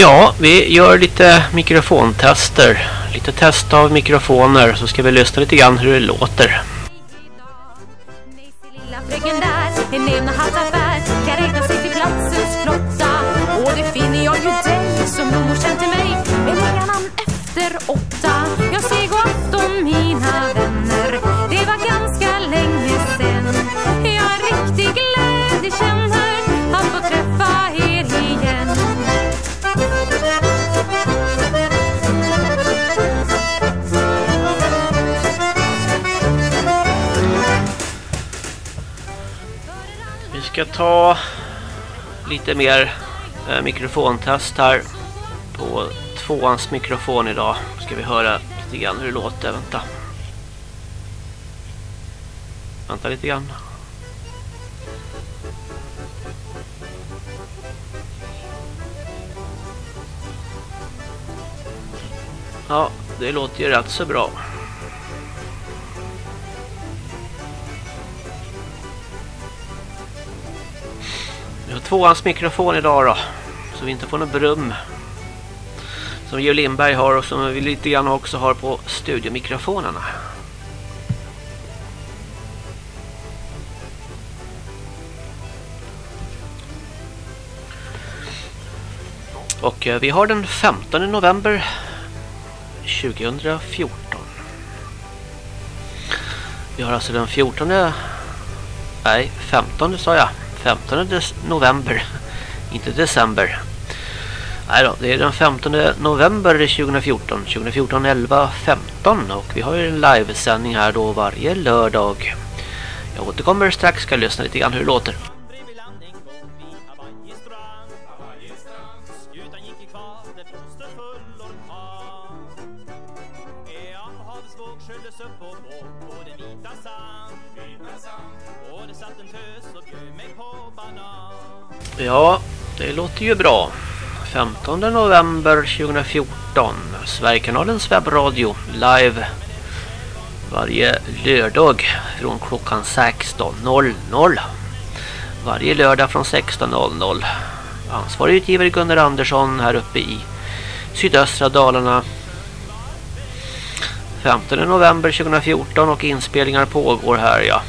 Ja, vi gör lite mikrofontester. Lite test av mikrofoner så ska vi lyssna lite grann hur det låter. Lite mer eh, mikrofontest här på tvåans mikrofon idag. Ska vi höra lite grann hur det låter. Vänta. Vänta lite grann. Ja, det låter ju rätt så bra. Tvåans mikrofon idag då. Så vi inte får någon brum. Som Georg Lindberg har och som vi lite grann också har på studiomikrofonerna. Och eh, vi har den 15 november 2014. Vi har alltså den 14 Nej, 15 sa jag. 15 november. Inte december. Nej då, det är den 15 november 2014. 2014 11 15 och vi har ju en livesändning här då varje lördag. Jag återkommer strax, ska lyssna lite grann hur det låter. Låter ju bra. 15 november 2014. Sverigekanalens webbradio live varje lördag från klockan 16.00. Varje lördag från 16.00. Ansvarig utgivare Gunnar Andersson här uppe i sydöstra Dalarna. 15 november 2014 och inspelningar pågår här ja.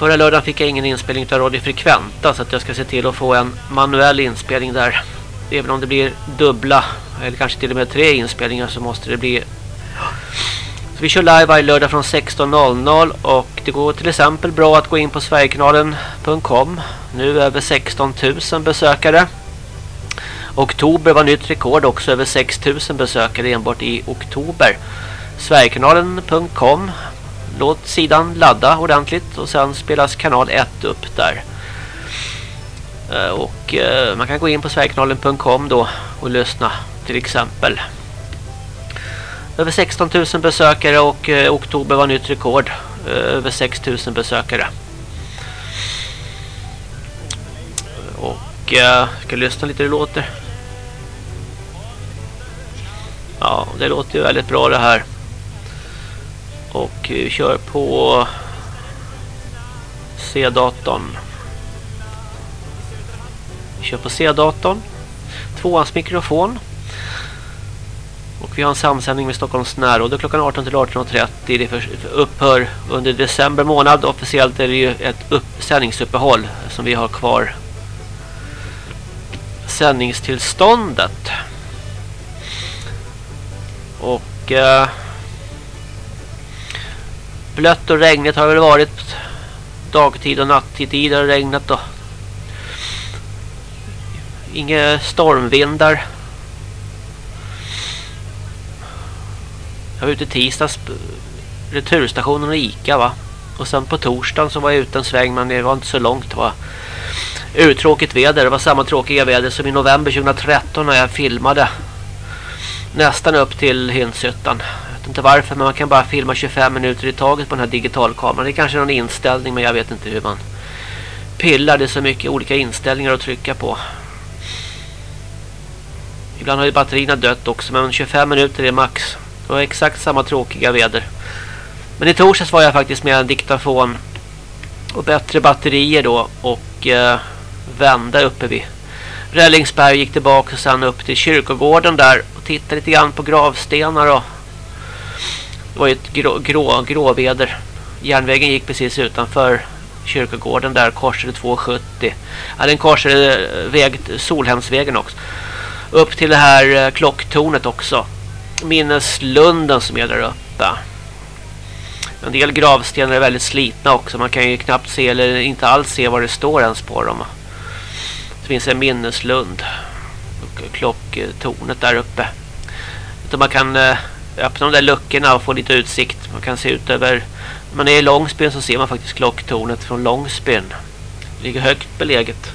Förra lördagen fick jag ingen inspelning av Radio Frekventa så att jag ska se till att få en manuell inspelning där. Även om det blir dubbla eller kanske till och med tre inspelningar så måste det bli... Så vi kör live varje lördag från 16.00 och det går till exempel bra att gå in på sverigekanalen.com. Nu över 16 000 besökare. Oktober var nytt rekord också över 6 000 besökare enbart i oktober. Sverigekanalen.com Låt sidan ladda ordentligt och sen spelas kanal 1 upp där. Eh, och eh, man kan gå in på sverigekanalen.com då och lyssna till exempel. Över 16 000 besökare och eh, oktober var nytt rekord. Över 6 000 besökare. Och jag ska lyssna lite hur det låter. Ja, det låter ju väldigt bra det här. Och vi kör på C-datorn. Vi kör på C-datorn. Tvåans mikrofon. Och vi har en samsändning med Stockholms närråd klockan 18 till 18.30. Det upphör under december månad. Officiellt är det ju ett upp sändningsuppehåll som vi har kvar. Sändningstillståndet. Och eh, blött och regnigt har det väl varit dagtid och nattid har det regnat då. Inga stormvindar. Jag var ute tisdags returstationen och Ica va. Och sen på torsdagen så var jag ute en sväng men det var inte så långt va. Uttråkigt väder. Det var samma tråkiga väder som i november 2013 när jag filmade. Nästan upp till Hinsyttan. Jag vet inte varför men man kan bara filma 25 minuter i taget på den här digitalkameran. Det är kanske någon inställning men jag vet inte hur man pillar. Det är så mycket olika inställningar att trycka på. Ibland har ju batterierna dött också men 25 minuter är max. Det var exakt samma tråkiga väder. Men i torsdags var jag faktiskt med en diktafon och bättre batterier då och eh, vända uppe vid Rällingsberg gick tillbaka och sen upp till kyrkogården där och tittade lite grann på gravstenar och var ju ett grå, grå, gråväder. Järnvägen gick precis utanför kyrkogården där korsade 270. Ja, den korsade eh, väg, Solhemsvägen också. Upp till det här eh, klocktornet också minneslunden som är där uppe. En del gravstenar är väldigt slitna också. Man kan ju knappt se eller inte alls se vad det står ens på dem. Det finns en minneslund. Och klocktornet där uppe. Så man kan eh, öppna de där luckorna och få lite utsikt. Man kan se ut över... När man är i Långsbyn så ser man faktiskt klocktornet från Långsbyn. Det ligger högt beläget.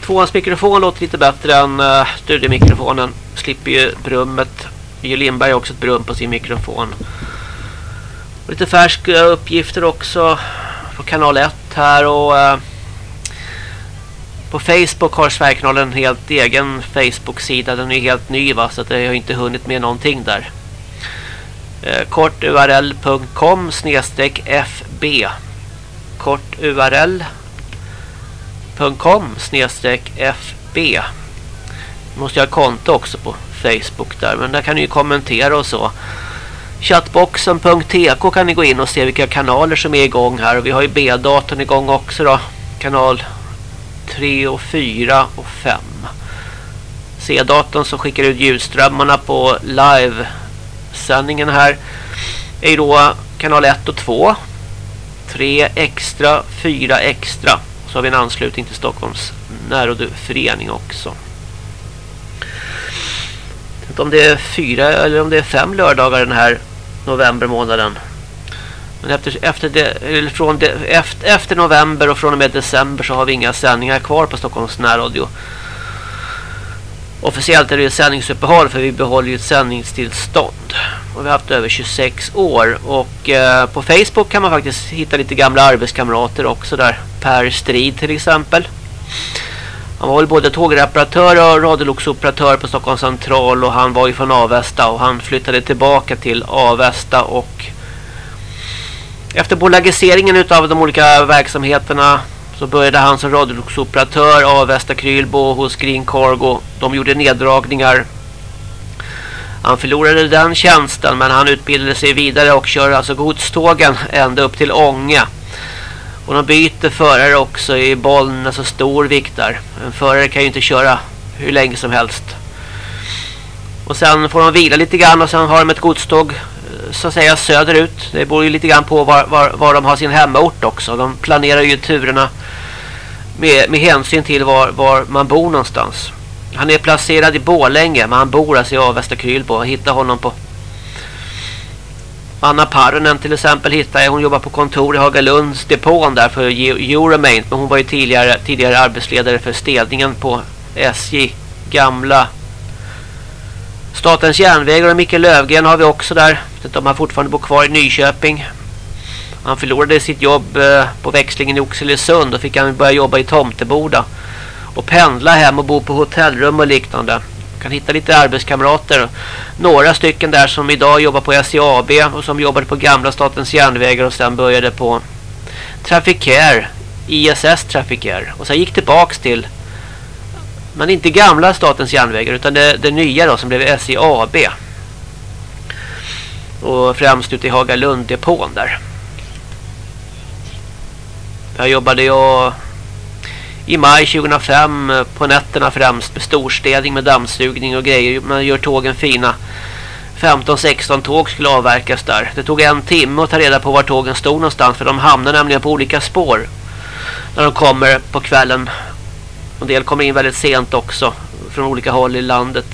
Tvåans mikrofon låter lite bättre än uh, studiemikrofonen. Slipper ju brummet. Ju Lindberg har också ett brum på sin mikrofon. Och lite färska uppgifter också på kanal 1 här och uh, på Facebook har Sverigekanalen en helt egen Facebook-sida. Den är helt ny va så att jag har inte hunnit med någonting där. Eh, korturl.com kort url.com fb kort snedstreck fb måste jag ha konto också på Facebook där men där kan ni ju kommentera och så Chatboxen.tk kan ni gå in och se vilka kanaler som är igång här och vi har ju B-datorn igång också då kanal 3 och 4 och 5 C-datorn som skickar ut ljusströmmarna på live-sändningen här är då kanal 1 och 2 3 extra, 4 extra så har vi en anslutning till Stockholms närrådeförening också. Inte om det är fyra eller om det är fem lördagar den här novembermånaden. Men efter, efter, det, från det, efter, efter november och från och med december så har vi inga sändningar kvar på Stockholms närradio. Officiellt är det ju sändningsuppehåll för vi behåller ju ett sändningstillstånd. Och vi har haft över 26 år. Och eh, på Facebook kan man faktiskt hitta lite gamla arbetskamrater också där. Per Strid till exempel. Han var väl både tågreparatör och radioloksoperatör på Stockholms central och han var ju från Avesta och han flyttade tillbaka till Avesta och efter bolagiseringen utav de olika verksamheterna så började han som radioloksoperatör av Västra Krylbo hos Green Cargo. De gjorde neddragningar. Han förlorade den tjänsten men han utbildade sig vidare och kör alltså godstågen ända upp till Ånge. Och de byter förare också i Bollnäs alltså och Storvik där. En förare kan ju inte köra hur länge som helst. Och sen får de vila lite grann och sen har de ett godståg så att säga söderut. Det beror ju lite grann på var, var, var de har sin hemort också. De planerar ju turerna med, med hänsyn till var, var man bor någonstans. Han är placerad i Bålänge men han bor alltså i Avesta Krylbo. Jag hittade honom på Anna Paronen till exempel hittade jag. Hon jobbar på kontor i Hagalunds depån där för Euromaint. Men hon var ju tidigare, tidigare arbetsledare för städningen på SJ. Gamla Statens järnvägar och Micke Lövgren har vi också där. De har fortfarande bor kvar i Nyköping. Han förlorade sitt jobb eh, på växlingen i Oxelösund och fick han börja jobba i Tomteboda. Och pendla hem och bo på hotellrum och liknande. kan hitta lite arbetskamrater. Några stycken där som idag jobbar på SCAB och som jobbade på gamla Statens järnvägar och sen började på Trafikär, ISS Trafikär. Och sen gick tillbaks till men inte gamla Statens järnvägar utan det, det nya då som blev SCAB. Och främst ute i Hagalund-depån där. Jag jobbade jag i maj 2005 på nätterna främst med storstädning med dammsugning och grejer. Man gör tågen fina. 15-16 tåg skulle avverkas där. Det tog en timme att ta reda på var tågen stod någonstans för de hamnar nämligen på olika spår. När de kommer på kvällen. En del kommer in väldigt sent också från olika håll i landet.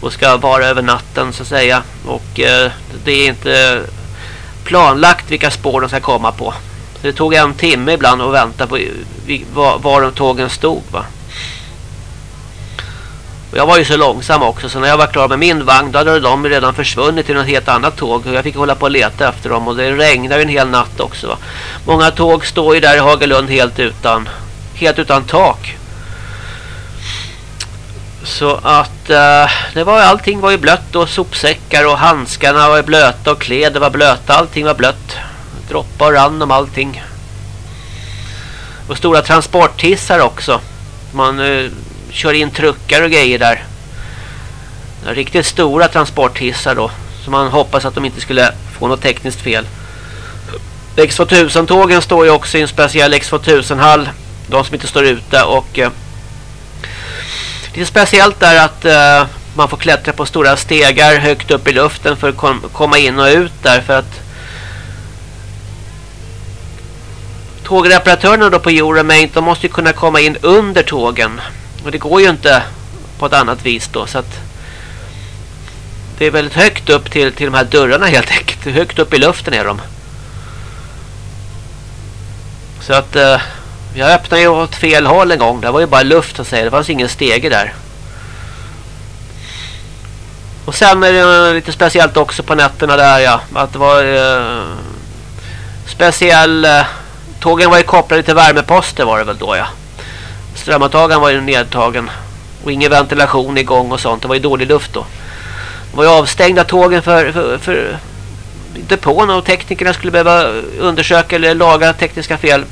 Och ska vara över natten så att säga. Och eh, det är inte planlagt vilka spår de ska komma på. Så det tog en timme ibland att vänta på var, var de tågen stod va. Och jag var ju så långsam också så när jag var klar med min vagn då hade de redan försvunnit till något helt annat tåg. Och jag fick hålla på och leta efter dem och det regnade en hel natt också va. Många tåg står ju där i Hagalund helt utan, helt utan tak. Så att eh, det var allting var ju blött och sopsäckar och handskarna var blöta och kläder var blöta. Allting var blött. Droppar rann om allting. Och stora transporthissar också. Man eh, kör in truckar och grejer där. Riktigt stora transporthissar då. Så man hoppas att de inte skulle få något tekniskt fel. X2000-tågen står ju också i en speciell X2000-hall. De som inte står ute och... Eh, det är speciellt där att uh, man får klättra på stora stegar högt upp i luften för att kom komma in och ut där för att tågreparatörerna då på Euromaint de måste ju kunna komma in under tågen. Och det går ju inte på ett annat vis då så att det är väldigt högt upp till, till de här dörrarna helt enkelt. Högt upp i luften är de. Så att eh, jag öppnade ju åt fel håll en gång. Det var ju bara luft att säga. Det fanns ingen stege där. Och sen är det lite speciellt också på nätterna där ja. Att det var eh, speciell... Eh, tågen var ju kopplade till värmeposter var det väl då ja. Strömavtagaren var ju nedtagen. Och ingen ventilation igång och sånt. Det var ju dålig luft då. Det var ju avstängda tågen för, för, för depån och teknikerna skulle behöva undersöka eller laga tekniska fel.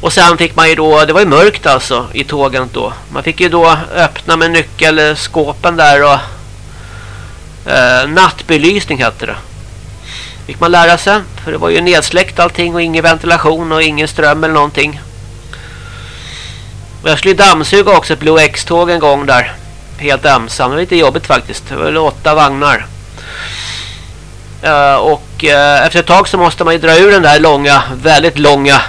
Och sen fick man ju då, det var ju mörkt alltså i tågen då. Man fick ju då öppna med nyckelskåpen där och eh, nattbelysning hette det. Fick man lära sig, för det var ju nedsläckt allting och ingen ventilation och ingen ström eller någonting. Och jag skulle dammsuga också ett Blue X-tåg en gång där. Helt ensam, det var lite jobbigt faktiskt. Det var väl åtta vagnar. Eh, och eh, efter ett tag så måste man ju dra ur den där långa, väldigt långa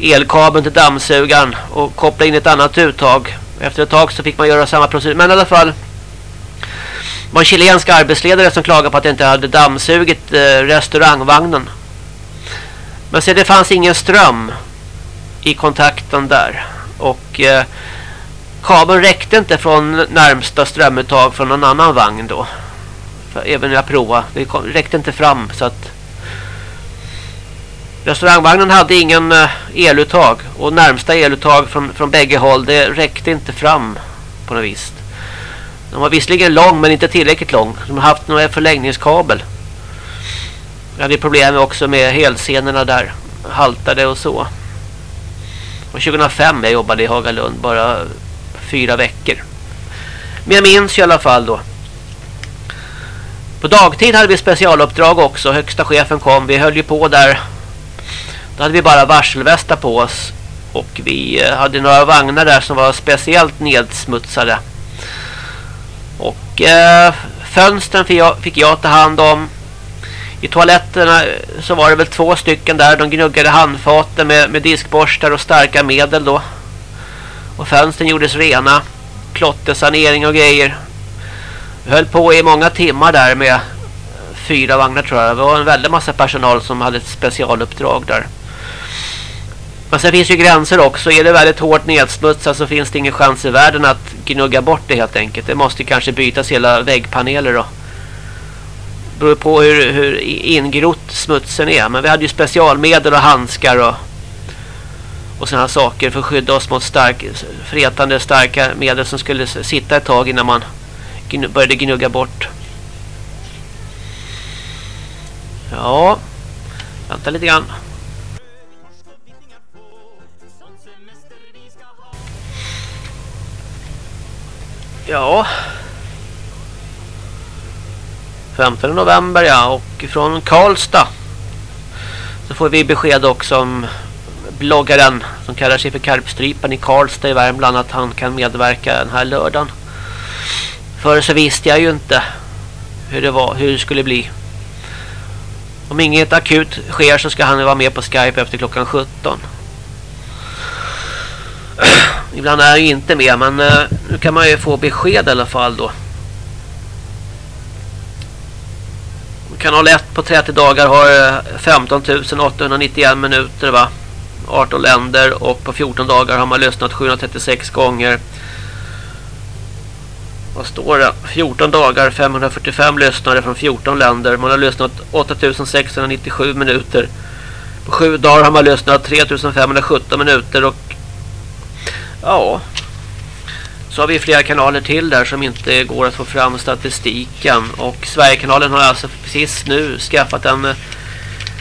elkabeln till dammsugaren och koppla in ett annat uttag. Efter ett tag så fick man göra samma procedur. Men i alla fall det var en chilensk arbetsledare som klagade på att det inte hade dammsugit eh, restaurangvagnen. Men se det fanns ingen ström i kontakten där. Och eh, kabeln räckte inte från närmsta strömuttag från någon annan vagn då. För även när jag provade. Det räckte inte fram så att Restaurangvagnen hade ingen eh, eluttag och närmsta eluttag från, från bägge håll det räckte inte fram på något vis. Den var visserligen lång men inte tillräckligt lång. De har haft någon förlängningskabel. Jag hade problem också med helscenerna där. Haltade och så. Och 2005 jag jobbade i Hagalund bara fyra veckor. Men jag minns i alla fall då. På dagtid hade vi specialuppdrag också. Högsta chefen kom. Vi höll ju på där då hade vi bara varselvästar på oss. Och vi eh, hade några vagnar där som var speciellt nedsmutsade. Och eh, fönstren fick jag, fick jag ta hand om. I toaletterna eh, så var det väl två stycken där. De gnuggade handfaten med, med diskborstar och starka medel då. Och fönstren gjordes rena. Klottersanering och grejer. Vi höll på i många timmar där med eh, fyra vagnar tror jag. Det var en väldigt massa personal som hade ett specialuppdrag där. Men sen finns ju gränser också. Är det väldigt hårt nedsmutsat så finns det ingen chans i världen att gnugga bort det helt enkelt. Det måste kanske bytas hela väggpaneler då. Beror på hur, hur ingrott smutsen är. Men vi hade ju specialmedel och handskar och, och sådana saker för att skydda oss mot stark, fretande starka medel som skulle sitta ett tag innan man började gnugga bort. Ja, vänta lite grann. Ja. 15 november ja och från Karlstad så får vi besked också om bloggaren som kallar sig för Karpstrypan i Karlstad i Värmland att han kan medverka den här lördagen. Förr så visste jag ju inte hur det var, hur det skulle bli. Om inget akut sker så ska han vara med på Skype efter klockan 17. Ibland är jag inte med men eh, nu kan man ju få besked i alla fall då. Kanal 1 på 30 dagar har eh, 15 891 minuter va. 18 länder och på 14 dagar har man lyssnat 736 gånger. Vad står det? 14 dagar 545 lyssnare från 14 länder. Man har lyssnat 8697 minuter. På 7 dagar har man lyssnat 3517 minuter och ja, så har vi flera kanaler till där som inte går att få fram statistiken. Och Sverigekanalen har alltså precis nu skaffat en eh,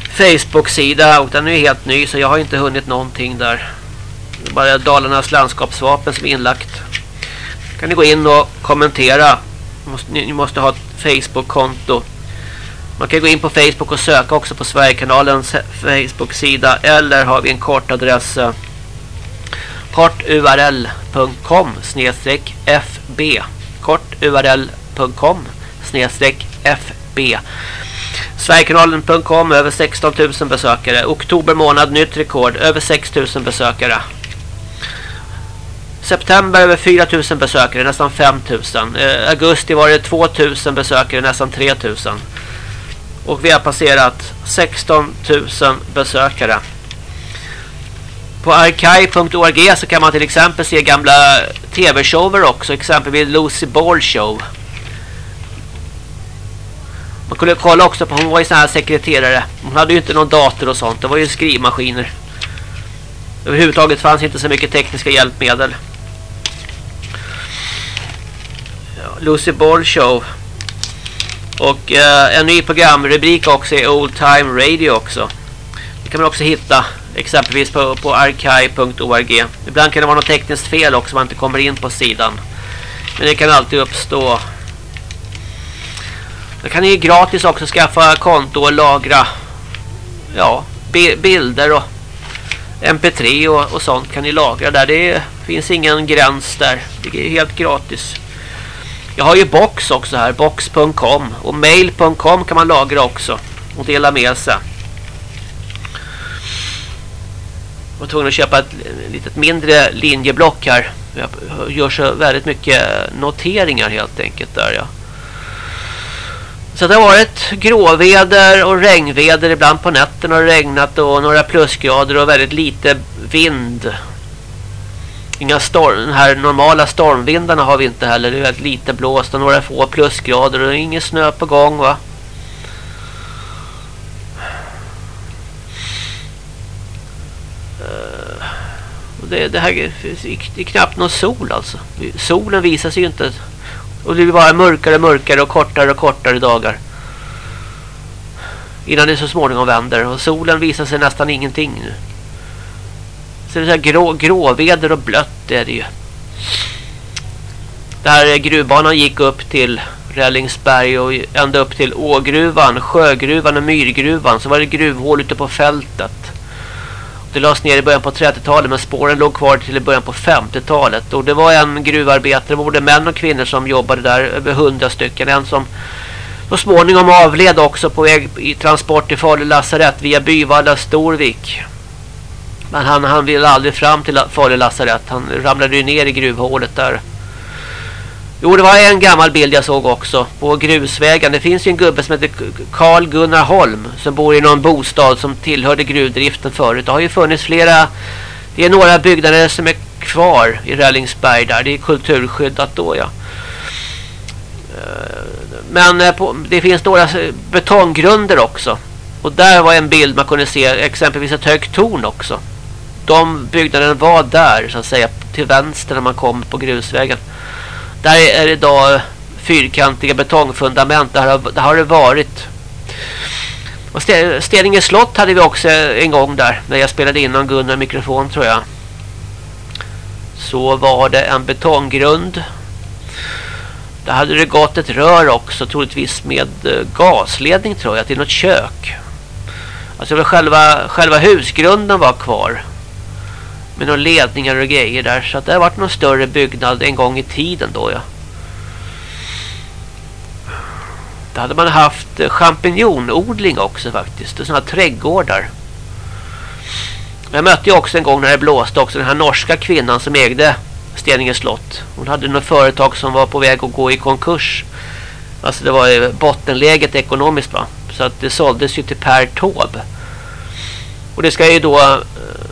Facebook-sida och den är helt ny så jag har inte hunnit någonting där. Det är bara Dalarnas landskapsvapen som är inlagt. Kan ni gå in och kommentera. Ni måste ha ett Facebook-konto. Man kan gå in på Facebook och söka också på Sverigekanalens eh, Facebook-sida eller har vi en kortadress adress eh, korturl.com snedstreck fb korturl.com snedstreck fb Sverigekanalen.com över 16 000 besökare. Oktober månad nytt rekord över 6 000 besökare. September över 4 000 besökare, nästan 5 000. Eh, augusti var det 2 000 besökare, nästan 3 000. Och vi har passerat 16 000 besökare. På archive.org så kan man till exempel se gamla tv-shower också. Exempelvis Lucy Ball Show. Man kunde kolla också på, hon var ju sån här sekreterare. Hon hade ju inte någon dator och sånt. Det var ju skrivmaskiner. Överhuvudtaget fanns inte så mycket tekniska hjälpmedel. Lucy Ball Show. Och eh, en ny programrubrik också är Old Time Radio också. Det kan man också hitta exempelvis på, på archive.org. Ibland kan det vara något tekniskt fel också man inte kommer in på sidan. Men det kan alltid uppstå. Då kan ni gratis också skaffa konto och lagra ja, bilder och mp3 och, och sånt kan ni lagra där. Det finns ingen gräns där. Det är helt gratis. Jag har ju box också här, box.com och mail.com kan man lagra också och dela med sig. Jag var tvungen att köpa ett eh, litet mindre linjeblock här. Jag gör så väldigt mycket noteringar helt enkelt där ja. Så det har varit gråväder och regnväder. Ibland på nätterna har det regnat och några plusgrader och väldigt lite vind. Inga storm, den här normala stormvindarna har vi inte heller. Det är väldigt lite blåst och några få plusgrader och ingen snö på gång va. Det, det här det är knappt någon sol alltså. Solen visar sig ju inte. Och det blir bara mörkare och mörkare och kortare och kortare dagar. Innan det så småningom vänder. Och solen visar sig nästan ingenting nu. Så det är så här grå, gråväder och blött är det ju. Där gruvbanan gick upp till Rällingsberg och ända upp till Ågruvan, Sjögruvan och Myrgruvan. Så var det gruvhål ute på fältet. Det lades ner i början på 30-talet men spåren låg kvar till i början på 50-talet. Och det var en gruvarbetare, både män och kvinnor som jobbade där, över hundra stycken. En som så småningom avled också på väg i transport till Falu lasarett via Byvalla Storvik. Men han, han ville aldrig fram till Falu lasarett. Han ramlade ju ner i gruvhålet där. Jo, det var en gammal bild jag såg också på grusvägen. Det finns ju en gubbe som heter Carl Gunnar Holm som bor i någon bostad som tillhörde gruvdriften förut. Det har ju funnits flera, det är några byggnader som är kvar i Rällingsberg där. Det är kulturskyddat då ja. Eh, men eh, på, det finns några betonggrunder också. Och där var en bild man kunde se exempelvis ett högt torn också. De byggnaderna var där så att säga till vänster när man kom på grusvägen. Där är det idag fyrkantiga betongfundament. Där har, där har det varit. Och Steninge slott hade vi också en gång där. När jag spelade in någon Gunnar mikrofon tror jag. Så var det en betonggrund. Där hade det gått ett rör också. Troligtvis med eh, gasledning tror jag. Till något kök. Alltså själva, själva husgrunden var kvar. Med några ledningar och grejer där. Så att det har varit någon större byggnad en gång i tiden då ja. Då hade man haft eh, champinjonodling också faktiskt. Sådana trädgårdar. Jag mötte ju också en gång när det blåste också den här norska kvinnan som ägde Steninge slott. Hon hade något företag som var på väg att gå i konkurs. Alltså det var bottenläget ekonomiskt va. Så att det såldes ju till Per Tåb. Och det ska ju då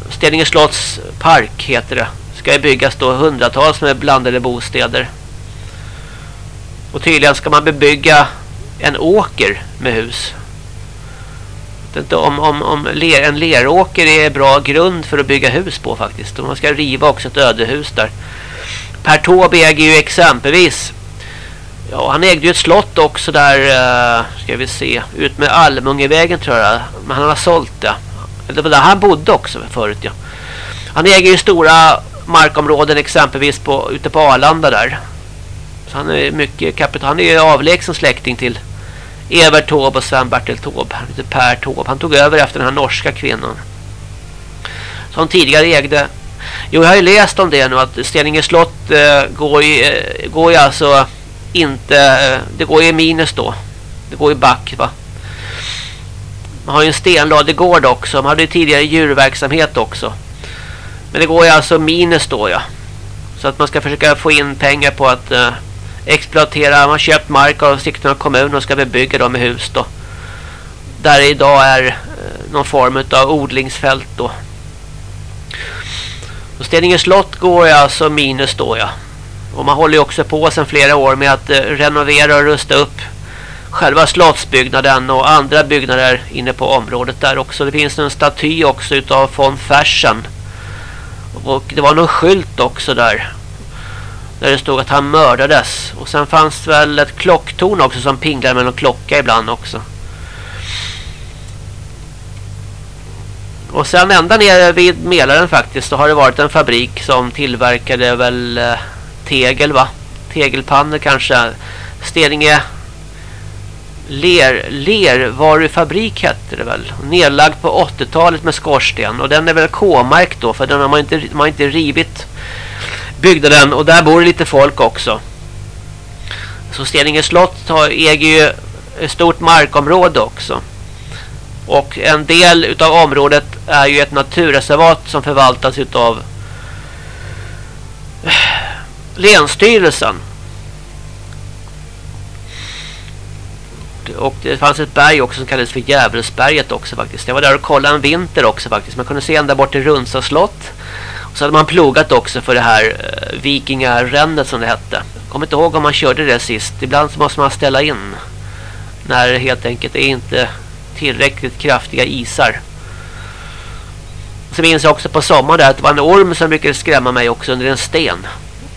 Steninge slotts park heter det. Ska ju byggas då hundratals med blandade bostäder. Och tydligen ska man bebygga en åker med hus. inte om, om, om ler, en leråker är bra grund för att bygga hus på faktiskt. Och man ska riva också ett ödehus där. Per Taube äger ju exempelvis Ja, han ägde ju ett slott också där, eh, ska vi se, ut med Almungevägen tror jag. Men han har sålt det. Det var där han bodde också förut, ja. Han äger ju stora markområden exempelvis på, ute på Arlanda där. Så han är mycket kapital. Han är ju avlägsen släkting till Evert Taube och Sven Bertil Taube. Per Taube. Han tog över efter den här norska kvinnan. Som tidigare ägde Jo, jag har ju läst om det nu att Steninge slott eh, går, ju, eh, går ju alltså inte... Eh, det går ju minus då. Det går ju back va. Man har ju en stenladegård också. Man hade ju tidigare djurverksamhet också. Men det går ju alltså minus då ja. Så att man ska försöka få in pengar på att eh, exploatera. Man har köpt mark av Sigtuna kommun och ska bebygga dem med hus då. Där det idag är eh, någon form av odlingsfält då. Och Steninge slott går ju alltså minus då ja. Och man håller ju också på sedan flera år med att eh, renovera och rusta upp själva slottsbyggnaden och andra byggnader inne på området där också. Det finns en staty också utav von Fersen. Och det var någon skylt också där. Där det stod att han mördades. Och sen fanns väl ett klocktorn också som pinglade med någon klocka ibland också. Och sen ända ner vid Mälaren faktiskt så har det varit en fabrik som tillverkade väl eh, tegel va? Tegelpannor kanske. Steninge ler, lervarufabrik hette det väl. Nedlagd på 80-talet med skorsten. Och den är väl K-märkt då för den har man inte, man har inte rivit byggnaden. Och där bor det lite folk också. Så Steninge slott har, äger ju ett stort markområde också. Och en del utav området är ju ett naturreservat som förvaltas utav eh, Länsstyrelsen. Och det fanns ett berg också som kallades för djävulsberget också faktiskt. Jag var där och kollade en vinter också faktiskt. Man kunde se ända bort till Runsa slott. Och så hade man plogat också för det här eh, vikingarännet som det hette. Jag kommer inte ihåg om man körde det sist. Ibland så måste man ställa in. När det helt enkelt är inte tillräckligt kraftiga isar. Så minns jag också på sommaren där att det var en orm som brukade skrämma mig också under en sten.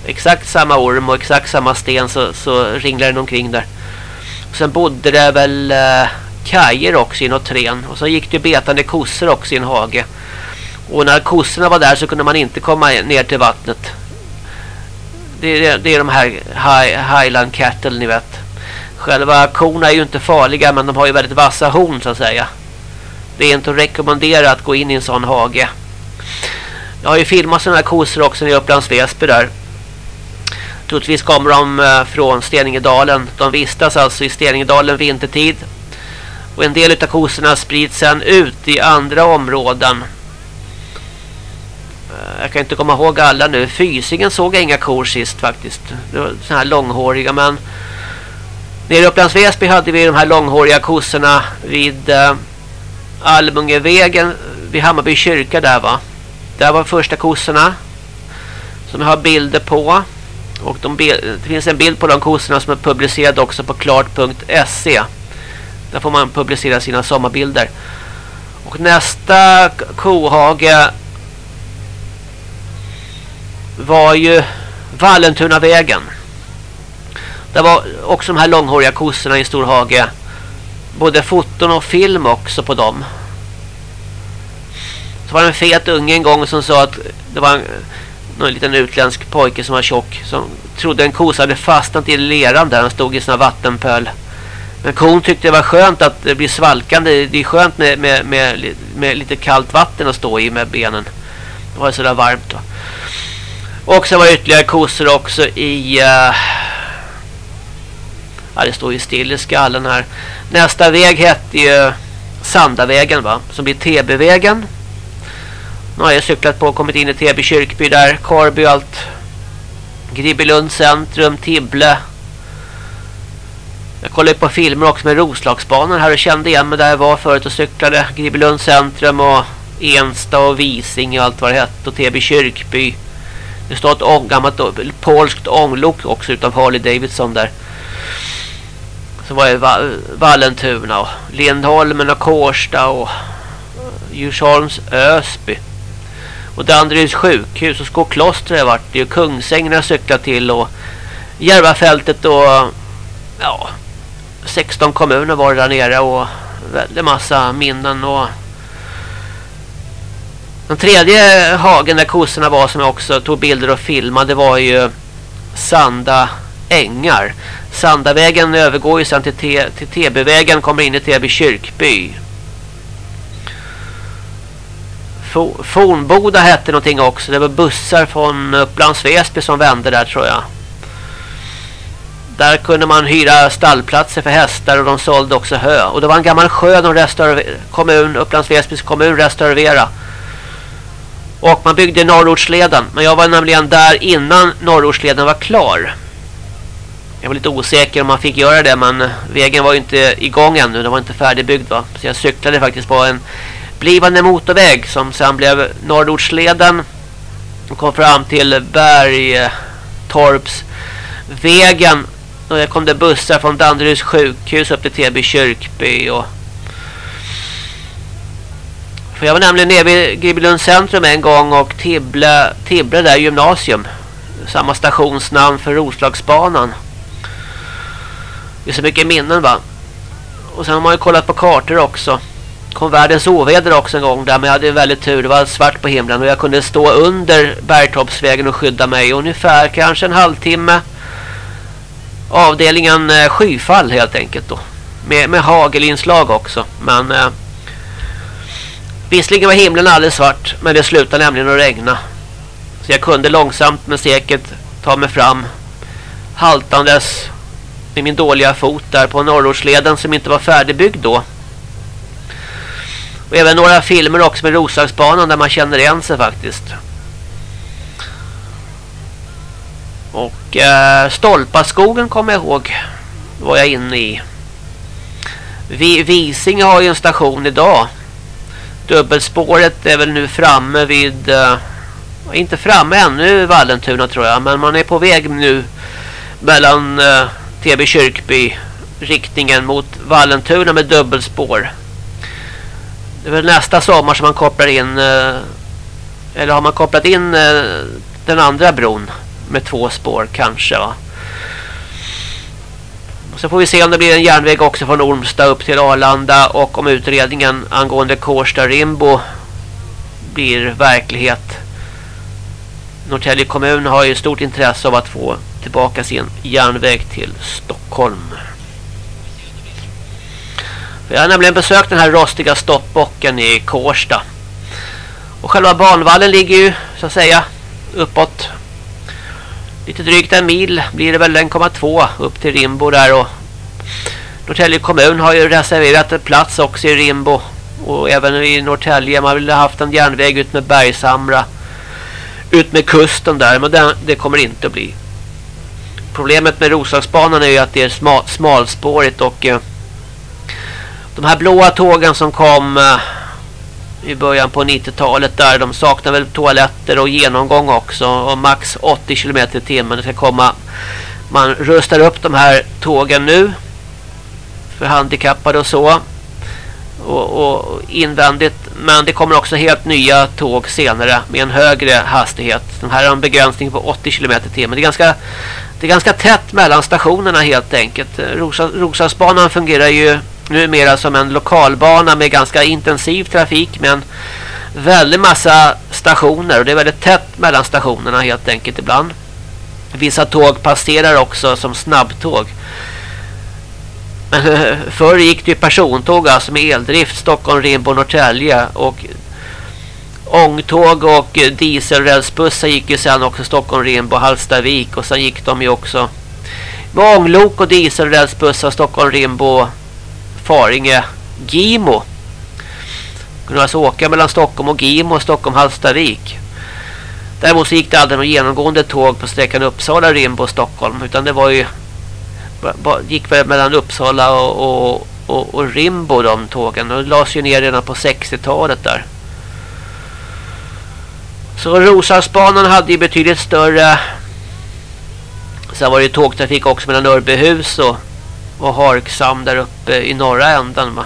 Exakt samma orm och exakt samma sten så, så ringlade den omkring där. Och sen bodde det väl eh, kajer också i något trän. Och så gick det betande kossor också i en hage. Och när kossorna var där så kunde man inte komma ner till vattnet. Det, är, det är de här Highland cattle ni vet. Själva korna är ju inte farliga men de har ju väldigt vassa horn så att säga. Det är inte att rekommendera att gå in i en sån hage. Jag har ju filmat sådana här kossor också i Upplands Väsby där. Troligtvis kommer de eh, från Steningedalen. De vistas alltså i Steningedalen vintertid. Och en del av kossorna sprids sedan ut i andra områden. Eh, jag kan inte komma ihåg alla nu. Fysingen såg jag inga kor sist faktiskt. Det var sådana här långhåriga men... Nere i Upplands Väsby hade vi de här långhåriga kossorna vid eh, Almungevägen vid Hammarby kyrka där va. Där var första kossorna. Som jag har bilder på. Och de det finns en bild på de kossorna som är publicerad också på klart.se. Där får man publicera sina sommarbilder. Och nästa kohage var ju Vallentunavägen. Det var också de här långhåriga kossorna i en stor hage. Både foton och film också på dem. Så var det en fet unge en gång som sa att det var en, någon liten utländsk pojke som var tjock som trodde en kos hade fastnat i leran där han stod i sina vattenpöl. Men kon tyckte det var skönt att bli svalkande. Det är skönt med, med, med, med lite kallt vatten att stå i med benen. Det var sådär varmt då. Och så var det ytterligare kossor också i... Uh, ja, det står ju still i skallen här. Nästa väg hette ju Sandavägen va? Som blir TB-vägen. Nu har jag cyklat på och kommit in i Täby kyrkby där. Karby och allt. Gribbelund centrum, Tibble. Jag kollade på filmer också med Roslagsbanan här och kände igen mig där jag var förut och cyklade. Gribbelund centrum och Ensta och Vising och allt vad det hette. Och Täby kyrkby. Det står ett ång, gammalt polskt ånglok också utanför Harley Davidson där. Så var det Vallentuna och Lindholmen och Kårsta och Djursholms Ösby. Och Danderyds sjukhus och Skokloster har varit det. Och Kungsängen har cyklat till och Järvafältet och ja, 16 kommuner var det där nere och väldigt massa minnen och den tredje hagen där kossorna var som jag också tog bilder och filmade var ju Sanda ängar. Sandavägen övergår ju sen till, till TB-vägen kommer in i TB kyrkby. Fornboda hette någonting också. Det var bussar från eh, Upplands Väsby som vände där tror jag. Där kunde man hyra stallplatser för hästar och de sålde också hö. Och det var en gammal sjö de kommun, Upplands Väsbys kommun restaurera. Och man byggde norrortsleden. Men jag var nämligen där innan norrortsleden var klar. Jag var lite osäker om man fick göra det men eh, vägen var ju inte igång ännu. Den var inte färdigbyggd va. Så jag cyklade faktiskt på en blivande motorväg som sen blev Norrortsleden. Och kom fram till Bergtorpsvägen. Och där kom det bussar från Danderyds sjukhus upp till Teby kyrkby och för jag var nämligen nere vid Gribbelunds centrum en gång och Tibble, Tibble där gymnasium. Samma stationsnamn för Roslagsbanan. Det är så mycket minnen va. Och sen har man ju kollat på kartor också. Kom världens oväder också en gång där men jag hade väldigt tur. Det var svart på himlen och jag kunde stå under Bergtorpsvägen och skydda mig ungefär kanske en halvtimme. Avdelningen eh, skyfall helt enkelt då. Med, med hagelinslag också. Men eh, visserligen var himlen alldeles svart men det slutade nämligen att regna. Så jag kunde långsamt men säkert ta mig fram haltandes med min dåliga fot där på norrortsleden som inte var färdigbyggd då. Och även några filmer också med Roslagsbanan där man känner igen sig faktiskt. Och eh, Stolpaskogen kommer jag ihåg var jag inne i. Vi, Visinge har ju en station idag. Dubbelspåret är väl nu framme vid... Eh, inte framme ännu Vallentuna tror jag. Men man är på väg nu mellan eh, TB Kyrkby riktningen mot Vallentuna med dubbelspår. Det är väl nästa sommar som man kopplar in eh, eller har man kopplat in eh, den andra bron med två spår kanske va. Så får vi se om det blir en järnväg också från Ormstad upp till Arlanda och om utredningen angående Kårsta Rimbo blir verklighet. Norrtälje kommun har ju stort intresse av att få tillbaka sin järnväg till Stockholm. Jag har nämligen besökt den här rostiga stoppbocken i Kårsta. Och själva banvallen ligger ju så att säga uppåt. Lite drygt en mil blir det väl 1,2 upp till Rimbo där. Och Norrtälje kommun har ju reserverat en plats också i Rimbo. Och även i Norrtälje man vill ha haft en järnväg ut med Bergsamra ut med kusten där men det, det kommer inte att bli. Problemet med Roslagsbanan är ju att det är smal, smalspårigt och eh, de här blåa tågen som kom eh, i början på 90-talet där de saknar väl toaletter och genomgång också och max 80 km i timmen det ska komma man rustar upp de här tågen nu för handikappade och så och, och invändigt men det kommer också helt nya tåg senare med en högre hastighet. De här har en begränsning på 80 km i timmen. Det är ganska det är ganska tätt mellan stationerna helt enkelt. Roslagsbanan fungerar ju numera som en lokalbana med ganska intensiv trafik men väldigt massa stationer och det är väldigt tätt mellan stationerna helt enkelt ibland. Vissa tåg passerar också som snabbtåg. Men förr gick det ju persontåg alltså med eldrift Stockholm, Rimbo, Norrtälje och ångtåg och dieselrälsbussar gick ju sen också Stockholm, Rimbo, Hallstavik och sen gick de ju också med ånglok och dieselrälsbussar Stockholm, Rimbo, Faringe, Gimo. Kunde alltså åka mellan Stockholm och Gimo och Stockholm, Hallstavik. Däremot så gick det aldrig någon genomgående tåg på sträckan Uppsala, Rimbo och Stockholm utan det var ju gick väl mellan Uppsala och, och, och, och Rimbo de tågen. De lades ju ner redan på 60-talet där. Så Roslagsbanan hade ju betydligt större Sen var det ju tågtrafik också mellan Örbyhus och, och Harksam där uppe i norra änden va.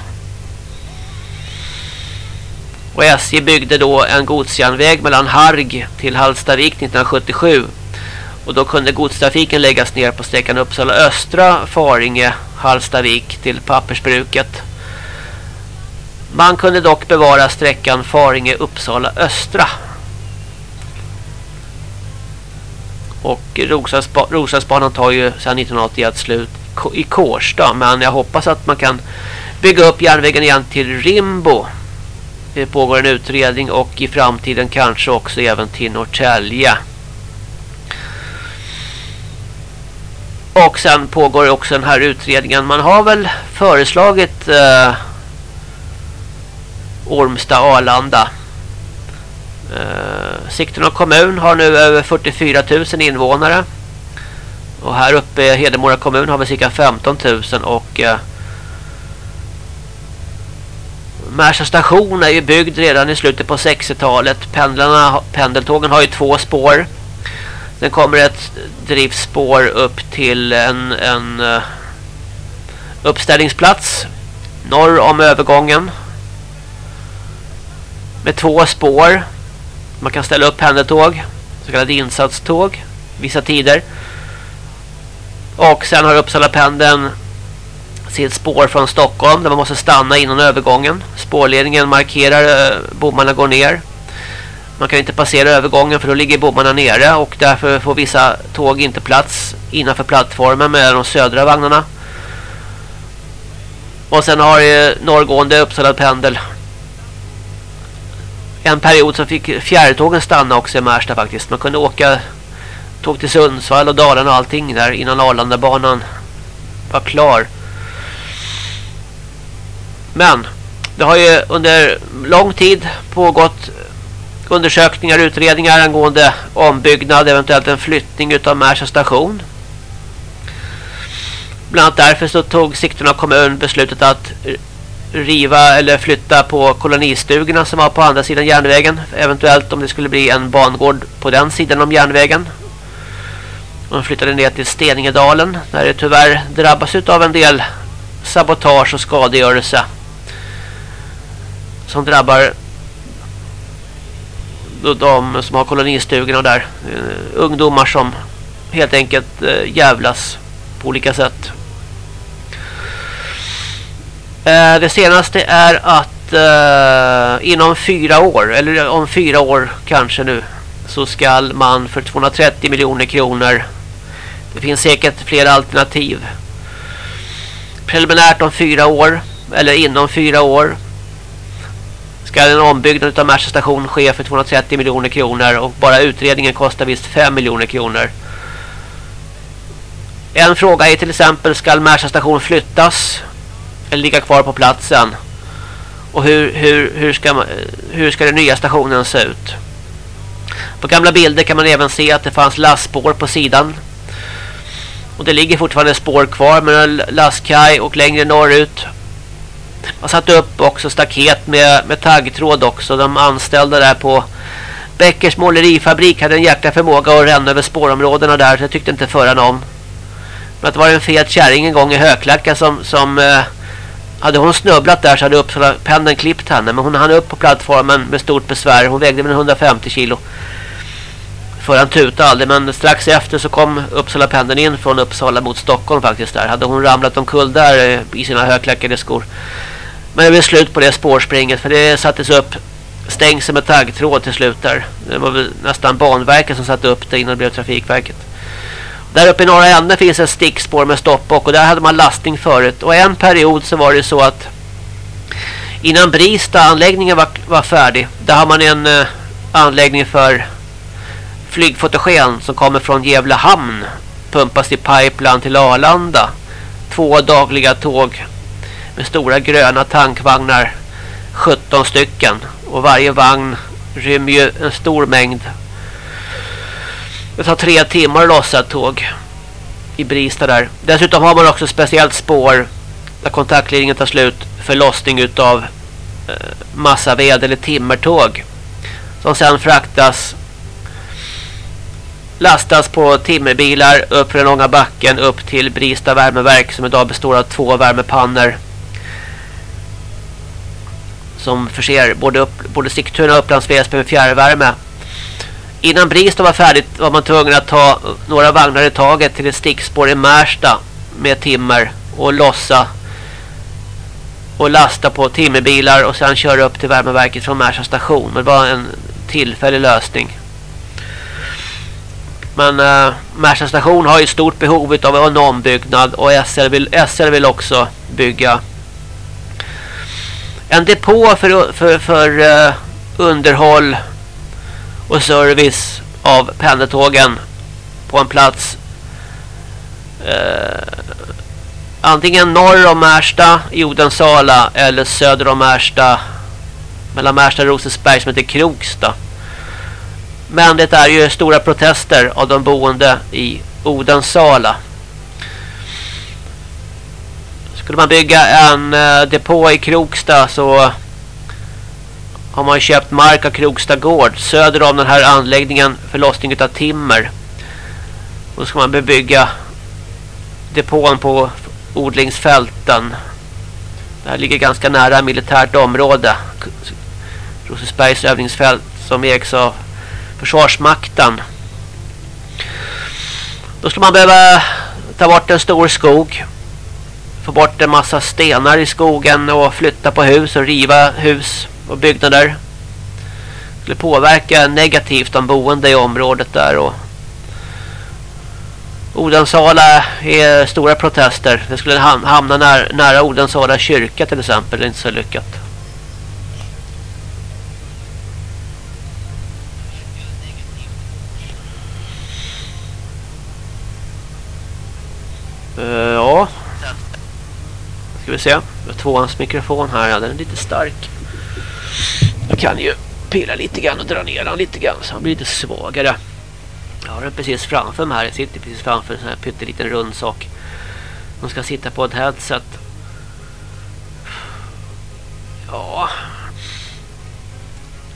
Och SJ byggde då en godsjärnväg mellan Harg till Hallstavik 1977 och då kunde godstrafiken läggas ner på sträckan Uppsala Östra, Faringe, Hallstavik till pappersbruket. Man kunde dock bevara sträckan Faringe-Uppsala Östra. Och Roslagsbanan tar ju sedan 1981 slut i Kårsta. Men jag hoppas att man kan bygga upp järnvägen igen till Rimbo. Det pågår en utredning och i framtiden kanske också även till Norrtälje. Och sen pågår också den här utredningen. Man har väl föreslagit eh, Ormsta Arlanda. Eh, Sigtuna kommun har nu över 44 000 invånare. Och här uppe i Hedemora kommun har vi cirka 15 000 och eh, Märsta station är ju byggd redan i slutet på 60-talet. Pendeltågen har ju två spår. Sen kommer ett driftspår upp till en, en uh, uppställningsplats norr om övergången. Med två spår. Man kan ställa upp pendeltåg. Så kallade insatståg. Vissa tider. Och sen har Uppsala pendeln sitt spår från Stockholm där man måste stanna innan övergången. Spårledningen markerar eh, bommarna går ner. Man kan inte passera övergången för då ligger bommarna nere och därför får vissa tåg inte plats innanför plattformen med de södra vagnarna. Och sen har ju norrgående Uppsala pendel en period som fick fjärrtågen stanna också i Märsta faktiskt. Man kunde åka tåg till Sundsvall och Dalarna och allting där innan Arlandabanan var klar. Men det har ju under lång tid pågått undersökningar och utredningar angående ombyggnad, eventuellt en flyttning utav Märsta station. Bland annat därför så tog Sigtuna kommun beslutet att riva eller flytta på kolonistugorna som var på andra sidan järnvägen. Eventuellt om det skulle bli en bangård på den sidan om järnvägen. De flyttade ner till Steningedalen där det tyvärr drabbas av en del sabotage och skadegörelse som drabbar de som har kolonistugorna där. Eh, ungdomar som helt enkelt eh, jävlas på olika sätt. Eh, det senaste är att inom fyra år, eller om fyra år kanske nu, så ska man för 230 miljoner kronor det finns säkert flera alternativ. Preliminärt om fyra år, eller inom fyra år ska en ombyggnad av Märsta station ske för 230 miljoner kronor och bara utredningen kostar visst 5 miljoner kronor. En fråga är till exempel ska Märsta station flyttas eller ligga kvar på platsen? Och hur, hur, hur, ska, hur ska den nya stationen se ut? På gamla bilder kan man även se att det fanns lastspår på sidan. Och det ligger fortfarande spår kvar med lastkaj och längre norrut Man satte upp också staket med, med taggtråd också. De anställda där på Bäckers målerifabrik hade en jäkla förmåga att ränna över spårområdena där. Så jag tyckte inte förrän om. Men att det var en fet kärring en gång i Höklacka som, som eh, hade hon snubblat där så hade Uppsala pendeln klippt henne. Men hon hann upp på plattformen med stort besvär. Hon vägde väl 150 kilo. För han tutade aldrig. Men strax efter så kom Uppsala pendeln in från Uppsala mot Stockholm faktiskt där. Hade hon ramlat omkull där eh, i sina högklackade skor. Men det blev slut på det spårspringet. För det sattes upp stängsel med taggtråd till slut där. Det var väl nästan Banverket som satte upp det innan det blev Trafikverket. Där uppe i norra änden finns ett stickspår med stoppbock och där hade man lastning förut. Och en period så var det så att innan Brista-anläggningen var, var färdig, där har man en uh, anläggning för flygfotogen som kommer från Gävle hamn. Pumpas i pipeline till Arlanda. Två dagliga tåg med stora gröna tankvagnar. 17 stycken. Och varje vagn rymmer ju en stor mängd det tar tre timmar att lossa ett tåg i Brista där. Dessutom har man också speciellt spår där kontaktlinjen tar slut för lossning utav eh, massaved eller timmertåg som sen fraktas lastas på timmerbilar upp för den långa backen upp till Brista värmeverk som idag består av två värmepannor som förser både, upp, både Sigtuna och Upplands Väsby med fjärrvärme Innan Brista var färdigt var man tvungen att ta några vagnar i taget till ett stickspår i Märsta med timmer och lossa och lasta på timmerbilar och sen köra upp till värmeverket från Märsta station. Men det var en tillfällig lösning. Men äh, Märsta station har ju stort behov av en ombyggnad och SL vill, SL vill också bygga en depå för, för, för uh, underhåll och service av pendeltågen på en plats eh, antingen norr om Märsta i Odensala eller söder om Märsta mellan Märsta och Rosesberg som heter Kroksta. Men det är ju stora protester av de boende i Odensala. Skulle man bygga en eh, depå i Kroksta så har man köpt mark av Kroksta gård söder om den här anläggningen för lossning av timmer. Då ska man bebygga depån på odlingsfälten. Det här ligger ganska nära militärt område. Rosesbergs övningsfält som ägs av Försvarsmakten. Då skulle man behöva ta bort en stor skog. Få bort en massa stenar i skogen och flytta på hus och riva hus och byggnader. Det skulle påverka negativt de boende i området där och Odensala är stora protester. Det skulle hamna nära, nära Odensala kyrka till exempel. Det är inte så lyckat. Ja. Ska vi se. Tvåans mikrofon här. Ja, den är lite stark. Jag kan ju pilla lite grann och dra ner den lite grann så han blir lite svagare. Jag har den precis framför mig här. Jag sitter precis framför en sån här pytteliten rund sak. De ska sitta på ett headset. Ja.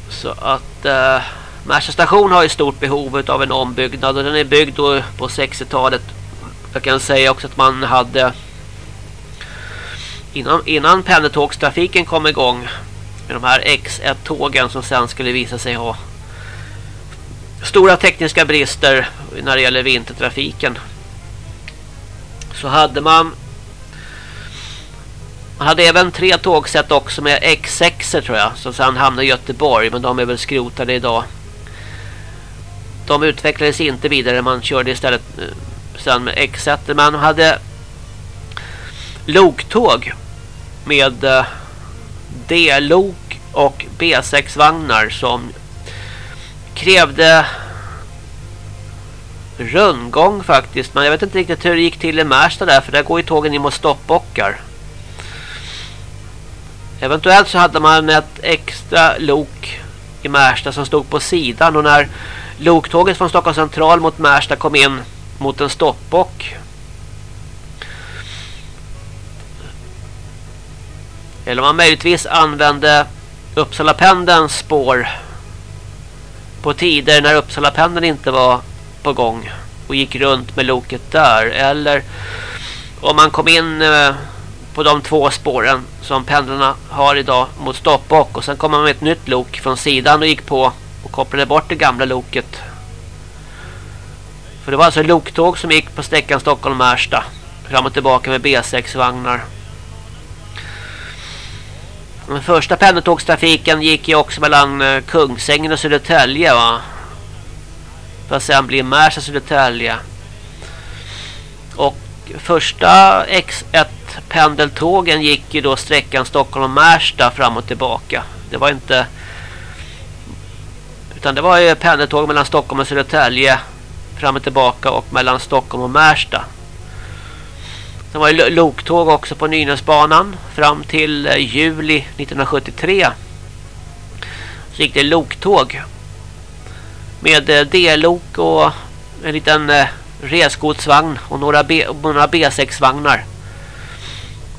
Så att eh, Märsta station har ju stort behov av en ombyggnad och den är byggd då på 60-talet. Jag kan säga också att man hade innan, innan pendeltågstrafiken kom igång med de här X1-tågen som sen skulle visa sig ha stora tekniska brister när det gäller vintertrafiken. Så hade man man hade även tre tågsätt också med X6 tror jag som sen hamnade i Göteborg men de är väl skrotade idag. De utvecklades inte vidare man körde istället eh, sen med X1 man hade loktåg med eh, D-lok och B6-vagnar som krävde rundgång faktiskt. Men jag vet inte riktigt hur det gick till i Märsta där. För där går ju tågen in mot stoppbockar. Eventuellt så hade man ett extra lok i Märsta som stod på sidan. Och när loktåget från Stockholms central mot Märsta kom in mot en stoppbock. Eller om man möjligtvis använde Uppsala pendelns spår på tider när Uppsala pendeln inte var på gång och gick runt med loket där. Eller om man kom in eh, på de två spåren som pendlarna har idag mot Stoppbock. Och sen kom man med ett nytt lok från sidan och gick på och kopplade bort det gamla loket. För det var alltså loktåg som gick på sträckan Stockholm-Märsta fram och tillbaka med B6-vagnar. Den första pendeltågstrafiken gick ju också mellan eh, Kungsängen och Södertälje va. För att sen bli Märsta Södertälje. Och första X1 pendeltågen gick ju då sträckan Stockholm-Märsta fram och tillbaka. Det var inte utan det var ju pendeltåg mellan Stockholm och Södertälje fram och tillbaka och mellan Stockholm och Märsta. Det var ju loktåg också på Nynäsbanan fram till eh, juli 1973. Så gick det loktåg med eh, D-lok och en liten eh, resgodsvagn och några, B, några B6-vagnar.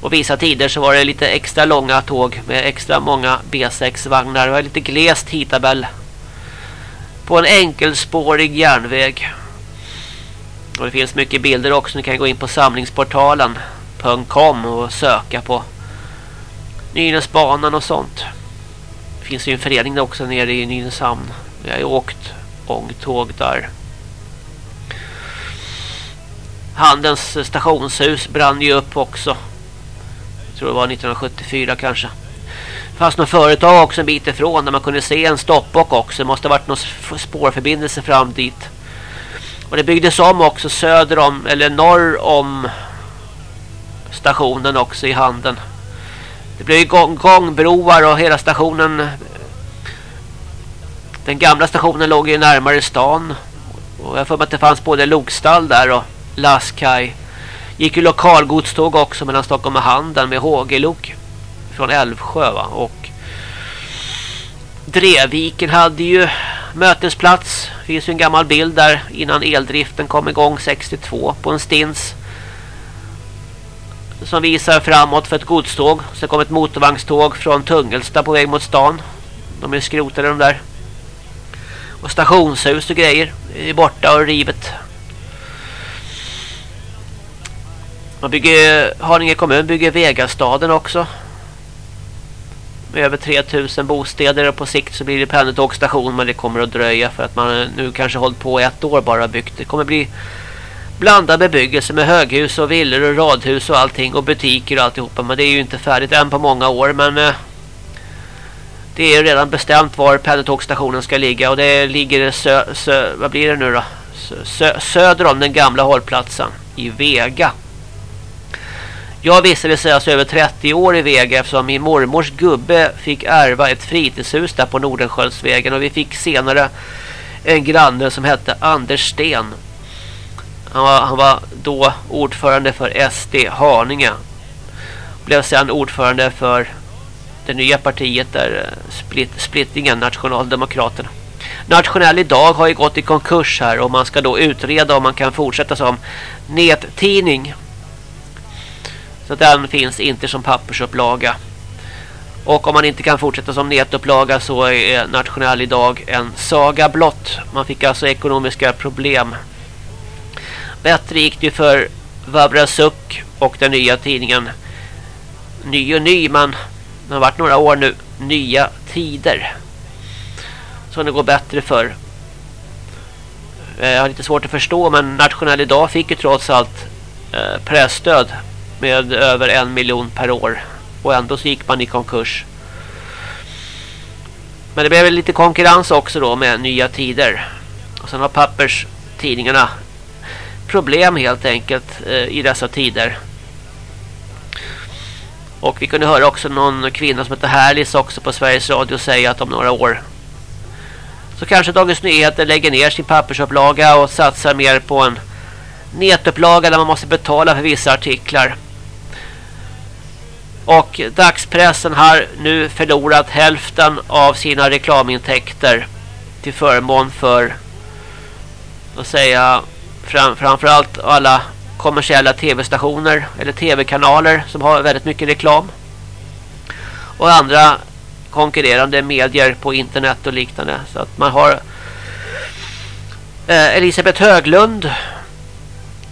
Och vissa tider så var det lite extra långa tåg med extra många B6-vagnar. Det var lite glest tidtabell på en enkelspårig järnväg. Och det finns mycket bilder också. Ni kan gå in på samlingsportalen.com och söka på Nynäsbanan och sånt. Det finns ju en förening också nere i Nynäshamn. Vi har ju åkt ångtåg där. Handens stationshus brann ju upp också. Jag tror det var 1974 kanske. Det fanns något företag också en bit ifrån där man kunde se en stoppbock också. Det måste ha varit någon spårförbindelse fram dit. Och det byggdes om också söder om eller norr om stationen också i Handen. Det blev gång, gångbroar och hela stationen den gamla stationen låg ju närmare stan. Och jag får att det fanns både lokstall där och lastkaj. Gick ju lokalgodståg också mellan Stockholm och Handen med HG-lok från Älvsjö va? och Dreviken hade ju mötesplats. Det finns ju en gammal bild där innan eldriften kom igång 62 på en stins som visar framåt för ett godståg. Sen kom ett motorvagnståg från Tungelsta på väg mot stan. De är skrotade de där. Och stationshus och grejer är borta och rivet. Man bygger, Haninge kommun bygger Vegastaden också. Med över 3000 bostäder och på sikt så blir det pendeltågstation men det kommer att dröja för att man nu kanske hållit på ett år bara byggt. Det kommer bli blandad bebyggelse med höghus och villor och radhus och allting och butiker och alltihopa. Men det är ju inte färdigt än på många år men eh, det är redan bestämt var pendeltågsstationen ska ligga och det ligger sö, sö, vad blir det nu då? Sö, söder om den gamla hållplatsen i Vega. Jag visade sig alltså över 30 år i Vega eftersom min mormors gubbe fick ärva ett fritidshus där på Nordensköldsvägen och vi fick senare en granne som hette Anders Sten. Han var, han var då ordförande för SD Haninge. Blev sedan ordförande för det nya partiet där eh, split, splittringen Nationaldemokraterna. Nationell idag har ju gått i konkurs här och man ska då utreda om man kan fortsätta som nättidning. Så den finns inte som pappersupplaga. Och om man inte kan fortsätta som nätupplaga så är Nationell idag en saga blott. Man fick alltså ekonomiska problem. Bättre gick det för Vabrasuk och den nya tidningen. Ny och ny men det har varit några år nu. Nya tider. Så det går bättre för. Eh, jag har lite svårt att förstå men Nationell idag fick ju trots allt eh, pressstöd med över en miljon per år. Och ändå så gick man i konkurs. Men det blev lite konkurrens också då med nya tider. Och sen har papperstidningarna problem helt enkelt eh, i dessa tider. Och vi kunde höra också någon kvinna som heter Härlis också på Sveriges Radio säga att om några år så kanske Dagens Nyheter lägger ner sin pappersupplaga och satsar mer på en nätupplaga där man måste betala för vissa artiklar. Och dagspressen har nu förlorat hälften av sina reklamintäkter till förmån för att säga fram, framförallt alla kommersiella tv-stationer eller tv-kanaler som har väldigt mycket reklam. och andra konkurrerande medier på internet och liknande. Så att man har eh, Elisabeth Höglund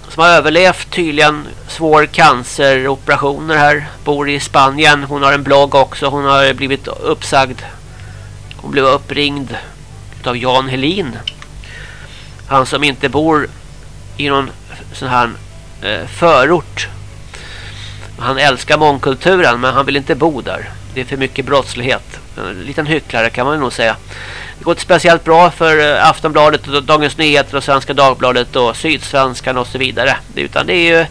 som har överlevt tydligen svår canceroperationer här. Bor i Spanien. Hon har en blogg också. Hon har blivit uppsagd. Hon blev uppringd av Jan Helin. Han som inte bor i någon sån här eh, förort. Han älskar mångkulturen men han vill inte bo där. Det är för mycket brottslighet. En liten hycklare kan man nog säga. Det går inte speciellt bra för eh, Aftonbladet och Dagens Nyheter och Svenska Dagbladet och Sydsvenskan och så vidare. Utan det är ju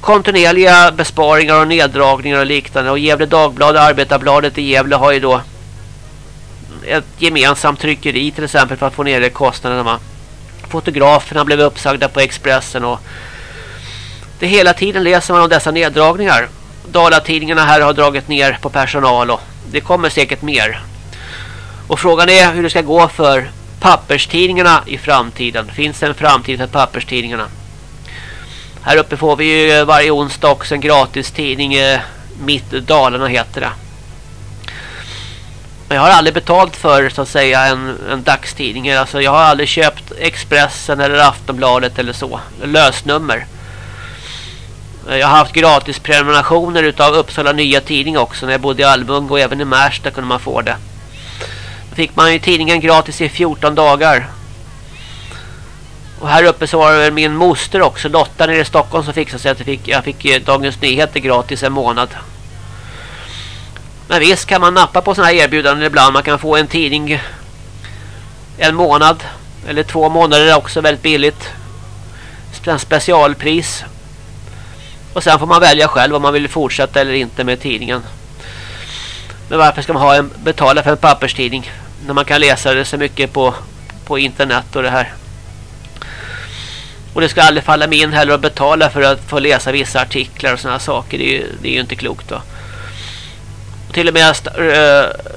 kontinuerliga besparingar och neddragningar och liknande. Och Gävle Dagblad och Arbetarbladet i Gävle har ju då ett gemensamt tryckeri till exempel för att få ner kostnaderna. Fotograferna blev uppsagda på Expressen och det hela tiden läser man om dessa neddragningar. Dalatidningarna här har dragit ner på personal och det kommer säkert mer. Och frågan är hur det ska gå för papperstidningarna i framtiden. Finns det en framtid för papperstidningarna? Här uppe får vi ju varje onsdag också en gratis tidning. Eh, Mitt Dalarna heter det. Jag har aldrig betalt för så att säga en, en dagstidning. Alltså jag har aldrig köpt Expressen eller Aftonbladet eller så. Lösnummer. Eh, jag har haft gratis prenumerationer utav Uppsala Nya Tidning också när jag bodde i Almung och även i Märsta kunde man få det. Då fick man ju tidningen gratis i 14 dagar. Och här uppe så var det min moster också, Lotta nere i Stockholm som fixade sig att jag fick, jag fick eh, Dagens Nyheter gratis en månad. Men visst kan man nappa på sådana här erbjudanden ibland. Man kan få en tidning en månad eller två månader är också väldigt billigt. En specialpris. Och sen får man välja själv om man vill fortsätta eller inte med tidningen. Men varför ska man ha en, betala för en papperstidning när man kan läsa det så mycket på, på internet och det här. Och det ska aldrig falla mig in heller att betala för att få läsa vissa artiklar och sådana saker. Det är, ju, det är ju inte klokt då. Och till och med st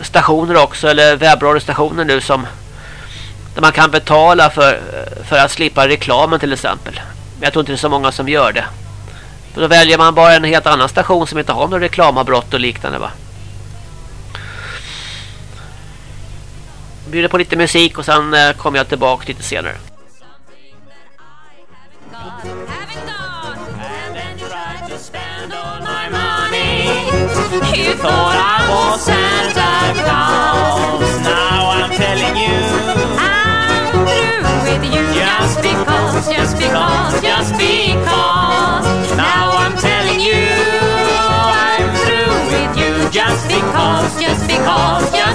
stationer också, eller webbradiostationer nu som där man kan betala för, för att slippa reklamen till exempel. Men jag tror inte det är så många som gör det. Då väljer man bara en helt annan station som inte har några reklamavbrott och liknande va. Bjuder på lite musik och sen eh, kommer jag tillbaka lite senare. You thought I was Santa Claus. Just because, just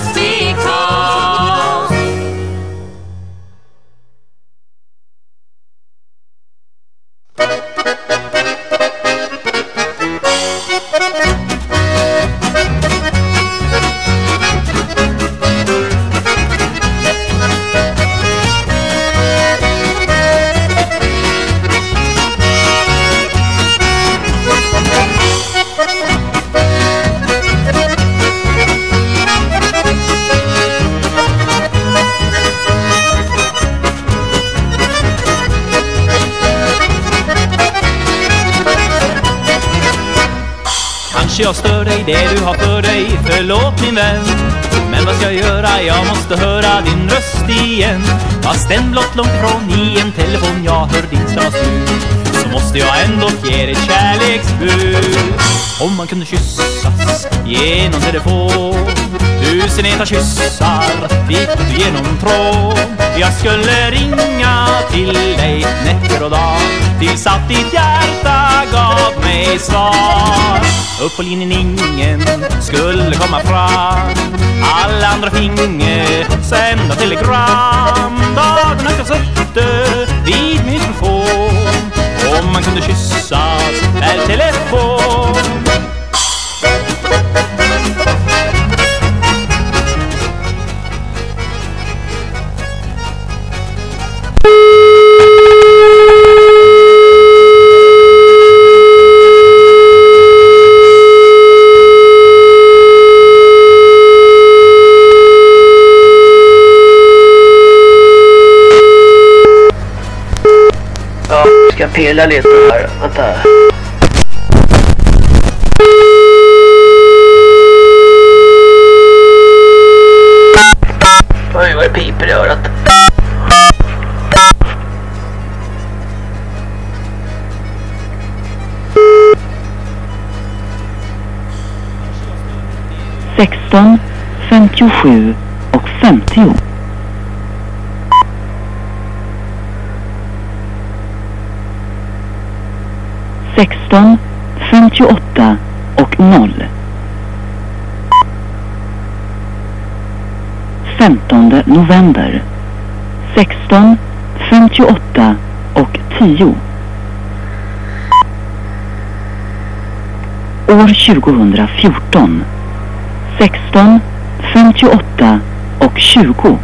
Kanske jag stör dig det du har för dig. Förlåt min vän. Men vad ska jag göra? Jag måste höra din röst igen. Fast den blott långt ifrån i en telefon. Jag hör din stavsljud ut måste jag ändå ge dig kärleksbud. Om man kunde kyssas genom telefon Tusen eta kyssar fick du genom tråd. Jag skulle ringa till dig nätter och dag Tills att ditt hjärta gav mig svar. Upp på linjen ingen skulle komma fram Alla andra finge sända telegram. Dagen efter sutte vid min telefon Om man kunde kyssas per telefon pilla lite här. Vänta. Oj, vad det piper i örat. Sexton, femtiosju och femtio. 15, 58 och 0. 15 november 16, 58 och 10. År 2014 16, 58 och 20.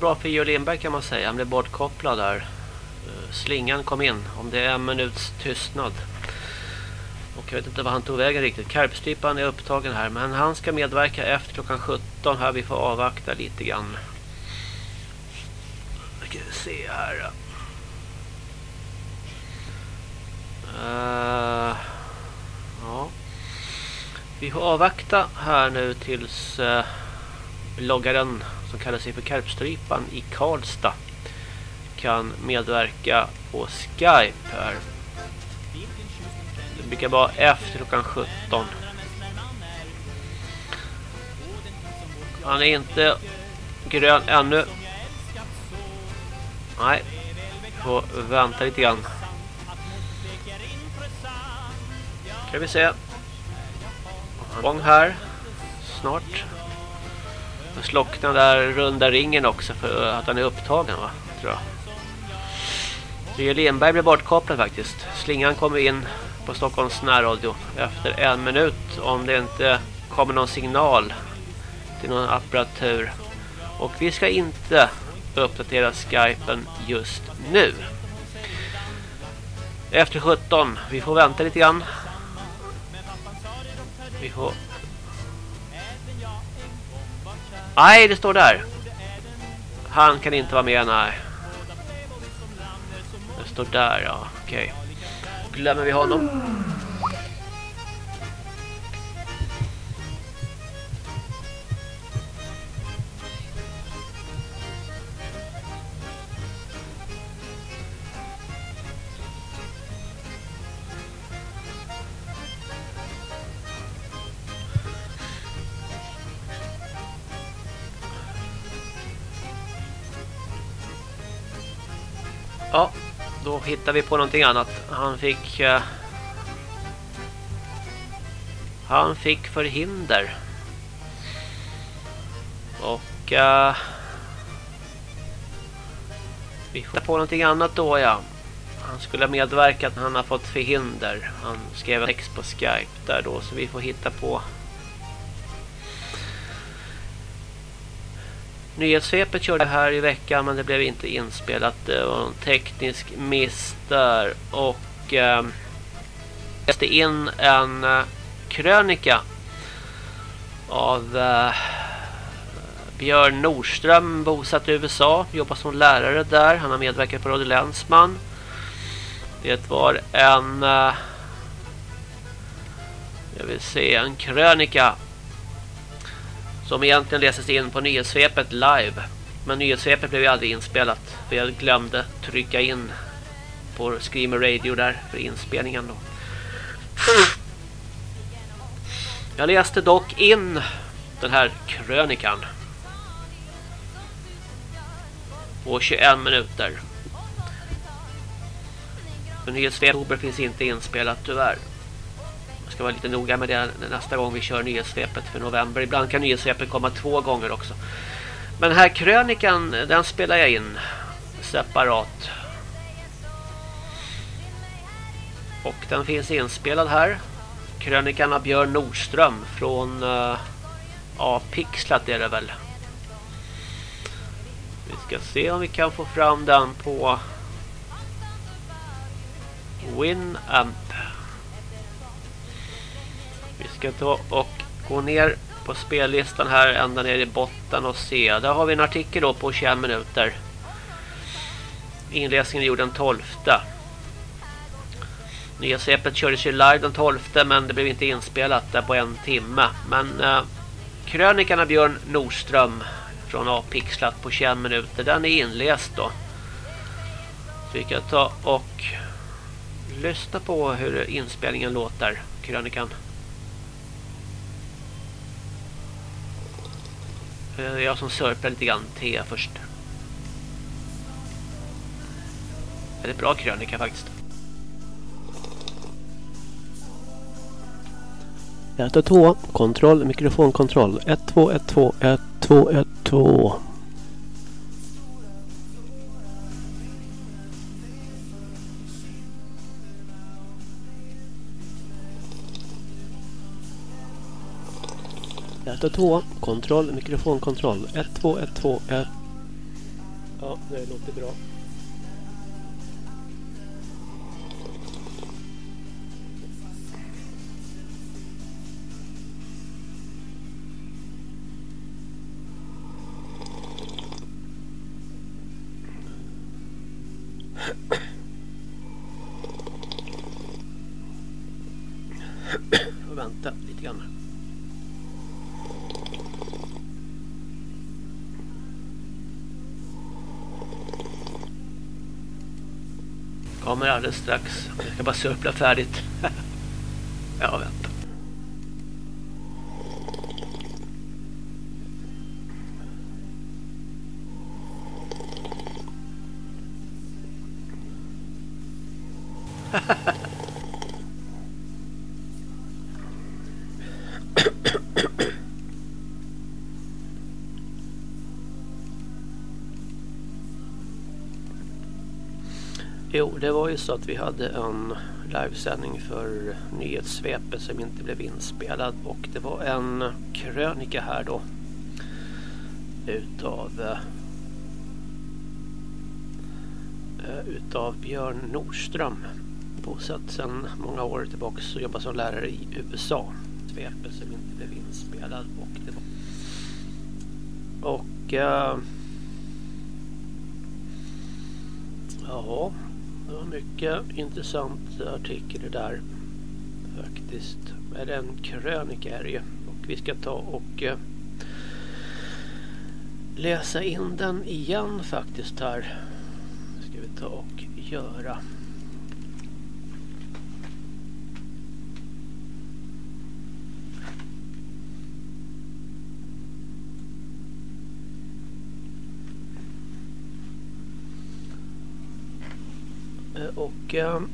Bra för Georg Lindberg kan man säga. Han blev bortkopplad där. Eh, slingan kom in. Om det är en minuts tystnad. Och jag vet inte vad han tog vägen riktigt. Karpstrypan är upptagen här. Men han ska medverka efter klockan 17 här. Vi får avvakta lite grann. Ska vi se här. Uh, ja. Vi får avvakta här nu tills eh, uh, loggaren kallar sig för Karpstrypan i Karlstad kan medverka på Skype här. Det brukar vara efter klockan 17. Han är inte grön ännu. Nej, vi får vänta lite grann. Ska vi se. Gång här. Snart slockna där runda ringen också för att han är upptagen va? Tror jag. Rio Lindberg blev bortkopplad faktiskt. Slingan kommer in på Stockholms närradio efter en minut om det inte kommer någon signal till någon apparatur. Och vi ska inte uppdatera Skypen just nu. Efter 17. Vi får vänta lite grann. Vi får... Nej, det står där. Han kan inte vara med, nej. Det står där, ja. Okej. Okay. Glömmer vi honom. Hittar vi på någonting annat. Han fick... Uh, han fick förhinder. Och... Uh, vi får på någonting annat då, ja. Han skulle ha medverkat när han har fått förhinder. Han skrev en text på Skype där då, så vi får hitta på... Nyhetssvepet körde här i veckan men det blev inte inspelat. Det var en teknisk miss där. Och eh, läste in en eh, krönika av eh, Björn Nordström, bosatt i USA. Jobbar som lärare där. Han har medverkat på Radio Länsman. Det var en... Eh, jag vill se, en krönika som egentligen läses in på nyhetssvepet live. Men nyhetssvepet blev ju aldrig inspelat. För jag glömde trycka in på Screamer Radio där för inspelningen då. Jag läste dock in den här krönikan. På 21 minuter. Men nyhetssvepet finns inte inspelat tyvärr ska vara lite noga med det nästa gång vi kör nyhetssvepet för november. Ibland kan nyhetssvepet komma två gånger också. Men den här krönikan, den spelar jag in separat. Och den finns inspelad här. Krönikan av Björn Nordström från eh, uh, ja, Pixlat är det väl. Vi ska se om vi kan få fram den på Winamp. Vi ska ta och gå ner på spellistan här ända ner i botten och se. Där har vi en artikel då på 21 minuter. Inläsningen är gjord den 12. Nya svepet kördes ju live den 12 men det blev inte inspelat där på en timme. Men eh, krönikan av Björn Nordström från A-pixlat på 21 minuter, den är inläst då. Så vi kan ta och lyssna på hur inspelningen låter, krönikan. Det är jag som sörplar lite grann te först. Väldigt bra krönika faktiskt. Jag tar två. Kontroll, mikrofonkontroll. 1 2 1 2 1 2 1 2. 112 kontroll, mikrofonkontroll. 1212 1. Ja, det låter bra. vänta Kommer alldeles strax. Jag ska bara sörpla färdigt. ja, vänta. Jo, det var ju så att vi hade en livesändning för nyhetssvepet som inte blev inspelad. Och det var en krönika här då utav uh, utav Björn Nordström. Bosatt sedan många år tillbaka och jobbar som lärare i USA svepet som inte blev inspelad och det var och uh, ja det var mycket intressant artikel det där. Faktiskt. Med en krönika är det ju. Och vi ska ta och eh, läsa in den igen faktiskt här. Ska vi ta och göra. Och Äh,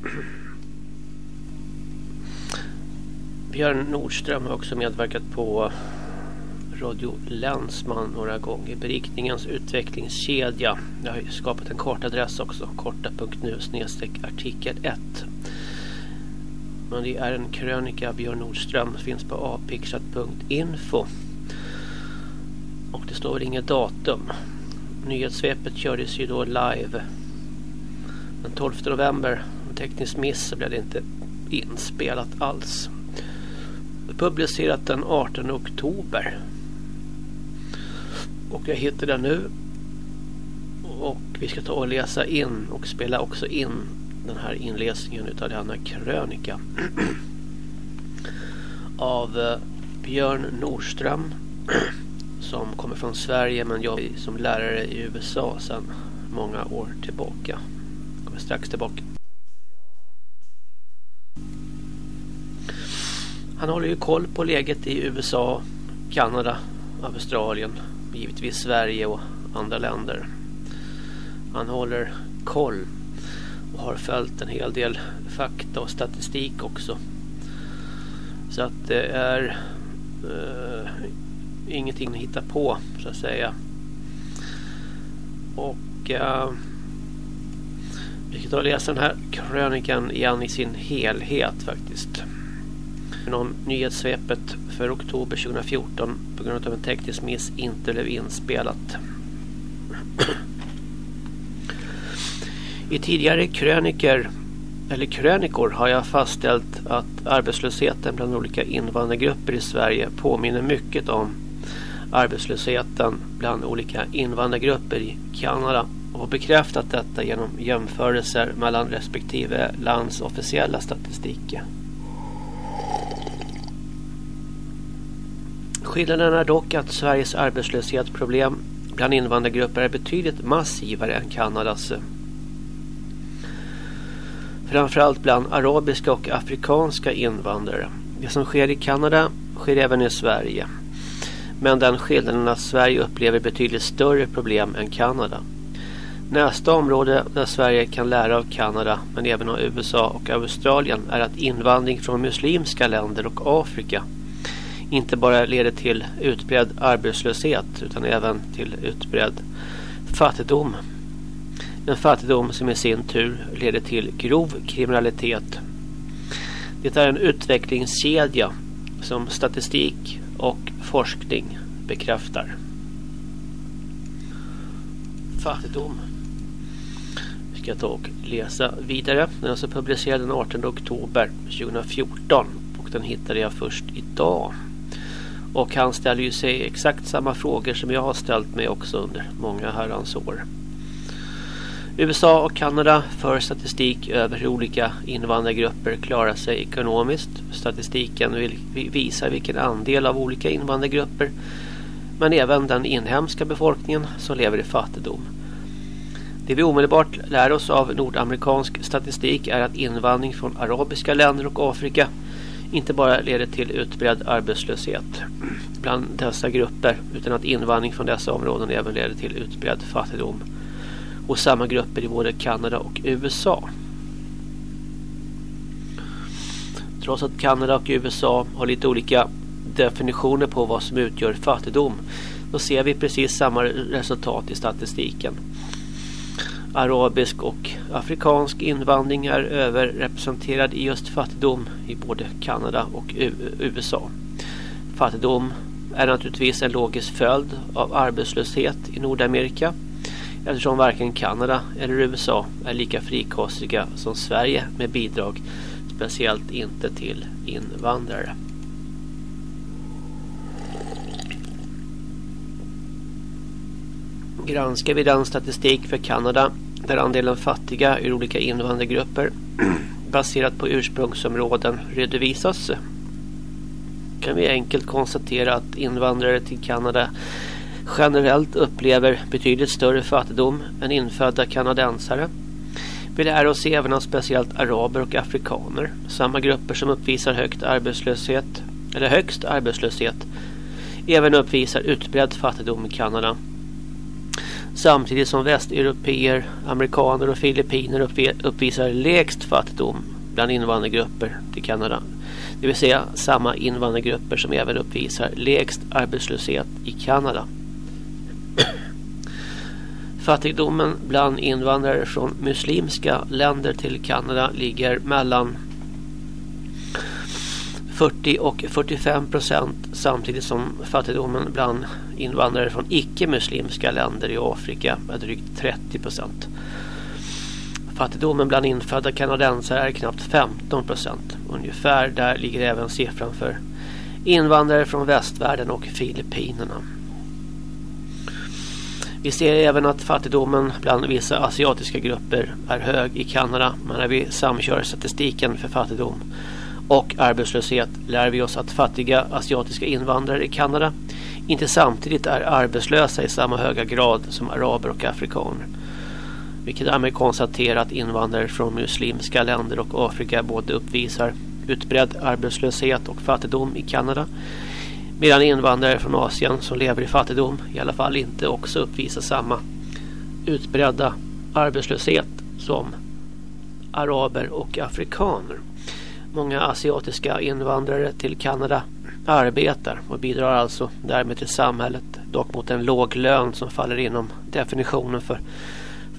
Björn Nordström har också medverkat på Radio Länsman några gånger. Berikningens utvecklingskedja. Jag har skapat en kortadress också. Korta.nu snedstreck artikel 1. Men det är en krönika Björn Nordström. Finns på apixat.info. Och det står väl inget datum. Nyhetssvepet kördes ju då live den 12 november. En teknisk miss så blev det inte inspelat alls. Publicerat den 18 oktober. Och jag hittar den nu. Och vi ska ta och läsa in och spela också in den här inläsningen utav denna krönika. Av eh, Björn Nordström som kommer från Sverige men jobbar som lärare i USA sedan många år tillbaka strax tillbaka. Han håller ju koll på läget i USA, Kanada, Australien, givetvis Sverige och andra länder. Han håller koll och har följt en hel del fakta och statistik också. Så att det är eh, ingenting att hitta på så att säga. Och eh, vi ska ta och läsa den här krönikan igen i sin helhet faktiskt. Om nyhetssvepet för oktober 2014 på grund av en teknisk miss inte blev inspelat. I tidigare kröniker eller krönikor har jag fastställt att arbetslösheten bland olika invandrargrupper i Sverige påminner mycket om arbetslösheten bland olika invandrargrupper i Kanada och bekräftat detta genom jämförelser mellan respektive lands officiella statistik. Skillnaden är dock att Sveriges arbetslöshetsproblem bland invandrargrupper är betydligt massivare än Kanadas. Framförallt bland arabiska och afrikanska invandrare. Det som sker i Kanada sker även i Sverige. Men den skillnaden att Sverige upplever betydligt större problem än Kanada. Nästa område där Sverige kan lära av Kanada men även av USA och Australien är att invandring från muslimska länder och Afrika inte bara leder till utbredd arbetslöshet utan även till utbredd fattigdom. En fattigdom som i sin tur leder till grov kriminalitet. Det är en utvecklingskedja som statistik och forskning bekräftar. Fattigdom. Vi ta och läsa vidare. Den är alltså publicerad den 18 oktober 2014 och den hittade jag först idag. Och han ställer ju sig exakt samma frågor som jag har ställt mig också under många herrans år. USA och Kanada för statistik över hur olika invandrargrupper klarar sig ekonomiskt. Statistiken visar vilken andel av olika invandrargrupper men även den inhemska befolkningen som lever i fattigdom. Det vi omedelbart lär oss av nordamerikansk statistik är att invandring från arabiska länder och Afrika inte bara leder till utbredd arbetslöshet bland dessa grupper utan att invandring från dessa områden även leder till utbredd fattigdom hos samma grupper i både Kanada och USA. Trots att Kanada och USA har lite olika definitioner på vad som utgör fattigdom så ser vi precis samma resultat i statistiken. Arabisk och afrikansk invandring är överrepresenterad i just fattigdom i både Kanada och USA. Fattigdom är naturligtvis en logisk följd av arbetslöshet i Nordamerika eftersom varken Kanada eller USA är lika frikostiga som Sverige med bidrag, speciellt inte till invandrare. Granskar vi den statistik för Kanada där andelen fattiga ur olika invandrargrupper baserat på ursprungsområden redovisas kan vi enkelt konstatera att invandrare till Kanada generellt upplever betydligt större fattigdom än infödda kanadensare. Vi lär oss även av speciellt araber och afrikaner, samma grupper som uppvisar högt arbetslöshet eller högst arbetslöshet, även uppvisar utbredd fattigdom i Kanada. Samtidigt som västeuropeer, amerikaner och filippiner uppvisar lägst fattigdom bland invandrargrupper till Kanada. Det vill säga samma invandrargrupper som även uppvisar lägst arbetslöshet i Kanada. Fattigdomen bland invandrare från muslimska länder till Kanada ligger mellan 40 och 45 procent samtidigt som fattigdomen bland invandrare från icke-muslimska länder i Afrika är drygt 30 procent. Fattigdomen bland infödda kanadensare är knappt 15 procent. Ungefär där ligger även siffran för invandrare från västvärlden och Filippinerna. Vi ser även att fattigdomen bland vissa asiatiska grupper är hög i Kanada. Men när vi samkör statistiken för fattigdom och arbetslöshet lär vi oss att fattiga asiatiska invandrare i Kanada inte samtidigt är arbetslösa i samma höga grad som araber och afrikaner. Vi kan därmed konstatera att invandrare från muslimska länder och Afrika både uppvisar utbredd arbetslöshet och fattigdom i Kanada Medan invandrare från Asien som lever i fattigdom i alla fall inte också uppvisar samma utbredda arbetslöshet som araber och afrikaner. Många asiatiska invandrare till Kanada arbetar och bidrar alltså därmed till samhället, dock mot en låg lön som faller inom definitionen för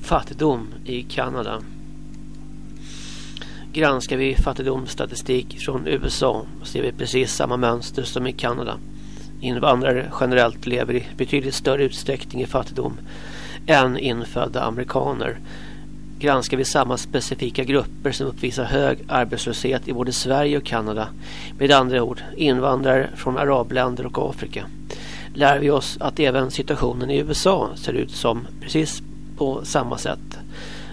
fattigdom i Kanada. Granskar vi fattigdomsstatistik från USA ser vi precis samma mönster som i Kanada. Invandrare generellt lever i betydligt större utsträckning i fattigdom än infödda amerikaner. Granskar vi samma specifika grupper som uppvisar hög arbetslöshet i både Sverige och Kanada, med andra ord invandrare från arabländer och Afrika, lär vi oss att även situationen i USA ser ut som precis på samma sätt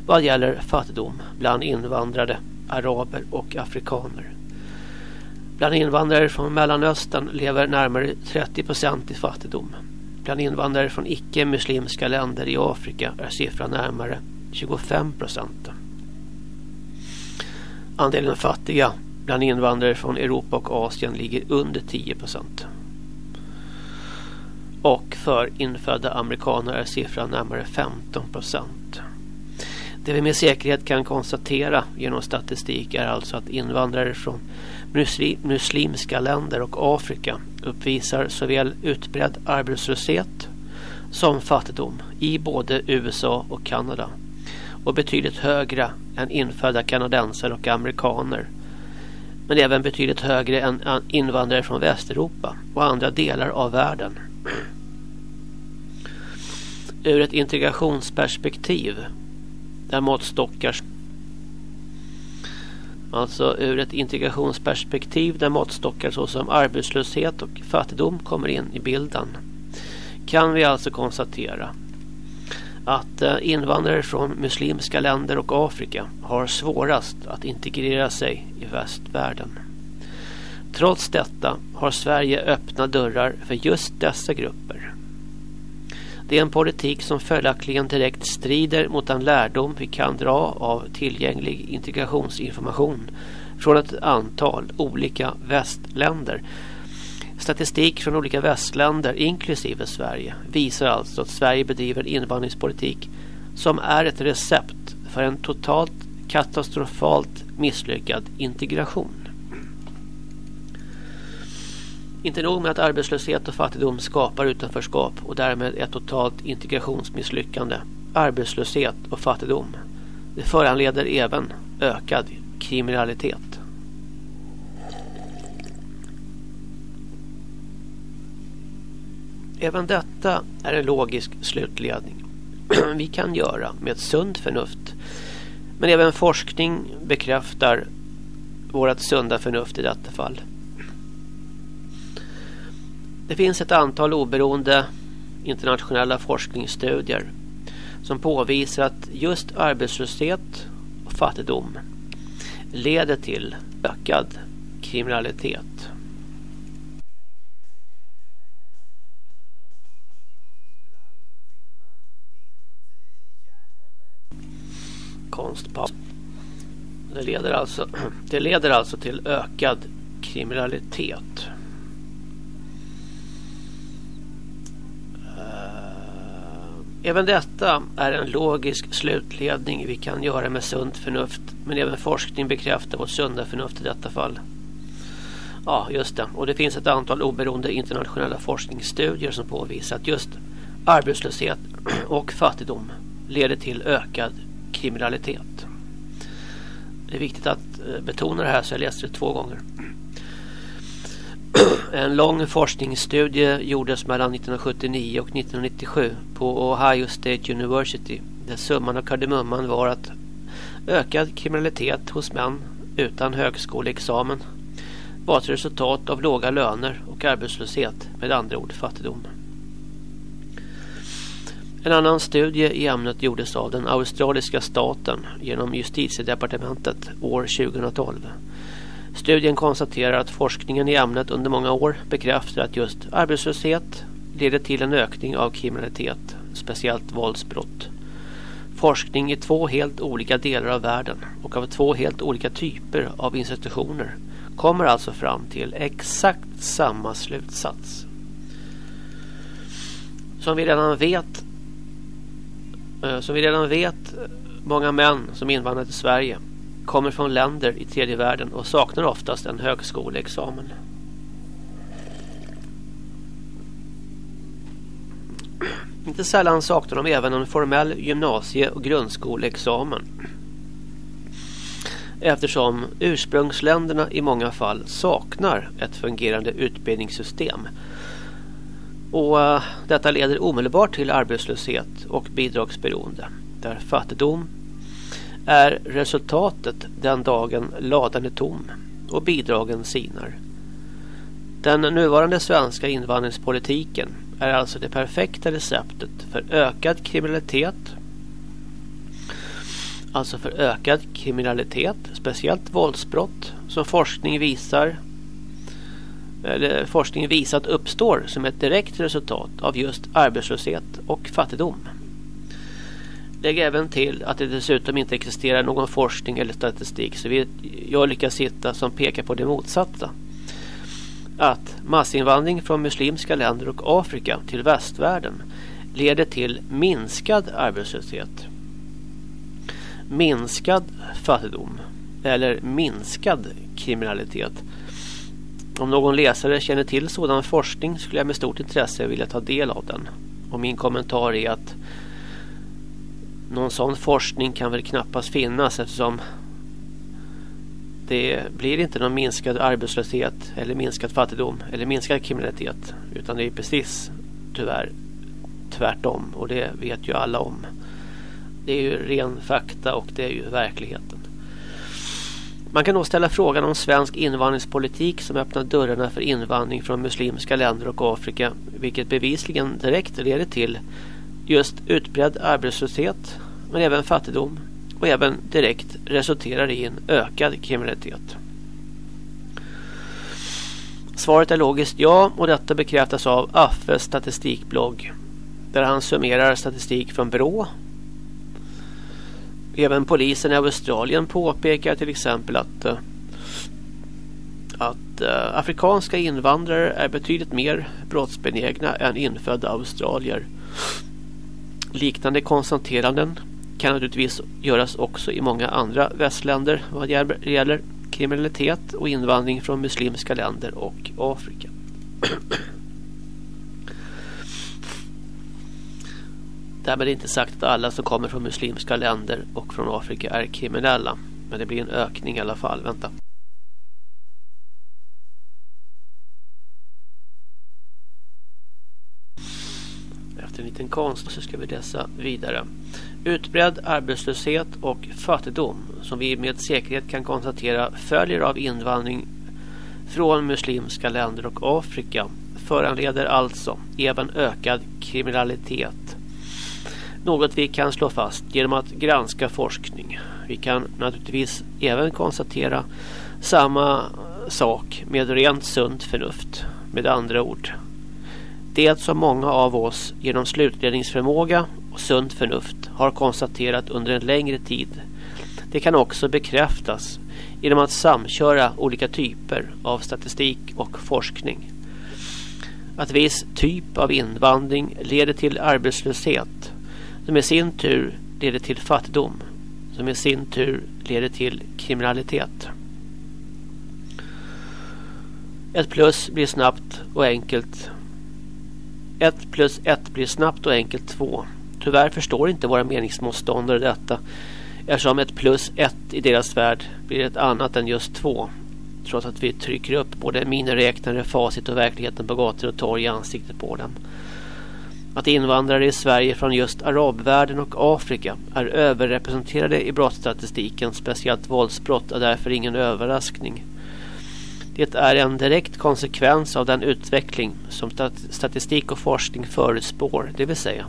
vad gäller fattigdom bland invandrade, araber och afrikaner. Bland invandrare från Mellanöstern lever närmare 30 procent i fattigdom. Bland invandrare från icke-muslimska länder i Afrika är siffran närmare 25 procent. Andelen fattiga bland invandrare från Europa och Asien ligger under 10 procent. Och för infödda amerikaner är siffran närmare 15 procent. Det vi med säkerhet kan konstatera genom statistik är alltså att invandrare från muslimska länder och Afrika uppvisar såväl utbredd arbetslöshet som fattigdom i både USA och Kanada och betydligt högre än infödda kanadensare och amerikaner men även betydligt högre än invandrare från Västeuropa och andra delar av världen. Ur ett integrationsperspektiv där måttstockar Alltså ur ett integrationsperspektiv där måttstockar såsom arbetslöshet och fattigdom kommer in i bilden kan vi alltså konstatera att eh, invandrare från muslimska länder och Afrika har svårast att integrera sig i västvärlden. Trots detta har Sverige öppna dörrar för just dessa grupper. Det är en politik som följaktligen direkt strider mot den lärdom vi kan dra av tillgänglig integrationsinformation från ett antal olika västländer. Statistik från olika västländer, inklusive Sverige, visar alltså att Sverige bedriver en invandringspolitik som är ett recept för en totalt katastrofalt misslyckad integration. Inte nog med att arbetslöshet och fattigdom skapar utanförskap och därmed ett totalt integrationsmisslyckande. Arbetslöshet och fattigdom. Det föranleder även ökad kriminalitet. Även detta är en logisk slutledning vi kan göra med sunt förnuft. Men även forskning bekräftar vårt sunda förnuft i detta fall. Det finns ett antal oberoende internationella forskningsstudier som påvisar att just arbetslöshet och fattigdom leder till ökad kriminalitet. Konstpaus. Det leder alltså, det leder alltså till ökad kriminalitet. Eh, även detta är en logisk slutledning vi kan göra med sunt förnuft. Men även forskning bekräftar vårt sunda förnuft i detta fall. Ja, just det. Och det finns ett antal oberoende internationella forskningsstudier som påvisar att just arbetslöshet och fattigdom leder till ökad kriminalitet. Det är viktigt att eh, betona det här så jag läste det två gånger. En lång forskningsstudie gjordes mellan 1979 och 1997 på Ohio State University där summan av kardemumman var att ökad kriminalitet hos män utan högskoleexamen var ett resultat av låga löner och arbetslöshet, med andra ord fattigdom. En annan studie i ämnet gjordes av den australiska staten genom justitiedepartementet år 2012. Studien konstaterar att forskningen i ämnet under många år bekräftar att just arbetslöshet leder till en ökning av kriminalitet, speciellt våldsbrott. Forskning i två helt olika delar av världen och av två helt olika typer av institutioner kommer alltså fram till exakt samma slutsats. Som vi redan vet Eh, som vi redan vet många män som invandrat till Sverige kommer från länder i tredje världen och saknar oftast en högskoleexamen. Inte sällan saknar de även en formell gymnasie- och grundskoleexamen. Eftersom ursprungsländerna i många fall saknar ett fungerande utbildningssystem. Och eh, detta leder omedelbart till arbetslöshet och bidragsberoende. Där fattigdom, är resultatet den dagen ladan är tom och bidragen sinar. Den nuvarande svenska invandringspolitiken är alltså det perfekta receptet för ökad kriminalitet alltså för ökad kriminalitet, speciellt våldsbrott som forskning visar Eh, eller forskning visat uppstår som ett direkt resultat av just arbetslöshet och fattigdom. Lägg även till att det dessutom inte existerar någon forskning eller statistik så vi, jag lyckas hitta som pekar på det motsatta. Att massinvandring från muslimska länder och Afrika till västvärlden leder till minskad arbetslöshet, minskad fattigdom eller minskad kriminalitet. Om någon läsare känner till sådan forskning skulle jag med stort intresse vilja ta del av den. Och min kommentar är att någon sån forskning kan väl knappast finnas eftersom det blir inte någon minskad arbetslöshet eller minskad fattigdom eller minskad kriminalitet utan det är precis tyvärr tvärtom och det vet ju alla om. Det är ju ren fakta och det är ju verkligheten. Man kan då ställa frågan om svensk invandringspolitik som öppnar dörrarna för invandring från muslimska länder och Afrika vilket bevisligen direkt leder till just utbredd arbetslöshet men även fattigdom och även direkt resulterar i en ökad kriminalitet. Svaret är logiskt ja och detta bekräftas av Affes statistikblogg där han summerar statistik från Brå. Även polisen i Australien påpekar till exempel att eh, att uh, afrikanska invandrare är betydligt mer brottsbenägna än infödda australier. Liknande konstateranden kan naturligtvis göras också i många andra västländer vad gäller kriminalitet och invandring från muslimska länder och Afrika. Därmed inte sagt att alla som kommer från muslimska länder och från Afrika är kriminella. Men det blir en ökning i alla fall. Vänta. Efter en liten konst så ska vi läsa vidare. Utbredd arbetslöshet och fattigdom som vi med säkerhet kan konstatera följer av invandring från muslimska länder och Afrika föranleder alltså även ökad kriminalitet. Något vi kan slå fast genom att granska forskning. Vi kan naturligtvis även konstatera samma sak med rent sunt förnuft. Med andra ord. Det som många av oss genom slutledningsförmåga och sunt förnuft har konstaterat under en längre tid. Det kan också bekräftas genom att samköra olika typer av statistik och forskning. Att viss typ av invandring leder till arbetslöshet som i sin tur leder till fattigdom som i sin tur leder till kriminalitet. Ett plus blir snabbt och enkelt. Ett plus ett blir snabbt och enkelt två. Tyvärr förstår inte våra meningsmotståndare detta eftersom ett plus ett i deras värld blir ett annat än just två. Trots att vi trycker upp både miniräknare, facit och verkligheten på gator och torg i ansiktet på dem. Att invandrare i Sverige från just arabvärlden och Afrika är överrepresenterade i brottsstatistiken, speciellt våldsbrott, är därför ingen överraskning. Det är en direkt konsekvens av den utveckling som statistik och forskning förutspår, det vill säga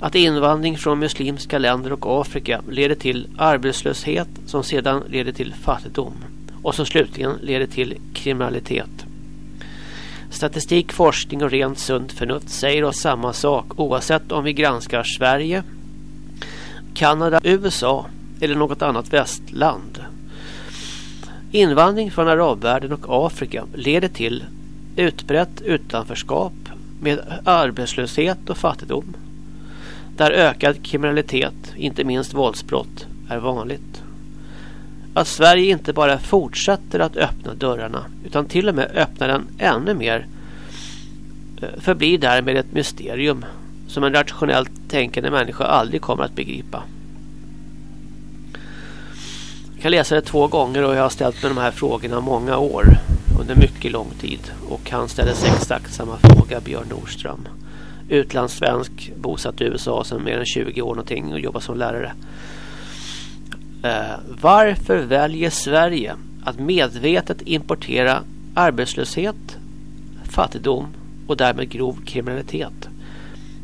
att invandring från muslimska länder och Afrika leder till arbetslöshet som sedan leder till fattigdom och som slutligen leder till kriminalitet. Statistik, forskning och rent sunt förnuft säger oss samma sak oavsett om vi granskar Sverige, Kanada, USA eller något annat västland. Invandring från arabvärlden och Afrika leder till utbrett utanförskap med arbetslöshet och fattigdom där ökad kriminalitet, inte minst våldsbrott, är vanligt. Att Sverige inte bara fortsätter att öppna dörrarna utan till och med öppnar den ännu mer eh, förblir därmed ett mysterium som en rationellt tänkande människa aldrig kommer att begripa. Jag kan läsa det två gånger och jag har ställt mig de här frågorna många år under mycket lång tid och han ställer sig exakt samma fråga Björn Nordström utlandssvensk bosatt i USA sedan mer än 20 år någonting och jobbar som lärare. Eh, varför väljer Sverige att medvetet importera arbetslöshet, fattigdom och därmed grov kriminalitet?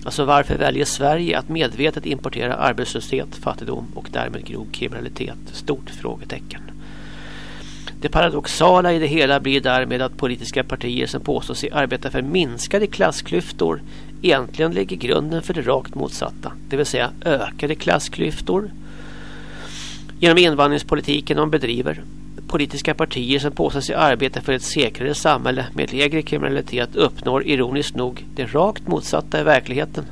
Alltså varför väljer Sverige att medvetet importera arbetslöshet, fattigdom och därmed grov kriminalitet? Stort frågetecken. Det paradoxala i det hela blir därmed att politiska partier som påstår sig arbeta för minskade klassklyftor egentligen lägger grunden för det rakt motsatta, det vill säga ökade klassklyftor. Genom invandringspolitiken de bedriver politiska partier som påstår sig arbeta för ett säkrare samhälle med lägre kriminalitet uppnår ironiskt nog det rakt motsatta i verkligheten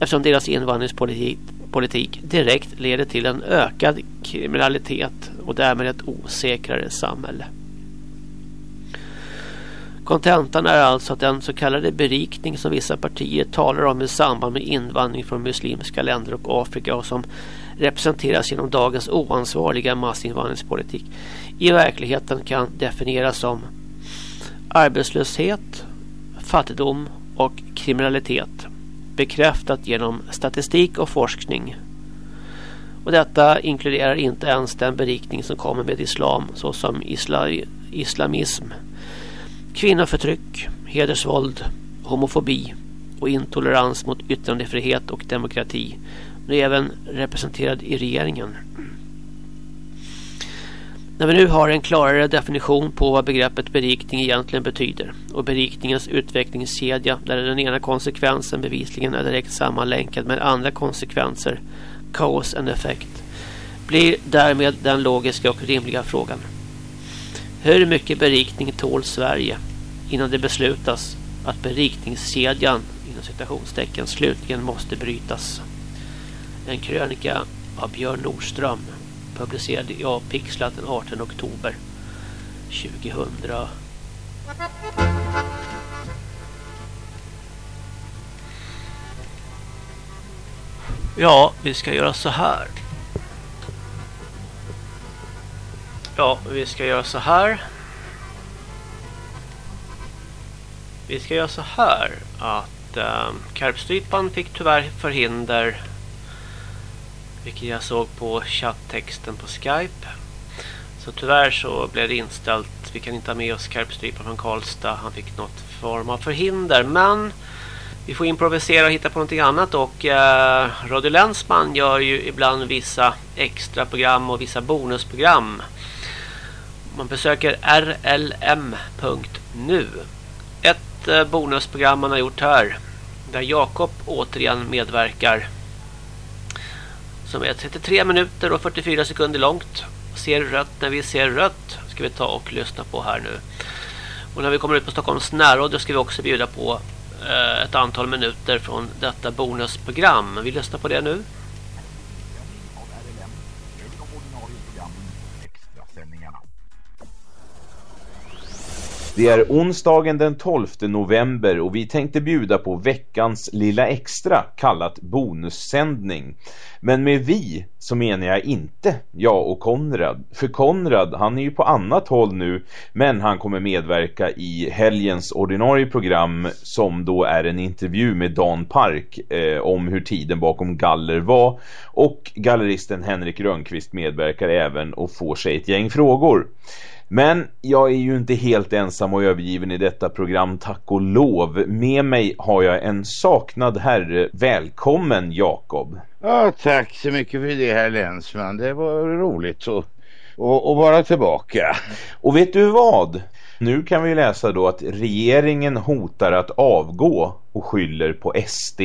eftersom deras invandringspolitik direkt leder till en ökad kriminalitet och därmed ett osäkrare samhälle. Kontentan är alltså att den så kallade berikning som vissa partier talar om i samband med invandring från muslimska länder och Afrika och som representeras genom dagens oansvariga massinvandringspolitik i verkligheten kan definieras som arbetslöshet, fattigdom och kriminalitet bekräftat genom statistik och forskning. Och detta inkluderar inte ens den berikning som kommer med islam såsom isla, islamism, kvinnoförtryck, hedersvåld, homofobi och intolerans mot yttrandefrihet och demokrati. Nu även representerad i regeringen. När vi nu har en klarare definition på vad begreppet berikning egentligen betyder och berikningens utvecklingskedja där den ena konsekvensen bevisligen är direkt sammanlänkad med andra konsekvenser, cause and effect, blir därmed den logiska och rimliga frågan. Hur mycket berikning tål Sverige innan det beslutas att berikningskedjan inom citationstecken slutligen måste brytas? En krönika av Björn Nordström publicerad i A-pixlat den 18 oktober 2000. Ja, vi ska göra så här. Ja, vi ska göra så här. Vi ska göra så här att äh, Karpstrypan fick tyvärr förhinder vilket jag såg på chatttexten på Skype. Så tyvärr så blev det inställt. Vi kan inte ha med oss Karpstrypan från Karlstad. Han fick något form av förhinder. Men vi får improvisera och hitta på någonting annat. Och eh, Radio Länsman gör ju ibland vissa extra program och vissa bonusprogram. Man besöker rlm.nu. Ett eh, bonusprogram man har gjort här. Där Jakob återigen medverkar som är 33 minuter och 44 sekunder långt. Ser rött när vi ser rött ska vi ta och lyssna på här nu. Och när vi kommer ut på Stockholms närradio ska vi också bjuda på eh, ett antal minuter från detta bonusprogram. Vi lyssnar på det nu. Det är onsdagen den 12 november och vi tänkte bjuda på veckans lilla extra kallat bonussändning. Men med vi så menar jag inte jag och Konrad. För Konrad han är ju på annat håll nu men han kommer medverka i helgens ordinarie program som då är en intervju med Dan Park eh, om hur tiden bakom galler var. Och galleristen Henrik Rönnqvist medverkar även och får sig ett gäng frågor. Men jag är ju inte helt ensam och övergiven i detta program, tack och lov. Med mig har jag en saknad herre. Välkommen Jakob. Ja, tack så mycket för det här Länsman. Det var roligt att, att, att vara tillbaka. Och vet du vad? Nu kan vi läsa då att regeringen hotar att avgå och skyller på SD.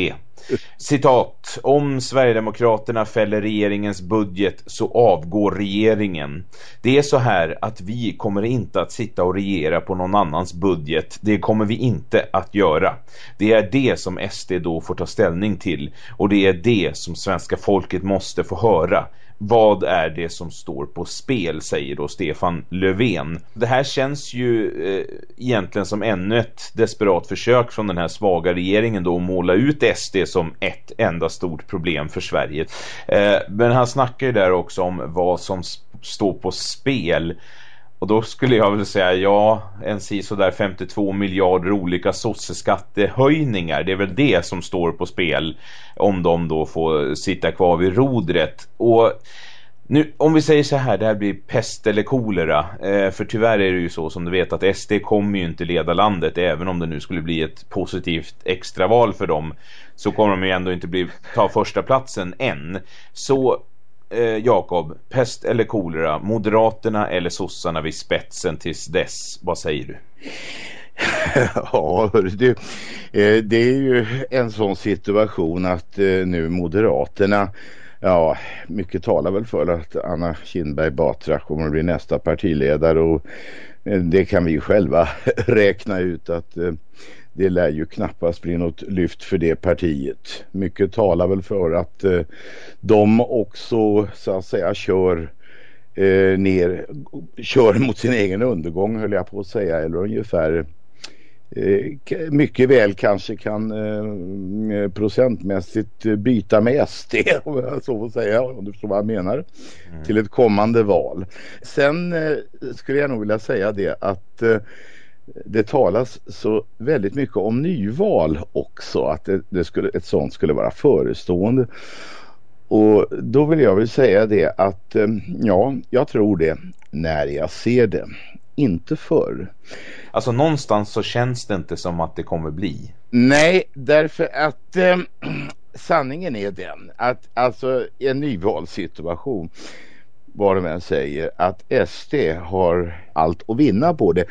Citat, om Sverigedemokraterna fäller regeringens budget så avgår regeringen. Det är så här att vi kommer inte att sitta och regera på någon annans budget. Det kommer vi inte att göra. Det är det som SD då får ta ställning till och det är det som svenska folket måste få höra vad är det som står på spel, säger då Stefan Löfven. Det här känns ju eh, egentligen som ännu ett desperat försök från den här svaga regeringen då att måla ut SD som ett enda stort problem för Sverige. Eh, men han snackar ju där också om vad som står på spel. Och då skulle jag väl säga ja, en sådär 52 miljarder olika sosseskattehöjningar. Det är väl det som står på spel om de då får sitta kvar vid rodret. Och nu, om vi säger så här, det här blir pest eller kolera. Eh, för tyvärr är det ju så som du vet att SD kommer ju inte leda landet. Även om det nu skulle bli ett positivt extraval för dem. Så kommer de ju ändå inte bli, ta första platsen än. Så eh, Jakob, pest eller kolera, Moderaterna eller sossarna vid spetsen tills dess, vad säger du? ja, du, eh, det är ju en sån situation att eh, nu Moderaterna Ja, mycket talar väl för att Anna Kinberg Batra kommer att bli nästa partiledare och eh, det kan vi själva räkna ut att eh, det lär ju knappast bli något lyft för det partiet. Mycket talar väl för att eh, de också så att säga kör ner, kör mot sin egen undergång höll jag på att säga eller ungefär eh, mycket väl kanske kan eh, procentmässigt eh, byta med SD om jag så får säga om du förstår vad jag menar till ett kommande val. Sen eh, skulle jag nog vilja säga det att eh, det talas så väldigt mycket om nyval också att det, det skulle, ett sånt skulle vara förestående. Och då vill jag väl säga det att eh, ja, jag tror det när jag ser det. Inte förr. Alltså någonstans så känns det inte som att det kommer bli. Nej, därför att eh, sanningen är den att alltså i en nyvalssituation vad de än säger att SD har allt att vinna på det.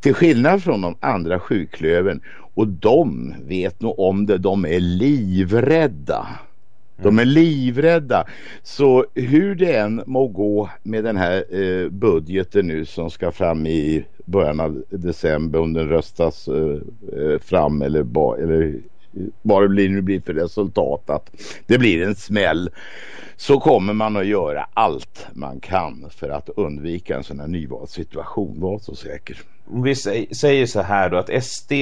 Till skillnad från de andra sjuklöven och de vet nog om det, de är livrädda. De är livrädda. Så hur det än må gå med den här eh, budgeten nu som ska fram i början av december om den röstas eh, eh, fram eller, ba, eller vad det blir, nu blir för resultat att det blir en smäll så kommer man att göra allt man kan för att undvika en sån här nyvalssituation. Var så säker. Om vi sä- säger så här då att SD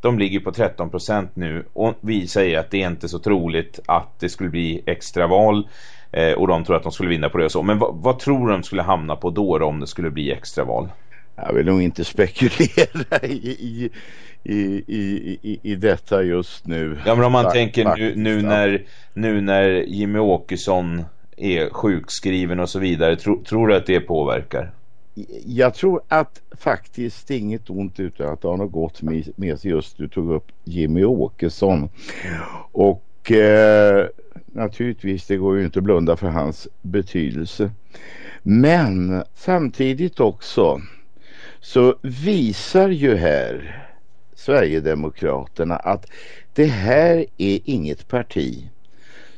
de ligger på 13% nu och vi säger att det är inte så troligt att det skulle bli extraval eh, och de tror att de skulle vinna på det och så. Men vad, tror de skulle hamna på då, då om det skulle bli extraval? Jag vill nog inte spekulera i, i, i, i, i, detta just nu. Ja men om man Fak- tänker nu, nu, när, nu när Jimmy Åkesson är sjukskriven och så vidare, tro, tror du att det påverkar? Jag tror att faktiskt inget ont utan att det har något gott med, med sig just du tog upp Jimmy Åkesson. Och eh, naturligtvis det går ju inte att blunda för hans betydelse. Men samtidigt också så visar ju här Sverigedemokraterna att det här är inget parti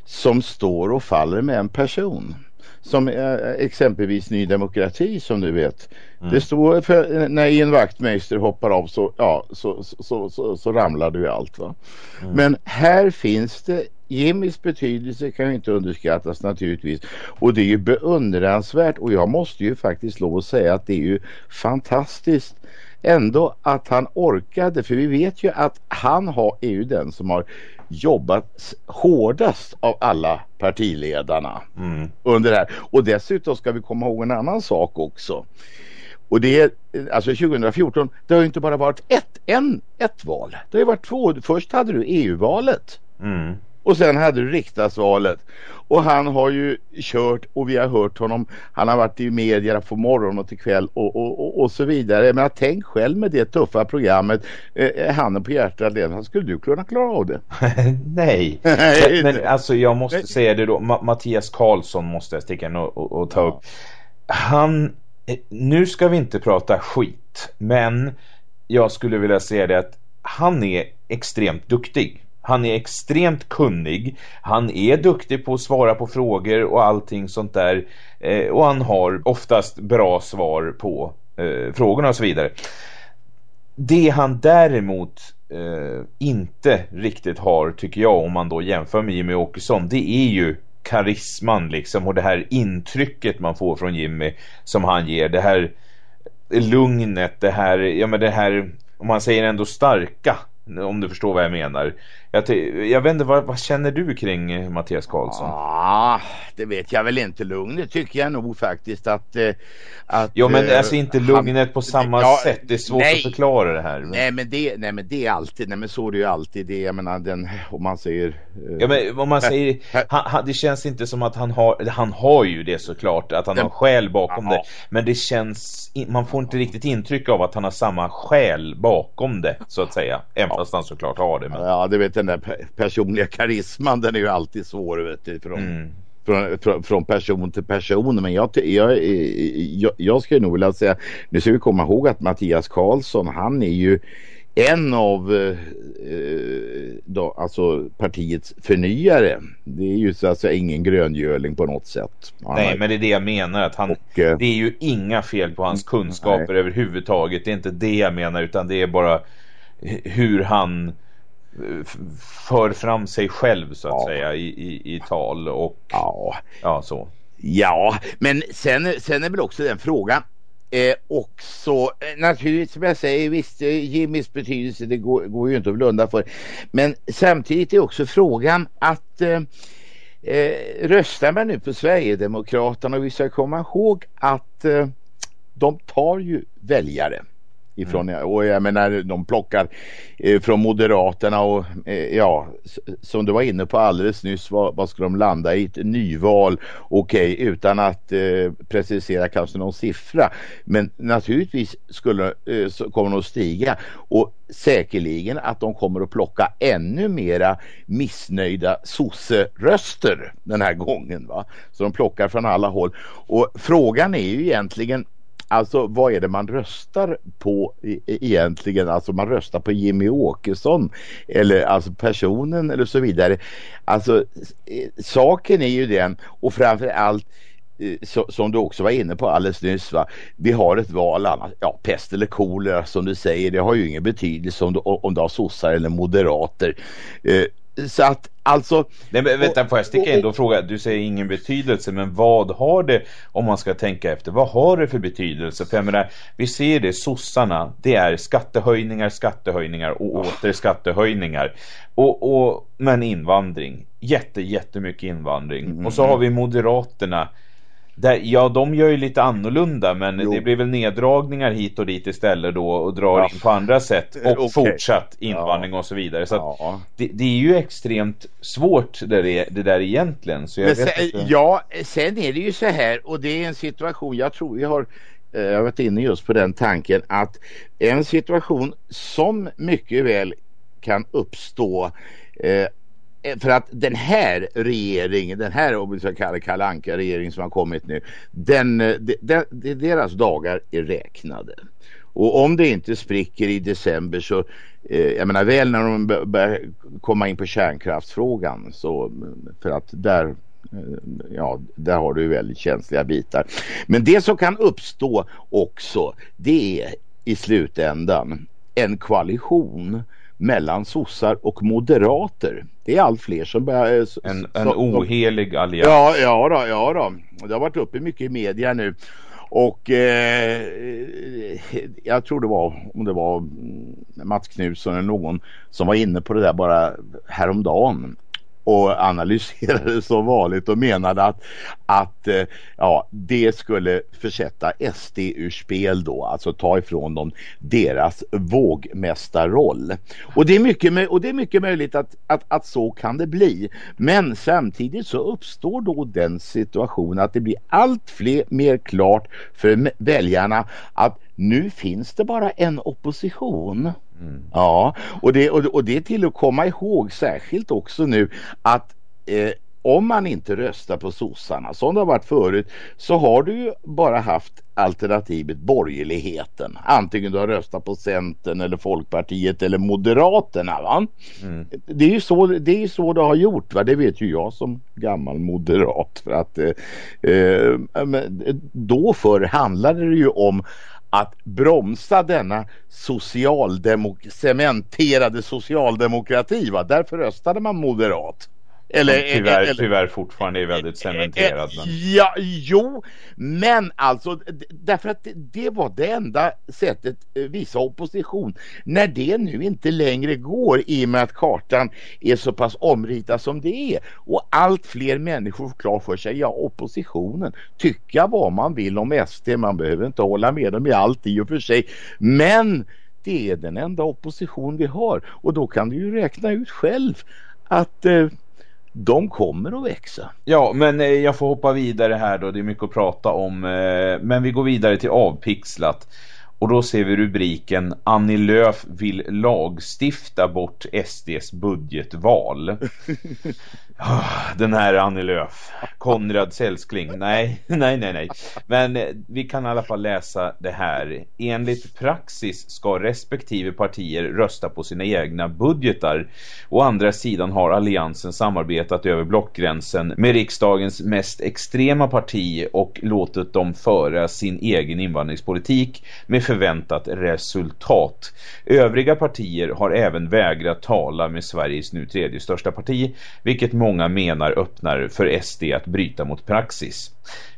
som står och faller med en person. Som exempelvis Ny Demokrati som du vet. Det står för, när Ian Wachtmeister hoppar av så, ja, så, så, så, så, ramlar du allt. Va? Men här finns det Jimmys betydelse kan ju inte underskattas naturligtvis och det är ju beundransvärt och jag måste ju faktiskt lov att säga att det är ju fantastiskt ändå att han orkade för vi vet ju att han har, är ju den som har jobbat hårdast av alla partiledarna Mm. under det här. Och dessutom ska vi komma ihåg en annan sak också. Och det är alltså 2014, det har ju inte bara varit ett, en, ett val. Det har ju varit två. Först hade du EU-valet Mm. och sen hade du riksdagsvalet. Och han har ju kört och vi har hört honom. Han har varit i media från morgon och till kväll och, och, och, och så vidare. Men tänk själv med det tuffa programmet. Eh, handen på hjärtat, Lena, skulle du kunna klara av det? Nej. Men, men alltså jag måste Nej. säga det då. Ma- Mattias Karlsson måste jag sticka in och, och, ta upp. Han, eh, nu ska vi inte prata skit. Men jag skulle vilja säga det att han är extremt duktig. Han är extremt kunnig. Han är duktig på att svara på frågor och allting sånt där. Eh, och han har oftast bra svar på eh, frågorna och så vidare. Det han däremot eh, inte riktigt har tycker jag om man då jämför med Jimmy Åkesson det är ju karisman liksom och det här intrycket man får från Jimmy som han ger det här eh, lugnet det här, ja men det här om man säger ändå starka om du förstår vad jag menar jag, jag vet inte, vad, vad känner du kring eh, Mattias Karlsson? Ah, det vet jag väl inte. Lugnet tycker jag nog faktiskt att... Eh, att Ja men eh, alltså inte han- lugnet på samma Ja, sätt, det är svårt nej. att förklara det här Nej men, det, nej men det är alltid, nej men så är det ju alltid det, jag menar den, om man säger eh, Ja men om man säger, han, han, det känns inte som att han har, han har ju det såklart, att han Ja. har skäl bakom Ja. det. Men det känns, man får inte riktigt intryck av att han har samma skäl bakom det, så att säga. Även fast han såklart har det. Men, Ja, det vet den där pe- personliga karisman, den är ju alltid svår vet du, från, mm. från, från, från person till person. Men jag, jag, jag, jag skulle nog vilja säga, nu ska vi komma ihåg att Mattias Karlsson, han är ju en av eh, då, alltså partiets förnyare. Det är ju så att säga ingen gröngöling på något sätt. Han Nej har- men det är det jag menar, att han, och, eh, det är ju inga fel på hans kunskaper Nej. överhuvudtaget. Det är inte det jag menar, utan det är bara hur han för fram sig själv så att Ja. säga i, i, i tal och ja, ja så. Ja, men sen, sen är väl också den frågan. eh, också, eh, naturligtvis som jag säger, visst eh, Jimmys betydelse det går, går ju inte att blunda för. Men samtidigt är också frågan att eh, eh, röstar man nu på Sverigedemokraterna och vi ska komma ihåg att eh, de tar ju väljare ifrån, mm. och jag menar de plockar eh, från Moderaterna och eh, ja som du var inne på alldeles nyss vad, vad ska de landa i? Ett nyval okej okay, utan att eh, precisera kanske någon siffra. Men naturligtvis skulle eh, kommer de att stiga. Och säkerligen att de kommer att plocka ännu mera missnöjda sosseröster den här gången va? Så de plockar från alla håll. Och frågan är ju egentligen Alltså vad är det man röstar på e-, e-, egentligen? Alltså man röstar på Jimmy Åkesson eller alltså personen eller så vidare. Alltså e-, saken är ju den och framför allt så, som du också var inne på alldeles nyss va? Vi har ett val annars, ja pest eller kolera som du säger det har ju ingen betydelse om du, om du har sossar eller moderater. Eh, så att alltså... Nej, men vänta, får jag sticka in då och fråga? Du säger ingen betydelse, men vad har det, om man ska tänka efter, vad har det för betydelse? För jag menar, vi ser det, sossarna, det är skattehöjningar, skattehöjningar och åter skattehöjningar. Och, och, men invandring, jätte, jättemycket invandring. Mm. Och så har vi moderaterna, där, ja, de gör ju lite annorlunda men jo. det blir väl neddragningar hit och dit istället då och drar ja. in på andra sätt och okay. fortsatt invandring ja. och så vidare. Så ja. det, det, är ju extremt svårt det, där, det där egentligen. Så jag sen, Ja, sen är det ju så här och det är en situation, jag tror vi har eh, jag varit inne just på den tanken att en situation som mycket väl kan uppstå eh, Eh, Eh, för att den här regeringen, den här om vi ska kalla Kalanka regeringen som har kommit nu, den, eh, de, de, deras dagar är räknade. Och om det inte spricker i december så, eh, jag menar väl när de börjar komma in på kärnkraftsfrågan så, mm, för att där eh, ja, där har du väldigt känsliga bitar. Men det som kan uppstå också, det är i slutändan en koalition mellan sossar och moderater. Det är allt fler som börjar... Eh, en, en ohelig allians. Ja, ja då, ja då. Det har varit uppe mycket i media nu. Och eh, jag tror det var, om det var Mats Knutsson eller någon som var inne på det där bara häromdagen och analyserade som vanligt och menade att, att eh, ja, det skulle försätta SD ur spel då, alltså ta ifrån dem deras vågmästarroll. Och det är mycket, och det är mycket möjligt att, att, att så kan det bli. Men samtidigt så uppstår då den situationen att det blir allt fler, mer klart för väljarna att nu finns det bara en opposition. Mm. Ja, och det, och, och det är till att komma ihåg särskilt också nu att eh, om man inte röstar på sossarna som det har varit förut så har du ju bara haft alternativet borgerligheten. Antingen du har röstat på Centern eller Folkpartiet eller Moderaterna. Va? Mm. Det är ju så det, är så det har gjort. Va? Det vet ju jag som gammal moderat. För att, eh, eh, då för handlade det ju om att bromsa denna socialdemok cementerade socialdemokrati. Va? Därför röstade man moderat. Eller, tyvärr, eller, tyvärr fortfarande är väldigt cementerad. Men... Ja, jo, men alltså därför att det var det enda sättet eh, visa opposition. När det nu inte längre går i och med att kartan är så pass omritad som det är och allt fler människor får klart för sig, ja oppositionen, tycka vad man vill om SD, man behöver inte hålla med dem i allt i och för sig, men det är den enda opposition vi har och då kan du ju räkna ut själv att eh, de kommer att växa. Ja, men eh, jag får hoppa vidare här då. Det är mycket att prata om. Eh, men vi går vidare till avpixlat. Och då ser vi rubriken Annie Lööf vill lagstifta bort SDs budgetval. Ah, den här Annie Lööf. Konrad Sälskling. Nej, nej, nej, nej. Men eh, vi kan i alla fall läsa det här. Enligt praxis ska respektive partier rösta på sina egna budgetar. Å andra sidan har alliansen samarbetat över blockgränsen med riksdagens mest extrema parti och låtit dem föra sin egen invandringspolitik med förväntat resultat. Övriga partier har även vägrat tala med Sveriges nu tredje största parti, vilket många menar öppnar för SD att bryta mot praxis.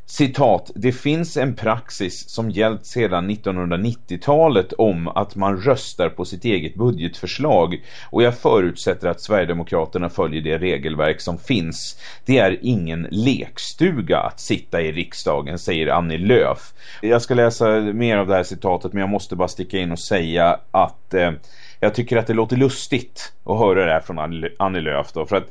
Citat, det finns en praxis som gällt sedan 1990-talet om att man röstar på sitt eget budgetförslag och jag förutsätter att Sverigedemokraterna följer det regelverk som finns. Det är ingen lekstuga att sitta i riksdagen, säger Annie Löf. Jag ska läsa mer av det här citatet men jag måste bara sticka in och säga att eh, jag tycker att det låter lustigt att höra det här från Annie Löf då, för att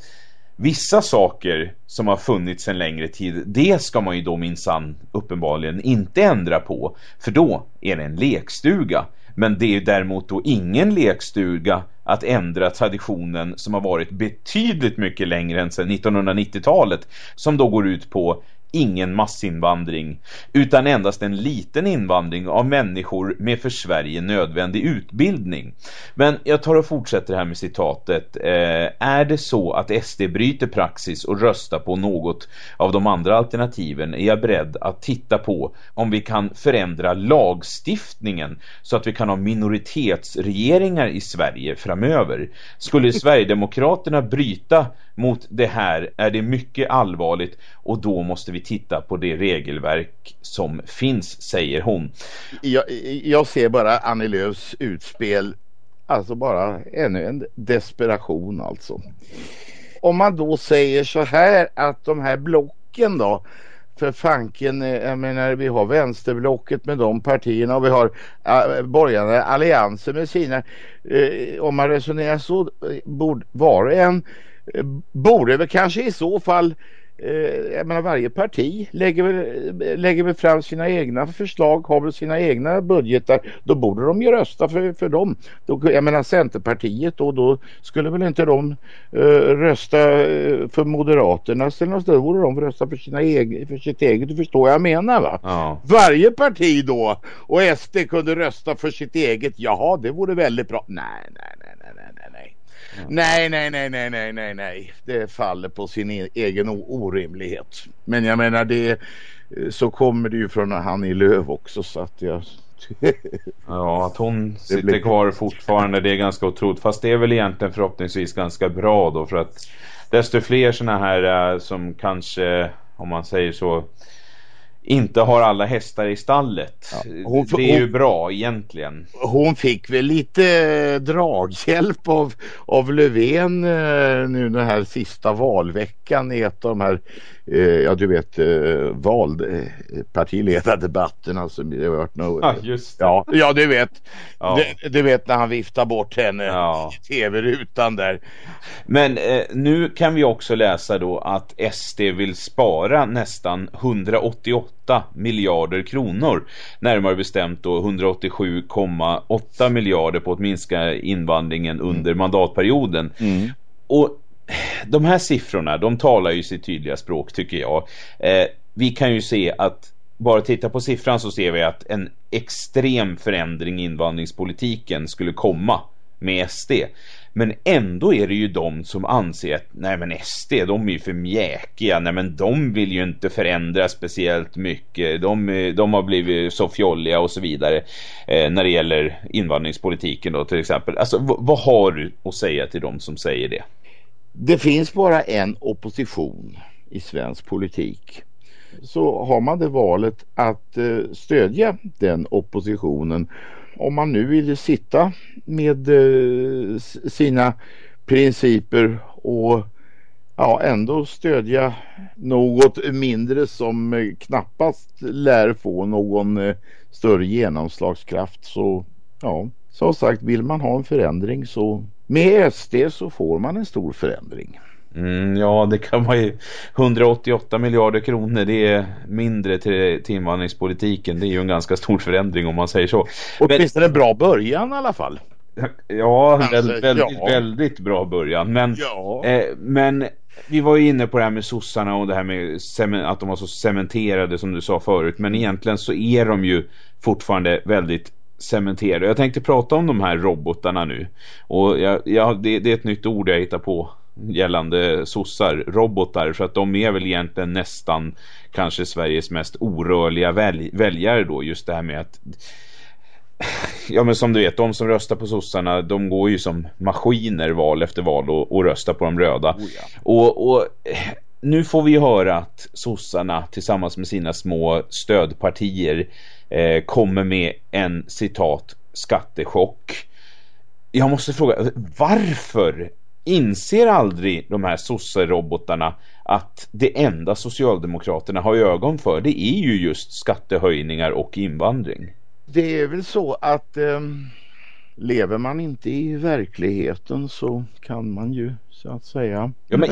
vissa saker som har funnits en längre tid, det ska man ju då minsann uppenbarligen inte ändra på. För då är det en lekstuga. Men det är ju däremot då ingen lekstuga att ändra traditionen som har varit betydligt mycket längre än sedan 1990-talet. Som då går ut på ingen massinvandring utan endast en liten invandring av människor med för Sverige nödvändig utbildning. Men jag tar och fortsätter här med citatet. Eh, är det så att SD bryter praxis och röstar på något av de andra alternativen är jag beredd att titta på om vi kan förändra lagstiftningen så att vi kan ha minoritetsregeringar i Sverige framöver. Skulle Sverigedemokraterna bryta mot det här är det mycket allvarligt och då måste vi titta på det regelverk som finns, säger hon. Jag, jag ser bara Annie Lööfs utspel, alltså bara ännu en desperation alltså. Om man då säger så här att de här blocken då för fanken, eh, jag menar vi har vänsterblocket med de partierna och vi har äh, borgarna allianser med sina. Eh, om man resonerar så, eh, borde var och en borde väl kanske i så fall eh, jag menar varje parti lägger väl, lägger väl fram sina egna förslag, har väl sina egna budgetar. Då borde de ju rösta för, för dem. Då, jag menar Centerpartiet då, då skulle väl inte de uh, rösta för Moderaterna eller något, då borde de rösta för, sina egen, för sitt eget. Du förstår vad jag menar va? Ja. Varje parti då och SD kunde rösta för sitt eget. Jaha, det vore väldigt bra. Nej, nej, nej, nej. Nej, nej, nej, nej, nej, nej. Det faller på sin e egen orimlighet. Men jag menar det så kommer det ju från han i Löv också så att jag ja, att hon sitter blir... kvar fortfarande det är ganska otroligt. Fast det är väl egentligen förhoppningsvis ganska bra då för att desto fler sådana här äh, som kanske, om man säger så inte har alla hästar i stallet. Ja, hon, det är hon, ju bra egentligen. Hon fick väl lite draghjälp av, av Löfven eh, nu den här sista valveckan i ett av de här ja du vet eh, val eh, partiledardebatterna som det har varit något, ja, just det. Ja, ja du vet ja. Du, du, vet när han viftar bort henne ja. i tv-rutan där. Men eh, nu kan vi också läsa då att SD vill spara nästan 188 miljarder kronor. Närmare bestämt då 187,8 miljarder på att minska invandringen under mm. mandatperioden. Mm. Och de här siffrorna, de talar ju sitt tydliga språk tycker jag. Eh, vi kan ju se att bara titta på siffran så ser vi att en extrem förändring i invandringspolitiken skulle komma med SD. Men ändå är det ju de som anser att nej men SD, de är ju för mjäkiga. Nej men de vill ju inte förändra speciellt mycket. De, de har blivit så fjolliga och så vidare. Eh, när det gäller invandringspolitiken då till exempel. Alltså vad har du att säga till de som säger det? Det finns bara en opposition i svensk politik. Så har man det valet att eh, stödja den oppositionen om man nu vill sitta med eh, sina principer och ja, ändå stödja något mindre som eh, knappast lär få någon större genomslagskraft så ja, som sagt vill man ha en förändring så med SD så får man en stor förändring. Mm, ja, det kan vara ju 188 miljarder kronor. Det är mindre till, till invandringspolitiken. Det är ju en ganska stor förändring om man säger så. Åtminstone en bra början i alla fall. Ja, alltså, väldigt, väldigt, ja. väldigt bra början. Men, ja. eh, men vi var ju inne på det här med sossarna och det här med att de var så cementerade som du sa förut. Men egentligen så är de ju fortfarande väldigt cementerade. Jag tänkte prata om de här robotarna nu. Och jag, jag, det, det är ett nytt ord jag hittar på gällande sossar, robotar för att de är väl egentligen nästan kanske Sveriges mest orörliga välj väljare då just det här med att ja men som du vet, de som röstar på sossarna, de går ju som maskiner val efter val och, och röstar på de röda. Oh ja. Och, och nu får vi höra att sossarna tillsammans med sina små stödpartier eh, kommer med en citat skattechock. Jag måste fråga, varför inser aldrig de här sosserobotarna att det enda Socialdemokraterna har ögon för det är ju just skattehöjningar och invandring? Det är väl så att eh, lever man inte i verkligheten så kan man ju så att säga. Ja, men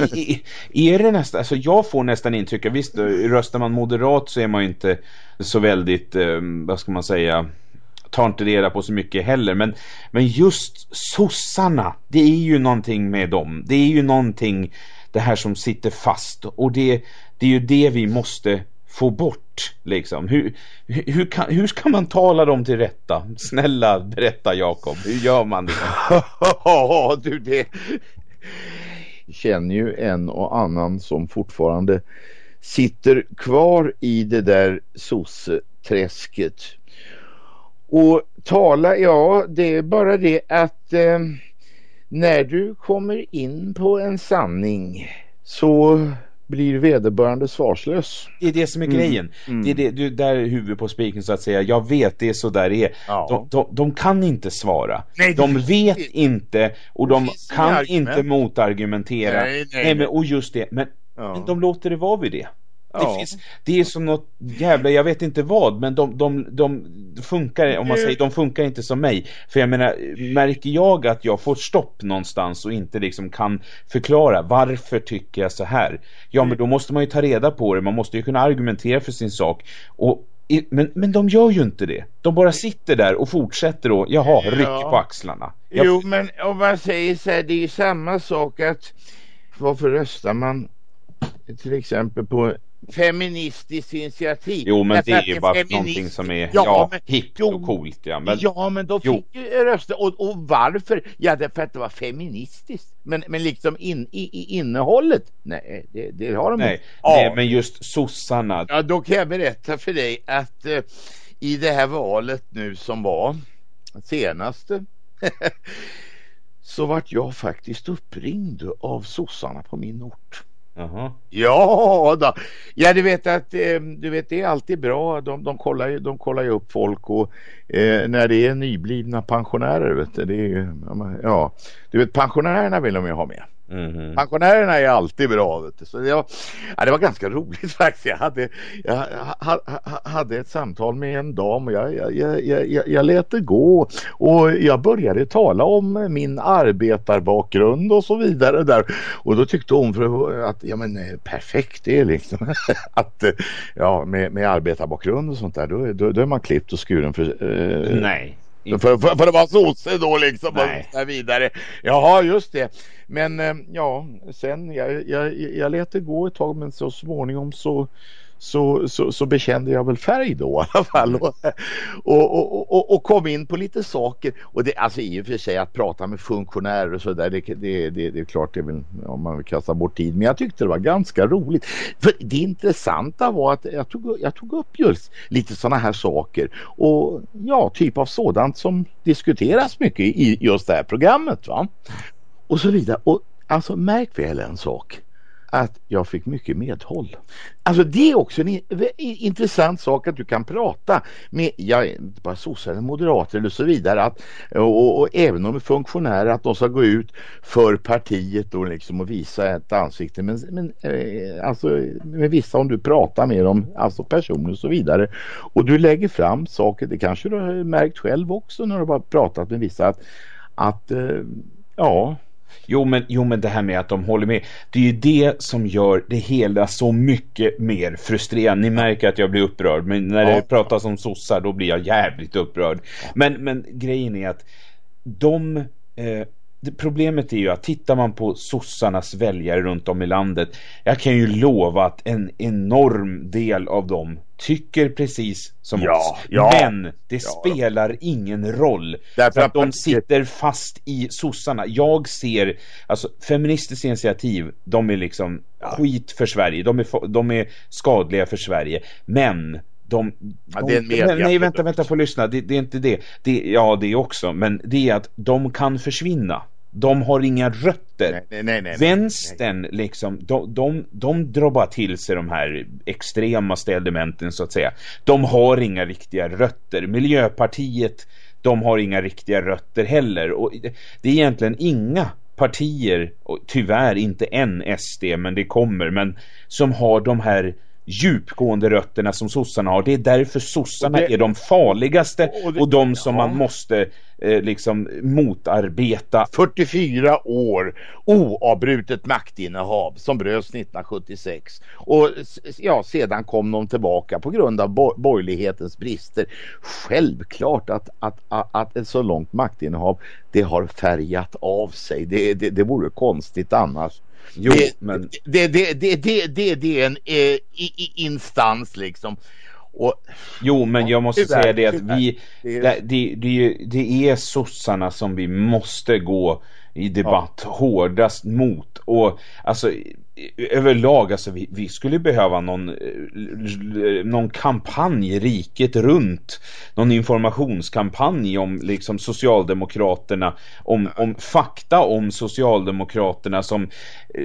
är det nästan, alltså jag får nästan intryck, visst röstar man moderat så är man ju inte så väldigt, eh, vad ska man säga, tar inte reda på så mycket heller. Men, men just sossarna, det är ju någonting med dem. Det är ju någonting, det här som sitter fast. Och det, det är ju det vi måste få bort. Liksom. Hur, hur, kan, hur ska man tala dem till rätta? Snälla berätta Jakob, hur gör man det? Du det känner ju en och annan som fortfarande sitter kvar i det där sosseträsket. Och tala, ja det är bara det att eh, när du kommer in på en sanning så blir vederbörande svarslös. Det är det som är grejen. Mm. Det är det, du, där är huvudet på spiken så att säga. Jag vet, det är så där det är. Ja. De, de, de kan inte svara. Nej, det de vet inte. inte och de kan inte motargumentera. Nej, nej, men, och just det. Men, Ja. men de låter det vara vid det. Det, finns, det är som något jävla, jag vet inte vad, men de, de, de funkar, om man Det- säger, de funkar inte som mig. För jag menar, märker jag att jag får stopp någonstans och inte liksom kan förklara varför tycker jag så här? Ja, men då måste man ju ta reda på det, man måste ju kunna argumentera för sin sak. Och, men, men de gör ju inte det. De bara sitter där och fortsätter och, jaha, Ja. rycker på axlarna. Jag, Jo, men om man säger så här, det är ju samma sak att varför röstar man till exempel på feministiskt initiativ? jo, men Därför det är ju bara feminist- någonting som är, Ja, ja, men- hippt jo. och coolt, ja. Men, ja, men de fick ju rösta. Och, och varför? Ja, därför att det var feministiskt. Men, men liksom in, i, i innehållet? Nej, det, det har de nej, inte. nej, Ja. men just sossarna, Ja, då kan jag berätta för dig att eh, i det här valet nu som var senaste så vart jag faktiskt uppringd av sossarna på min ort jaha. Ja, då. ja du vet att eh, du vet det är alltid bra. De, de, kollar, ju- de kollar ju upp folk och eh, när det är nyblivna pensionärer vet du, det är ja, du vet pensionärerna vill de ju ha med. Mhm. Pensionärerna är alltid bra. Vet du. Så det, var, ja, det var ganska roligt faktiskt. Jag hade, jag ha, ha, hade ett samtal med en dam och jag, jag, jag, jag, jag lät det gå. Och jag började tala om min arbetarbakgrund och så vidare. där Och då tyckte hon för att ja, men, eh, perfekt det är liksom att eh, ja, med, med arbetarbakgrund och sånt där då, då, då är man klippt och skuren för, eh, Nej. För, för, för det var sosse då liksom Nej. och vidare. Jaha just det. Men eh, ja sen jag, jag, jag lät det gå ett tag men så småningom så så, så, så bekände jag väl färg då i alla fall. Och, och, och, och, och kom in på lite saker. Och det alltså i och för sig att prata med funktionärer och sådär det, det, det, det är klart det är väl om man vill kasta bort tid. Men jag tyckte det var ganska roligt. För det intressanta var att jag tog, jag tog upp just lite sådana här saker. Och ja typ av sådant som diskuteras mycket i just det här programmet va. Och så vidare. Och alltså märk väl en sak att jag fick mycket medhåll. Alltså det är också en intressant sak att du kan prata med, ja, inte bara sossar eller moderater eller så vidare att, och, och även om funktionärer att de ska gå ut för partiet och liksom och visa ett ansikte men, men eh, alltså med vissa om du pratar med dem, alltså personer och så vidare och du lägger fram saker, det kanske du har märkt själv också när du har pratat med vissa att, att eh, ja Jo men, jo men det här med att de håller med. Det är ju det som gör det hela så mycket mer frustrerande. Ni märker att jag blir upprörd Men när Ja. det pratas om sossar då blir jag jävligt upprörd. Men, men grejen är att De eh, Problemet är ju att tittar man på sossarnas väljare runt om i landet Jag kan ju lova att en enorm del av dem Tycker precis som Ja, oss ja. Men det Ja. spelar ingen roll Därför för att de sitter fast i sossarna. Jag ser, alltså feministiskt initiativ, de är liksom skit för Sverige. De är, de är skadliga för Sverige. Men de, Ja, de det är en nej, nej, vänta, vänta, få lyssna. Det, det är inte det. det. Ja, det också. Men det är att de kan försvinna. De har inga rötter. Nej, nej, nej. Vänstern liksom, de, de, de drar bara till sig de här extremaste elementen så att säga. De har inga riktiga rötter. Miljöpartiet, de har inga riktiga rötter heller. Och det- det är egentligen inga partier, och tyvärr inte en SD, men det kommer, men som har de här djupgående rötterna som sossarna har. Det är därför sossarna det- är de farligaste och det- och de som ja. man måste eh, liksom motarbeta 44 år oavbrutet maktinnehav som bröts 1976 och ja, sedan kom de tillbaka på grund av bo- borgerlighetens brister. Självklart att, att, att, att ett så långt maktinnehav det har färgat av sig. Det, det, det vore konstigt annars. Jo, det, men det, det, det, det, det, det är en eh, i, i instans liksom. Och Jo, men jag måste Tyvärr, säga det att tyvärr. vi, Det är- det, det, det, är sossarna som vi måste gå i debatt hårdast mot. Och alltså överlag, alltså vi, vi skulle behöva någon, eh, någon kampanj riket runt. Någon informationskampanj om liksom Socialdemokraterna, om, om fakta om Socialdemokraterna som eh,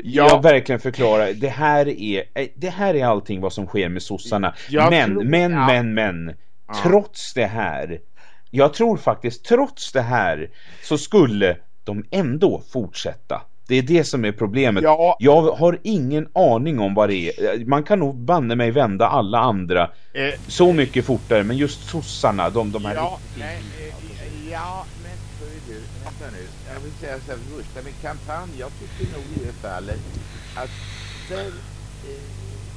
Ja. jag verkligen förklarar. Det här är, eh, det här är allting vad som sker med sossarna. Jag men, tror- men, ja. men, men. Trots det här. Jag tror faktiskt trots det här så skulle de ändå fortsätta. Det är det som är problemet. Ja. Jag har ingen aning om vad det är. Man kan nog banne mig vända alla andra eh, så mycket fortare. Men just sossarna, de, de här... Ja, nej, eh, ja, men hörru du, vänta nu. Jag vill säga så här, för första med kampanj, jag tycker nog i det fallet att där,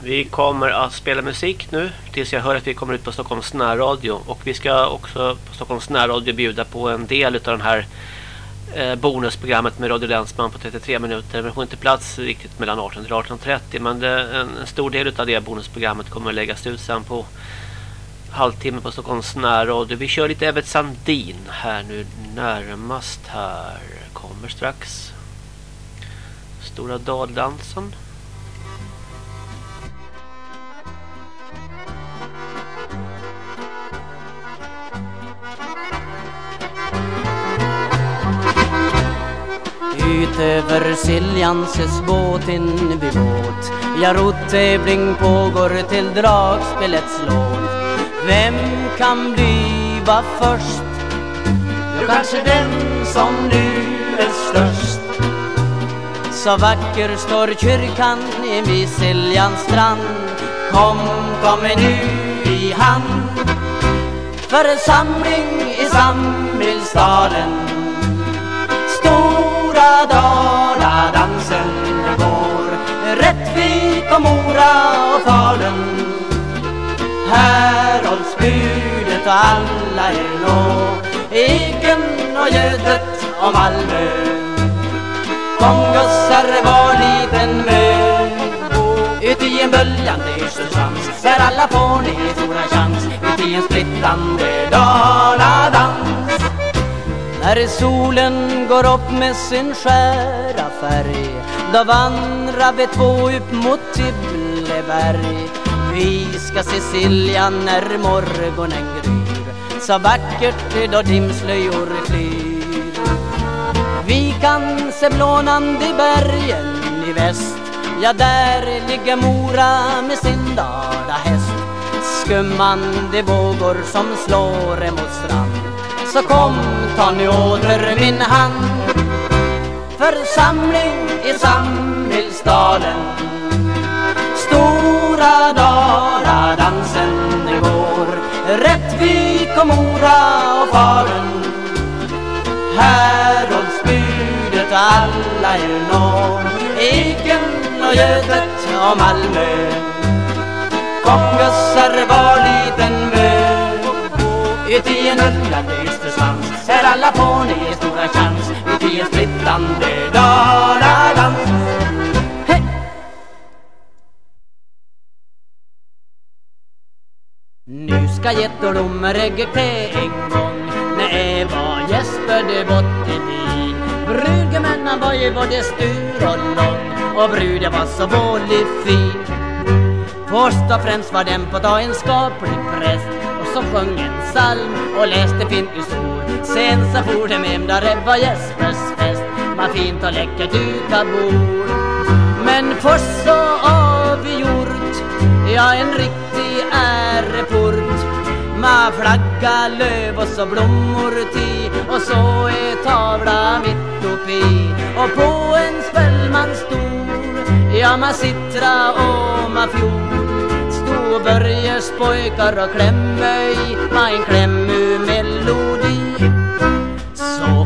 Vi kommer att spela musik nu tills jag hör att vi kommer ut på Stockholms närradio. Och vi ska också på Stockholms närradio bjuda på en del av den här eh, bonusprogrammet med Radio Länsman på 33 minuter. Men det får inte plats riktigt mellan 18 till 18.30. Men det, en, en stor del av det bonusprogrammet kommer att läggas ut sen på halvtimme på Stockholms närradio. Vi kör lite Evert Sandin här nu närmast här. Kommer strax. Stora daldansen. Ut över Siljanses båten vid båt. Ja, rottävling pågår till dragspelets låt. Vem kan bliva först? Jo, kanske den som nu är störst. Så vacker står kyrkan vid Siljans strand. Kom, kom med nu i hand. Församling i Samhällsstaden. Stora Daladansen går Rättvik och Mora och Falun. Här hålls budet och alla er nå Eken och Götet och Malmö. Kom var liten mö Ut i en böljande yrselsvans Där alla får ni stora chans. Ut i en splittande Daladans när solen går upp med sin skära färg Då vandrar vi två upp mot Tibbleberg. Vi ska se Siljan när morgonen gryr Så vackert då dimslöjor flyr. Vi kan se blånande bergen i väst Ja, där ligger Mora med sin dalahäst Skummande vågor som slår emot strand. Så kom, ta nu åter min hand. Församling i Samhällsdalen. Stora Daladansen går Rättvik och Mora och Falun. Här hålls budet alla er når. Eken och Götet och Malmö. Kom gossar var liten mö. Ut i en ullande för alla får ni stora chans Ut i en splittande daladans. Nu ska gettordomar ägga en gång. När Eva gäspade bort i by Brudgummen han var ju både stur och lång Och bruden var så vålig fin. Först och främst var den på dag en skaplig präst och som sjöng en psalm och läste fint ur. Sen så for de hem där det var Jespers fest, vad fint och läckert uta bord. Men först så avgjort, ja en riktig äreport. Man flagga, löv och så blommor till och så är tavla mitt uppi. och på en spellman stor, ja man sittra och man fjol. Stod Börjes pojkar och klämmer i man en klämmu.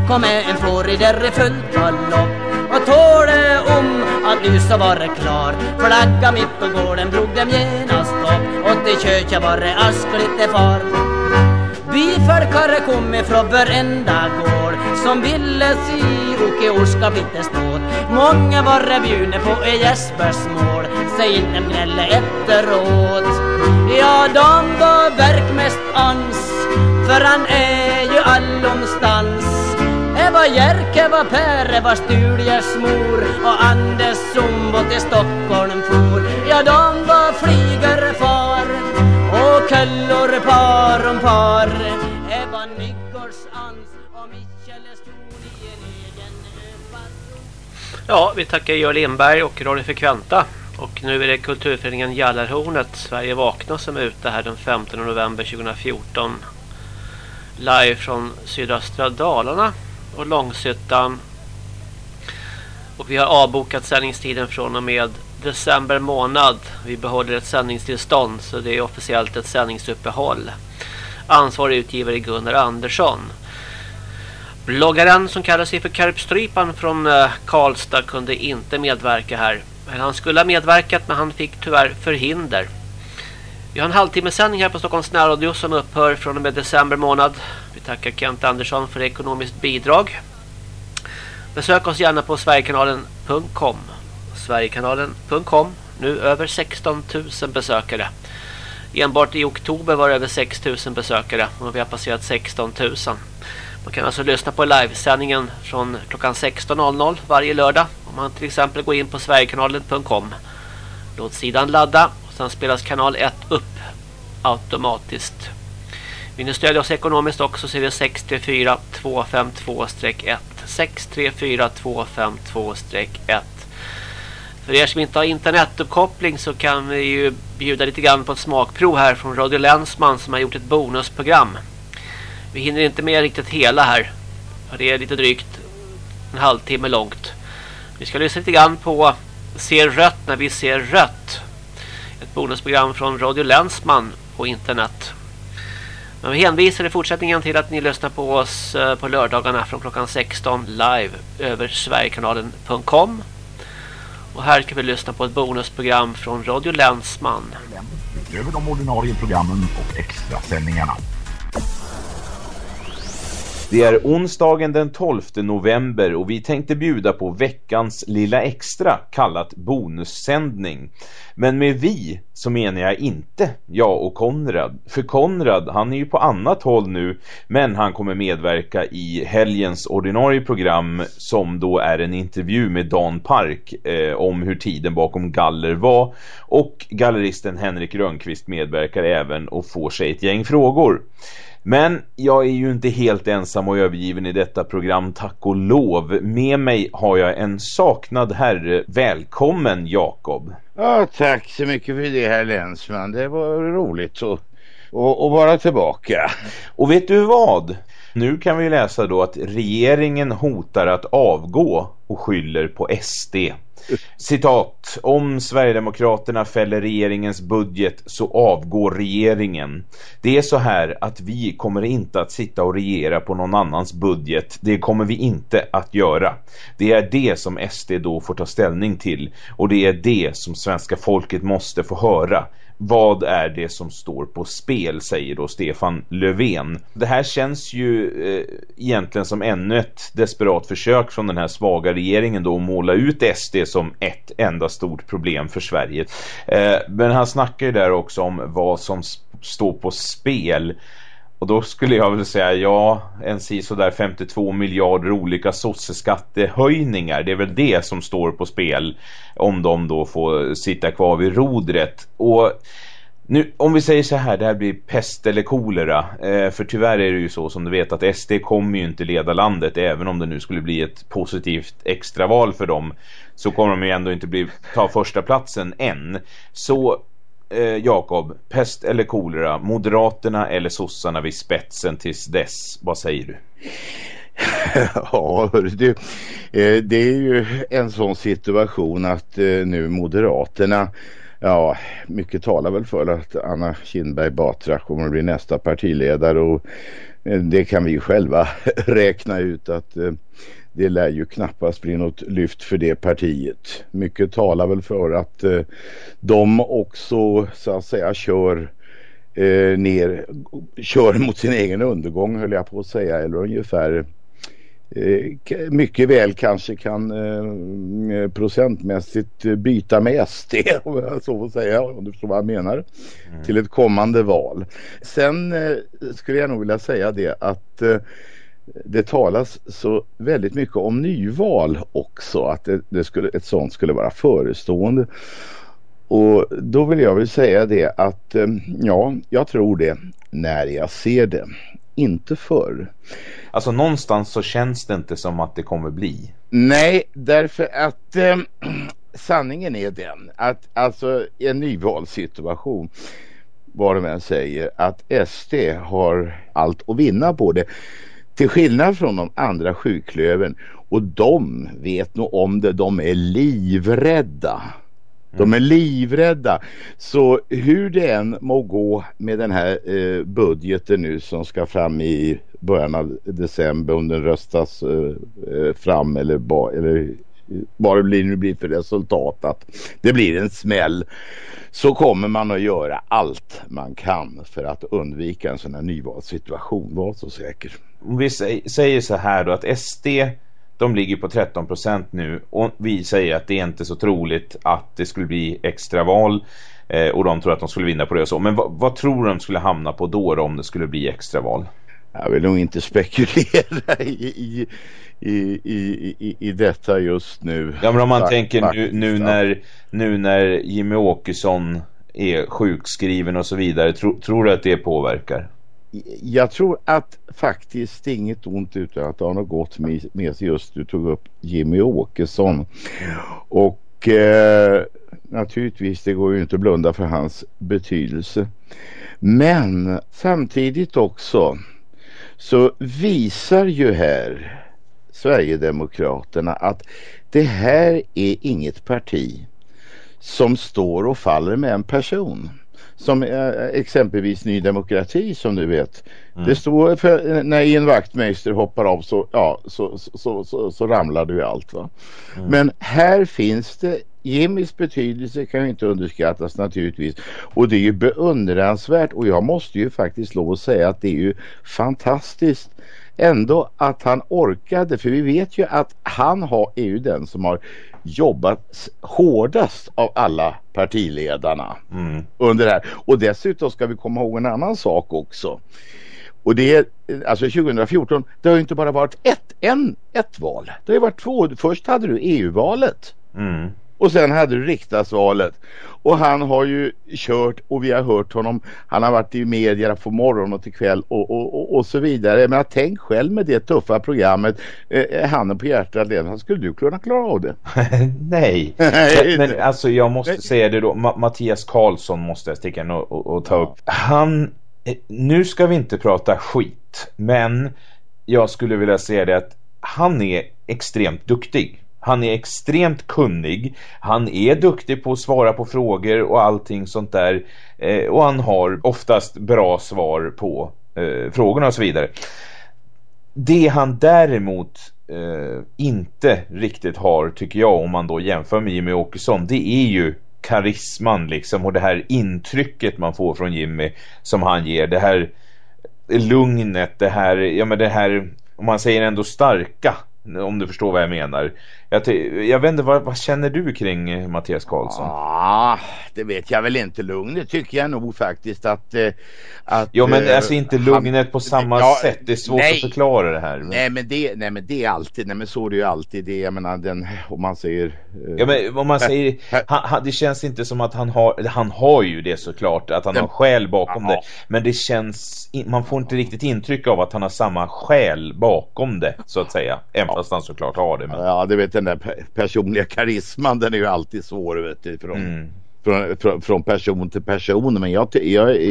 Så kom en fårig där i fullt galopp och tåle om att nu så var det klart Flagga mitt på gården drog dem genast upp. Och till köket var det askligt far. Byfolkare kom ifrån varenda gård som ville se Åke Orska bitte ståt. Många var det bjudna på i Jespers mål säg inte gnälla efteråt. Ja, de var verkmest ans för han är ju allomstans var Jerke var Per, var Sturjes mor och Anders som var till Stockholm for Ja, de var flygerfar och köllor par om par Eva Nyggårds ans och Michele stod i en egen Ja, vi tackar Georg Lindberg och Radio Frekventa. Och nu är det kulturföreningen Jallarhornet Sverige vakna som är ute här den 15 november 2014. Live från sydöstra Dalarna och Långshyttan. Och vi har avbokat sändningstiden från och med december månad. Vi behåller ett sändningstillstånd så det är officiellt ett sändningsuppehåll. Ansvarig utgivare är Gunnar Andersson. Bloggaren som kallar sig för Karpstrypan från eh, Karlstad kunde inte medverka här. Men han skulle ha medverkat men han fick tyvärr förhinder. Vi har en halvtimmesändning här på Stockholms närradio som upphör från och med december månad. Tackar Kent Andersson för ekonomiskt bidrag. Besök oss gärna på sverigekanalen.com sverigekanalen.com Nu över 16 000 besökare. Enbart i oktober var det över 6 000 besökare och vi har passerat 16 000. Man kan alltså lyssna på livesändningen från klockan 16.00 varje lördag om man till exempel går in på sverigekanalen.com. Låt sidan ladda och sen spelas kanal 1 upp automatiskt. Vill ni stödja oss ekonomiskt också så är det 634 252-1 634 252-1 För er som inte har internetuppkoppling så kan vi ju bjuda lite grann på ett smakprov här från Radio Länsman som har gjort ett bonusprogram. Vi hinner inte med riktigt hela här. För det är lite drygt en halvtimme långt. Vi ska lyssna lite grann på Se rött när vi ser rött. Ett bonusprogram från Radio Länsman på internet. Men vi hänvisar i fortsättningen till att ni lyssnar på oss eh, på lördagarna från klockan 16 live över sverigekanalen.com. Och här kan vi lyssna på ett bonusprogram från Radio Länsman. Utöver de ordinarie programmen och extra sändningarna. Det är onsdagen den 12 november och vi tänkte bjuda på veckans lilla extra kallat bonussändning. Men med vi så menar jag inte jag och Konrad. För Konrad han är ju på annat håll nu men han kommer medverka i helgens ordinarie program som då är en intervju med Dan Park eh, om hur tiden bakom galler var. Och galleristen Henrik Rönnqvist medverkar även och får sig ett gäng frågor. Men jag är ju inte helt ensam och övergiven i detta program, tack och lov. Med mig har jag en saknad herre. Välkommen Jakob. Ja, tack så mycket för det här Länsman. Det var roligt att, att, att vara tillbaka. Och vet du vad? Nu kan vi läsa då att regeringen hotar att avgå och skyller på SD. Citat, om Sverigedemokraterna fäller regeringens budget så avgår regeringen. Det är så här att vi kommer inte att sitta och regera på någon annans budget. Det kommer vi inte att göra. Det är det som SD då får ta ställning till och det är det som svenska folket måste få höra. Vad är det som står på spel, säger då Stefan Löfven. Det här känns ju eh, egentligen som ännu ett desperat försök från den här svaga regeringen då att måla ut SD som ett enda stort problem för Sverige. Eh, men han snackar ju där också om vad som står på spel. Och då skulle jag väl säga ja, en där 52 miljarder olika sosseskattehöjningar. Det är väl det som står på spel om de då får sitta kvar vid rodret. Och nu, om vi säger så här, det här blir pest eller kolera. Eh, för tyvärr är det ju så som du vet att SD kommer ju inte leda landet även om det nu skulle bli ett positivt extraval för dem. Så kommer de ju ändå inte bli, ta första platsen än. Så eh, Jakob, pest eller kolera, Moderaterna eller sossarna vid spetsen tills dess, vad säger du? ja, det, eh, det är ju en sån situation att eh, nu Moderaterna Ja, mycket talar väl för att Anna Kinberg Batra kommer att bli nästa partiledare och eh, det kan vi själva räkna ut att eh, det lär ju knappast bli något lyft för det partiet. Mycket talar väl för att eh, de också så att säga kör eh, ner, kör mot sin egen undergång höll jag på att säga eller ungefär eh, mycket väl kanske kan eh, procentmässigt byta med SD om jag så får säga om du förstår vad jag menar mm. till ett kommande val. Sen eh, skulle jag nog vilja säga det att eh, det talas så väldigt mycket om nyval också, att det, det skulle, ett sånt skulle vara förestående. Och då vill jag väl säga det att eh, ja, jag tror det när jag ser det. Inte förr. Alltså någonstans så känns det inte som att det kommer bli. Nej, därför att eh, sanningen är den att alltså en nyvalssituation vad de än säger att SD har allt att vinna på det. Till skillnad från de andra sjuklöven och de vet nog om det, de är livrädda. De är livrädda. Så hur det än må gå med den här eh, budgeten nu som ska fram i början av december om den röstas eh, eh fram eller, ba, eller vad det blir, nu blir för resultat att det blir en smäll så kommer man att göra allt man kan för att undvika en sån här nyvalssituation. Var så säker. Om vi säger så här då att SD de ligger på 13% nu och vi säger att det är inte så troligt att det skulle bli extraval eh, och de tror att de skulle vinna på det och så. Men vad, vad tror de skulle hamna på då, då om det skulle bli extraval? Jag vill nog inte spekulera i, i, i, i, i, detta just nu. Ja men om man tänker nu, nu, när, nu när Jimmy Åkesson är sjukskriven och så vidare, tro, tror du att det påverkar? Jag tror att faktiskt inget ont utan att det har något gott med, med sig just du tog upp Jimmy Åkesson. Och eh, naturligtvis det går ju inte att blunda för hans betydelse. Men samtidigt också så visar ju här Sverigedemokraterna att det här är inget parti som står och faller med en person. Som eh, exempelvis Ny Demokrati som du vet. Mm. Det står för, när en vaktmästare hoppar av så, ja, så, så, så, så, ramlar du allt. Va? Mm. Men här finns det Jimmys betydelse kan ju inte underskattas naturligtvis. Och det är ju beundransvärt och jag måste ju faktiskt lov att säga att det är ju fantastiskt ändå att han orkade för vi vet ju att han har, är ju den som har jobbat hårdast av alla partiledarna mm. under det här. Och dessutom ska vi komma ihåg en annan sak också. Och det är alltså 2014, det har ju inte bara varit ett, en, ett val. Det har ju varit två. Först hade du EU-valet. Mm. Och sen hade du riksdagsvalet. Och han har ju kört och vi har hört honom. Han har varit i media från morgon och till kväll och, och, och, och så vidare. Men tänk själv med det tuffa programmet. Eh, handen på hjärtat, Lena, skulle du kunna klara av det? Nej. men, men alltså jag måste Nej. säga det då. Ma Mattias Karlsson måste jag sticka in och, och, och ta upp. Han, eh, nu ska vi inte prata skit. Men jag skulle vilja säga det att han är extremt duktig. Han är extremt kunnig. Han är duktig på att svara på frågor och allting sånt där. Eh, och han har oftast bra svar på eh, frågorna och så vidare. Det han däremot eh, inte riktigt har tycker jag om man då jämför med Jimmy Åkesson det är ju karisman liksom och det här intrycket man får från Jimmy som han ger. Det här eh, lugnet, det här, ja men det här om man säger ändå starka om du förstår vad jag menar. Jag, jag vet inte, vad, vad känner du kring eh, Mattias Karlsson? Ja, det vet jag väl inte. Lugnet tycker jag nog faktiskt att... eh, att Jo men eh, alltså inte han- lugnet på samma Ja, sätt. Det är svårt nej. att förklara det här. Nej men, det, nej men det är alltid, nej men så är det ju alltid det, jag menar den, om man säger... eh, Ja men om man säger, han, han, det känns inte som att han har, han har ju det såklart, att han Den- har skäl bakom Ja. det. Men det känns, man får inte riktigt intryck av att han har samma skäl bakom det, så att säga. Även fast han såklart har det. Men, Ja, du vet den där pe- personliga karisman, den är ju alltid svår vet du, från, mm. från, från, från person till person. Men jag, jag,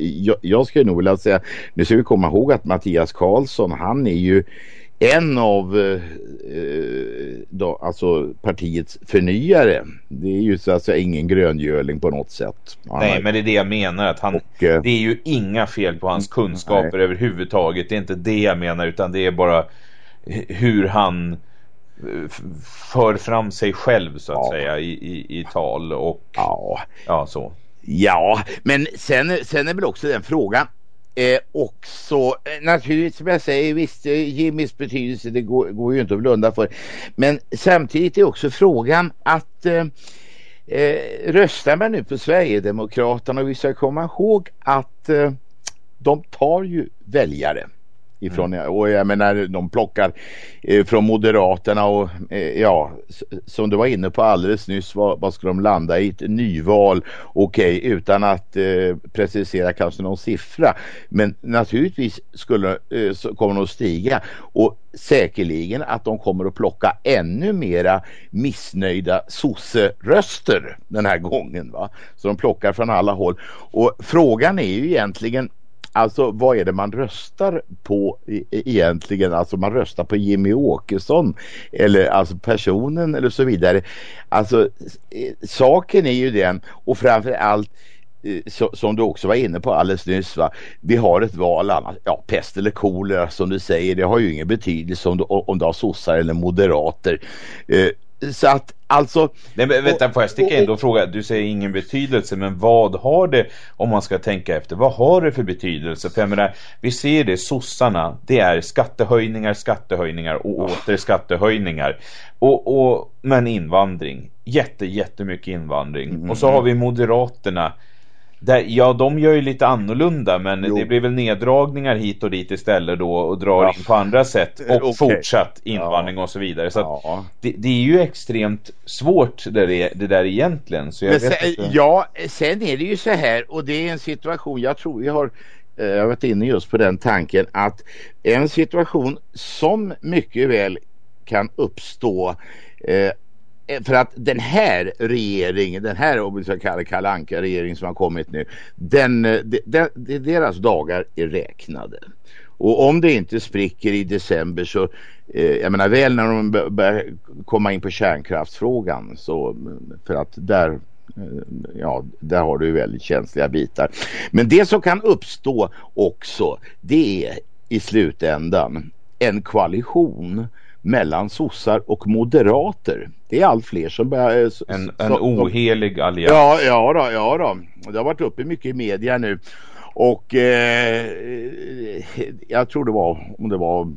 jag, jag skulle nog vilja säga, nu ska vi komma ihåg att Mattias Karlsson, han är ju en av eh, då, alltså partiets förnyare. Det är ju så att säga ingen gröngöling på något sätt. Han Nej men det är det jag menar, att han, och, eh, det är ju inga fel på hans kunskaper överhuvudtaget. Det är inte det jag menar, utan det är bara hur han för fram sig själv så att Ja. säga i, i, i tal och ja, ja så. Ja, men sen, sen är väl också den frågan eh, också eh, naturligtvis som jag säger visst Jimmys betydelse det går, går ju inte att blunda för men samtidigt är också frågan att eh, eh, röstar man nu på Sverigedemokraterna och vi ska komma ihåg att eh, de tar ju väljare ifrån och jag menar de plockar eh, från Moderaterna och eh, ja som du var inne på alldeles nyss vad, vad ska de landa i? Ett nyval okej utan att eh, precisera kanske någon siffra. Men naturligtvis skulle eh, så kommer de att stiga. Och säkerligen att de kommer att plocka ännu mera missnöjda sosseröster den här gången va? Så de plockar från alla håll. Och frågan är ju egentligen Alltså vad är det man röstar på e-, e-, egentligen? Alltså man röstar på Jimmy Åkesson eller alltså personen eller så vidare. Alltså e-, saken är ju den och framför allt som du också var inne på alldeles nyss va. Vi har ett val annars, ja pest eller kolera som du säger det har ju ingen betydelse om du, om du har sossar eller moderater. Eh, så att alltså Nej men vänta, får jag sticka in och- fråga, du säger ingen betydelse, men vad har det, om man ska tänka efter, vad har det för betydelse? För jag menar, vi ser det, sossarna, det är skattehöjningar, skattehöjningar och åter skattehöjningar. Och, och, men invandring, jätte, jättemycket invandring. Mm. Och så har vi Moderaterna, där, ja, de gör ju lite annorlunda men Jo. det blir väl neddragningar hit och dit istället då och drar Ja. in på andra sätt och Eh, okej. fortsatt invandring och så vidare. Så att, ja. det, det är ju extremt svårt det, där- det där egentligen. Så jag sen, inte. ja, sen är det ju så här och det är en situation, jag tror vi har eh, jag varit inne just på den tanken att en situation som mycket väl kan uppstå eh, Eh, för att den här regeringen, den här om vi ska kalla Kalle Anka regeringen som har kommit nu, den, eh, de, de, de, deras dagar är räknade. Och om det inte spricker i december så, eh, jag menar väl när de börjar komma in på kärnkraftsfrågan så, för att där eh, Ja, där har du väldigt känsliga bitar. Men det som kan uppstå också, det är i slutändan en koalition mellan sossar och moderater. Det är allt fler som börjar... eh, En, en ohelig allians. Ja, ja då, ja då. Det har varit uppe mycket i media nu. Och eh, jag tror det var, om det var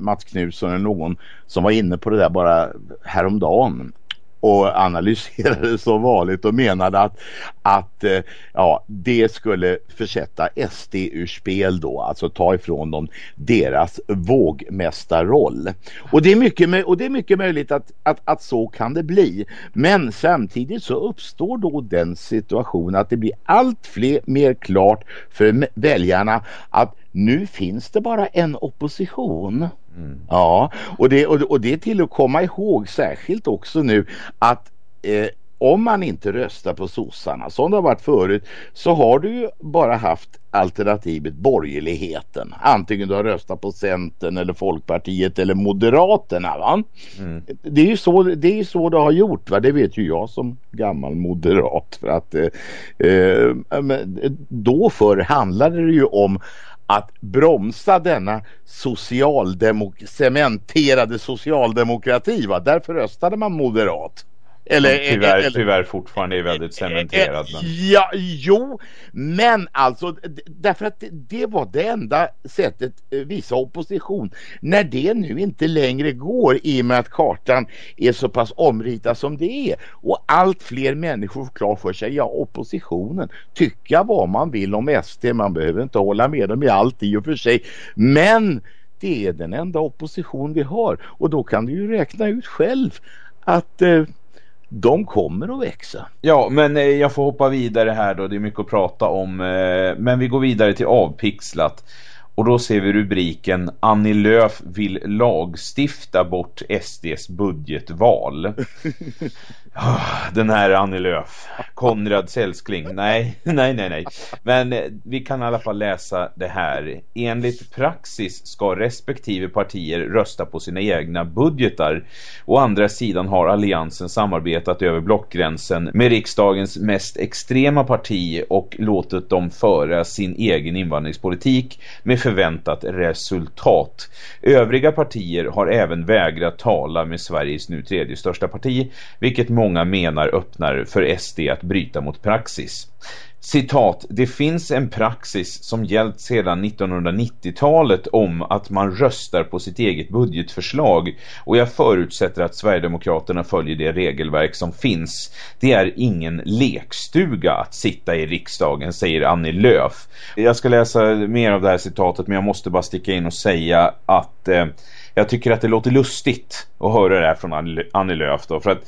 Mats Knutsson eller någon som var inne på det där bara häromdagen och analyserade som vanligt och menade att, att eh, ja, det skulle försätta SD ur spel då, alltså ta ifrån dem deras vågmästarroll. Och det är mycket, och det är mycket möjligt att, att, att så kan det bli. Men samtidigt så uppstår då den situationen att det blir allt fler, mer klart för väljarna att nu finns det bara en opposition. Ja, och det, och, och det är till att komma ihåg särskilt också nu att eh, om man inte röstar på sossarna som det har varit förut så har du ju bara haft alternativet borgerligheten. Antingen du har röstat på Centern eller Folkpartiet eller Moderaterna. Va? Mm. Det är ju så det, är så det har gjort. Va? Det vet ju jag som gammal moderat. För att, eh, eh, då förr handlade det ju om att bromsa denna socialdemok cementerade socialdemokrati. Va? Därför röstade man moderat. Eller, tyvärr, eller- tyvärr fortfarande är väldigt cementerad. Men... Ja, jo, men alltså därför att det, det var det enda sättet eh, visa opposition. När det nu inte längre går i och med att kartan är så pass omritad som det är och allt fler människor får klart för sig, ja oppositionen, tycka vad man vill om SD, man behöver inte hålla med dem i allt i och för sig, men det är den enda opposition vi har och då kan du ju räkna ut själv att eh, de kommer att växa. Ja, men eh, jag får hoppa vidare här då. Det är mycket att prata om. Eh, men vi går vidare till avpixlat. Och då ser vi rubriken Annie Lööf vill lagstifta bort SDs budgetval. Ah, den här Annie Lööf. Konrads älskling. Nej, nej, nej, nej. Men eh, vi kan i alla fall läsa det här. Enligt praxis ska respektive partier rösta på sina egna budgetar. Å andra sidan har alliansen samarbetat över blockgränsen med riksdagens mest extrema parti och låtit dem föra sin egen invandringspolitik med förväntat resultat. Övriga partier har även vägrat tala med Sveriges nu tredje största parti, vilket många många menar öppnar för SD att bryta mot praxis. Citat, det finns en praxis som gällt sedan 1990-talet om att man röstar på sitt eget budgetförslag och jag förutsätter att Sverigedemokraterna följer det regelverk som finns. Det är ingen lekstuga att sitta i riksdagen, säger Annie Lööf. Jag ska läsa mer av det här citatet men jag måste bara sticka in och säga att eh, jag tycker att det låter lustigt att höra det här från Annie Annie Lööf då, för att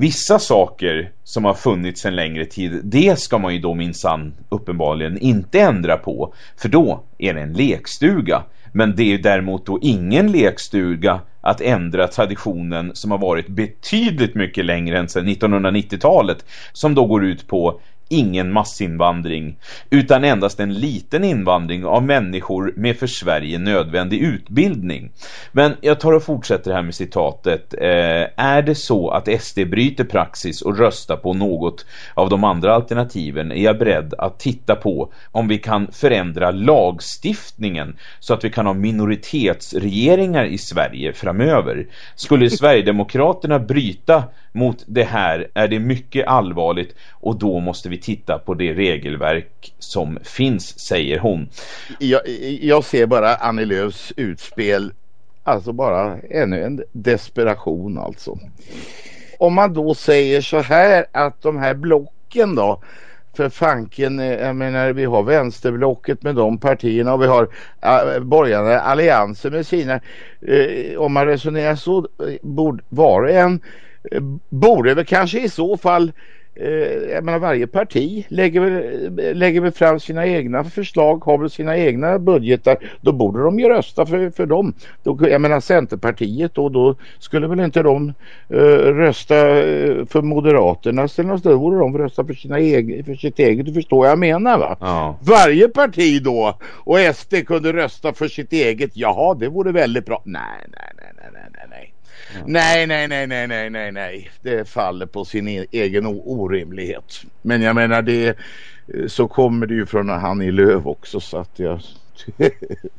Vissa saker som har funnits en längre tid, det ska man ju då minsann uppenbarligen inte ändra på. För då är det en lekstuga. Men det är ju däremot då ingen lekstuga att ändra traditionen som har varit betydligt mycket längre än sedan 1990-talet. Som då går ut på ingen massinvandring utan endast en liten invandring av människor med för Sverige nödvändig utbildning. Men jag tar och fortsätter här med citatet. Eh, är det så att SD bryter praxis och röstar på något av de andra alternativen är jag beredd att titta på om vi kan förändra lagstiftningen så att vi kan ha minoritetsregeringar i Sverige framöver. Skulle Sverigedemokraterna bryta mot det här är det mycket allvarligt och då måste vi titta på det regelverk som finns, säger hon. jag, jag ser bara Annie Lööfs utspel Alltså bara ännu en desperation alltså. Om man då säger så här att de här blocken då för fanken, jag menar vi har vänsterblocket med de partierna och vi har äh, borgarna allianser med sina. Eh, om man resonerar så eh, borde var och en eh, borde väl kanske i så fall eh, jag menar varje parti lägger väl, lägger väl fram sina egna förslag, har väl sina egna budgetar. Då borde de ju rösta för, för dem. Då, jag menar Centerpartiet då, då skulle väl inte de eh, rösta eh, för Moderaternas eller något. Då borde de rösta för, sina egen, för sitt eget. Du förstår vad jag menar va? Ja. Varje parti då och SD kunde rösta för sitt eget. Jaha, det vore väldigt bra. Nej, nej, nej, nej. Nej, nej, nej, nej, nej, nej. Det faller på sin e- egen orimlighet. Men jag menar det eh, så kommer det ju från Hanni Lööf också så att jag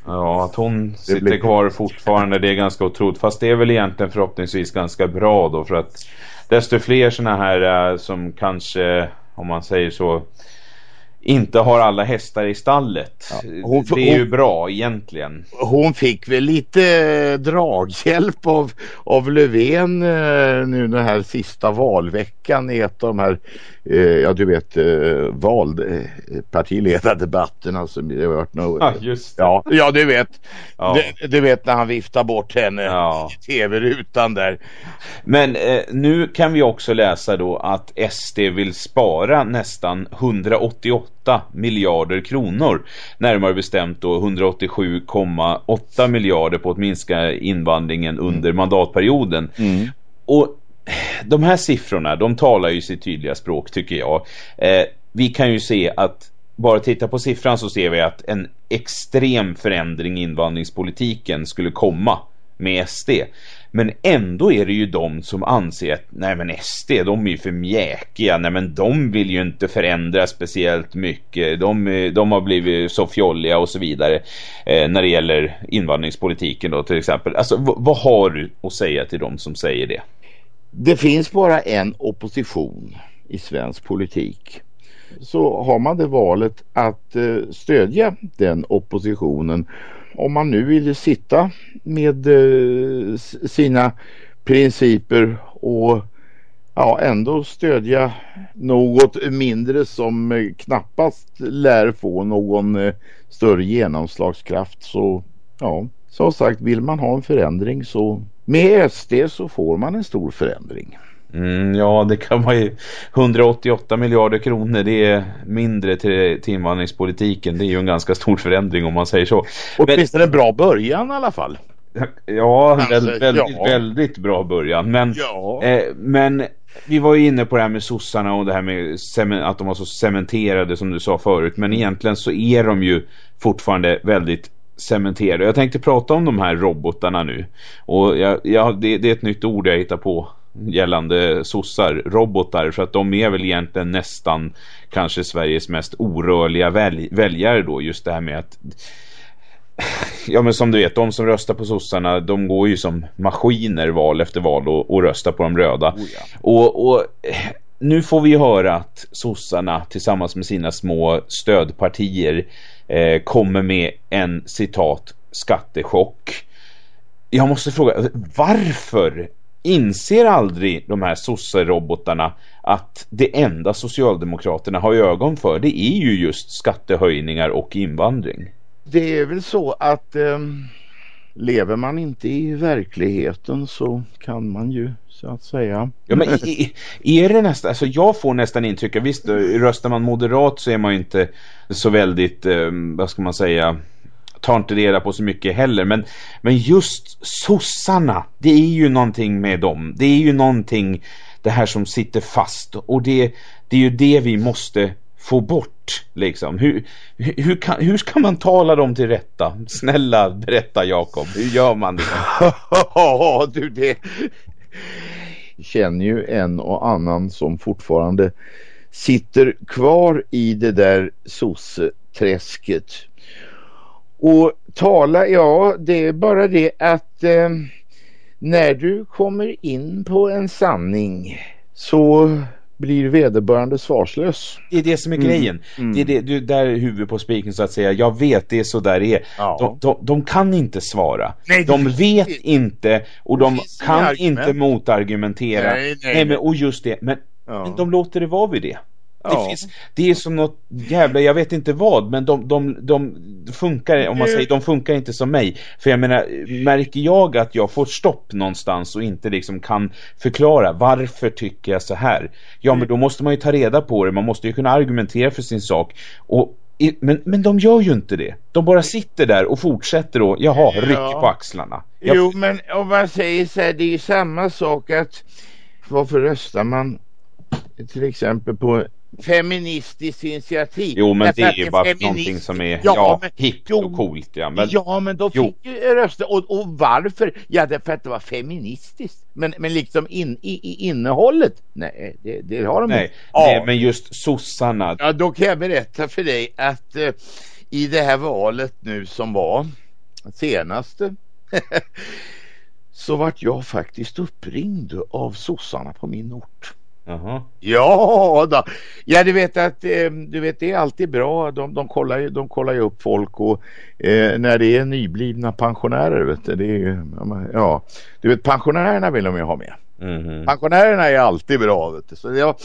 Ja, att hon sitter blir- kvar fortfarande, det är ganska otroligt. Fast det är väl egentligen förhoppningsvis ganska bra då för att desto fler såna här eh, som kanske, om man säger så, inte har alla hästar i stallet. Ja, hon- det är ju hon- bra egentligen. hon fick väl lite draghjälp av, av Löfven eh, nu den här sista valveckan i ett av de här, eh, ja du vet, eh, val, eh, som det har varit något, Ja, just det. Ja, ja du vet. Ja. Du, du vet när han viftar bort henne Ja. i tv-rutan där. Men eh, nu kan vi också läsa då att SD vill spara nästan 188 miljarder kronor. Närmare bestämt då 187,8 miljarder på att minska invandringen under mandatperioden. Och de här siffrorna, de talar ju sitt tydliga språk tycker jag. Eh, vi kan ju se att bara titta på siffran så ser vi att en extrem förändring i invandringspolitiken skulle komma med SD. Men ändå är det ju de som anser att nej men SD, de är ju för mjäkiga, nej men de vill ju inte förändra speciellt mycket. De, de har blivit så fjolliga och så vidare eh, när det gäller invandringspolitiken då till exempel. Alltså vad har du att säga till de som säger det? det finns bara en opposition i svensk politik så har man det valet att eh, stödja den oppositionen om man nu vill sitta med eh, sina principer och ja, ändå stödja något mindre som eh, knappast lär få någon eh, större genomslagskraft så ja, som sagt vill man ha en förändring så med SD så får man en stor förändring. Mm, ja, det kan vara ju 188 miljarder kronor. Det är mindre till, till invandringspolitiken. Det är ju en ganska stor förändring om man säger så. Åtminstone en bra början i alla fall. Ja, Alltså, väldigt, väldigt, ja. väldigt bra början. Men, Ja. eh, men vi var ju inne på det här med sossarna och det här med att de var så cementerade som du sa förut. Men egentligen så är de ju fortfarande väldigt cementerade. Jag tänkte prata om de här robotarna nu. Och jag, jag, det, det är ett nytt ord jag hittar på gällande sossar, robotar för att de är väl egentligen nästan kanske Sveriges mest orörliga väl, väljare då just det här med att Ja men som du vet, de som röstar på sossarna de går ju som maskiner val efter val och, och röstar på de röda. Och, och eh, nu får vi höra att sossarna tillsammans med sina små stödpartier eh, kommer med en citat skattechock. Jag måste fråga, varför inser aldrig de här sosserobotarna att det enda Socialdemokraterna har ögon för det är ju just skattehöjningar och invandring? Det är väl så att ehm, lever man inte i verkligheten så kan man ju så att säga. Ja, men är det nästan, alltså jag får nästan intrycket, visst röstar man moderat så är man ju inte så väldigt, eh, vad ska man säga, tar inte reda på så mycket heller. Men, men just sossarna, det är ju någonting med dem. Det är ju någonting, det här som sitter fast. Och det, det är ju det vi måste få bort. Liksom. Hur, hur, hur, kan, hur ska man tala dem till rätta? Snälla berätta Jakob, hur gör man det? Ja du det känner ju en och annan som fortfarande sitter kvar i det där sosseträsket. Och tala, ja det är bara det att eh, när du kommer in på en sanning så blir vederbörande svarslös. Det är det som är grejen. Mm. Det är det, du, där är huvudet på spiken så att säga. Jag vet, det är så där det är. Ja. De, de, de kan inte svara. Nej, det de vet inte. inte och Det de kan inte motargumentera. Nej, nej, men, nej. och just det. Men, Ja. men de låter det vara vid det. Det, Ja. finns, det är som något jävla, jag vet inte vad, men de, de, de funkar, om man Det- säger, de funkar inte som mig. För jag menar, märker jag att jag får stopp någonstans och inte liksom kan förklara varför tycker jag så här? Ja, men då måste man ju ta reda på det, man måste ju kunna argumentera för sin sak. Och, men, men de gör ju inte det. De bara sitter där och fortsätter och, jaha, Ja. rycker på axlarna. Jag, Jo, men om man säger så här, det är ju samma sak att varför röstar man till exempel på feministiskt initiativ? Jo, men Därför det är ju bara feminist- någonting som är, Ja, ja, men- hippt och coolt, ja. Men, ja, men de Jo. fick ju rösta. Och, och varför? Ja, därför att det var feministiskt. Men, men liksom in, i, i innehållet? Nej, det, det har de nej, inte. Ja. nej, men just sossarna, Ja, då kan jag berätta för dig att eh, i det här valet nu som var senaste så vart jag faktiskt uppringd av sossarna på min ort jaha. Ja, då. ja du vet att eh, du vet det är alltid bra. De, de, kollar, ju, de kollar ju upp folk och eh, när det är nyblivna pensionärer vet du, det är ju, ja, du vet pensionärerna vill de ju ha med. Mhm. Pensionärerna är alltid bra. Vet du. Så det, var,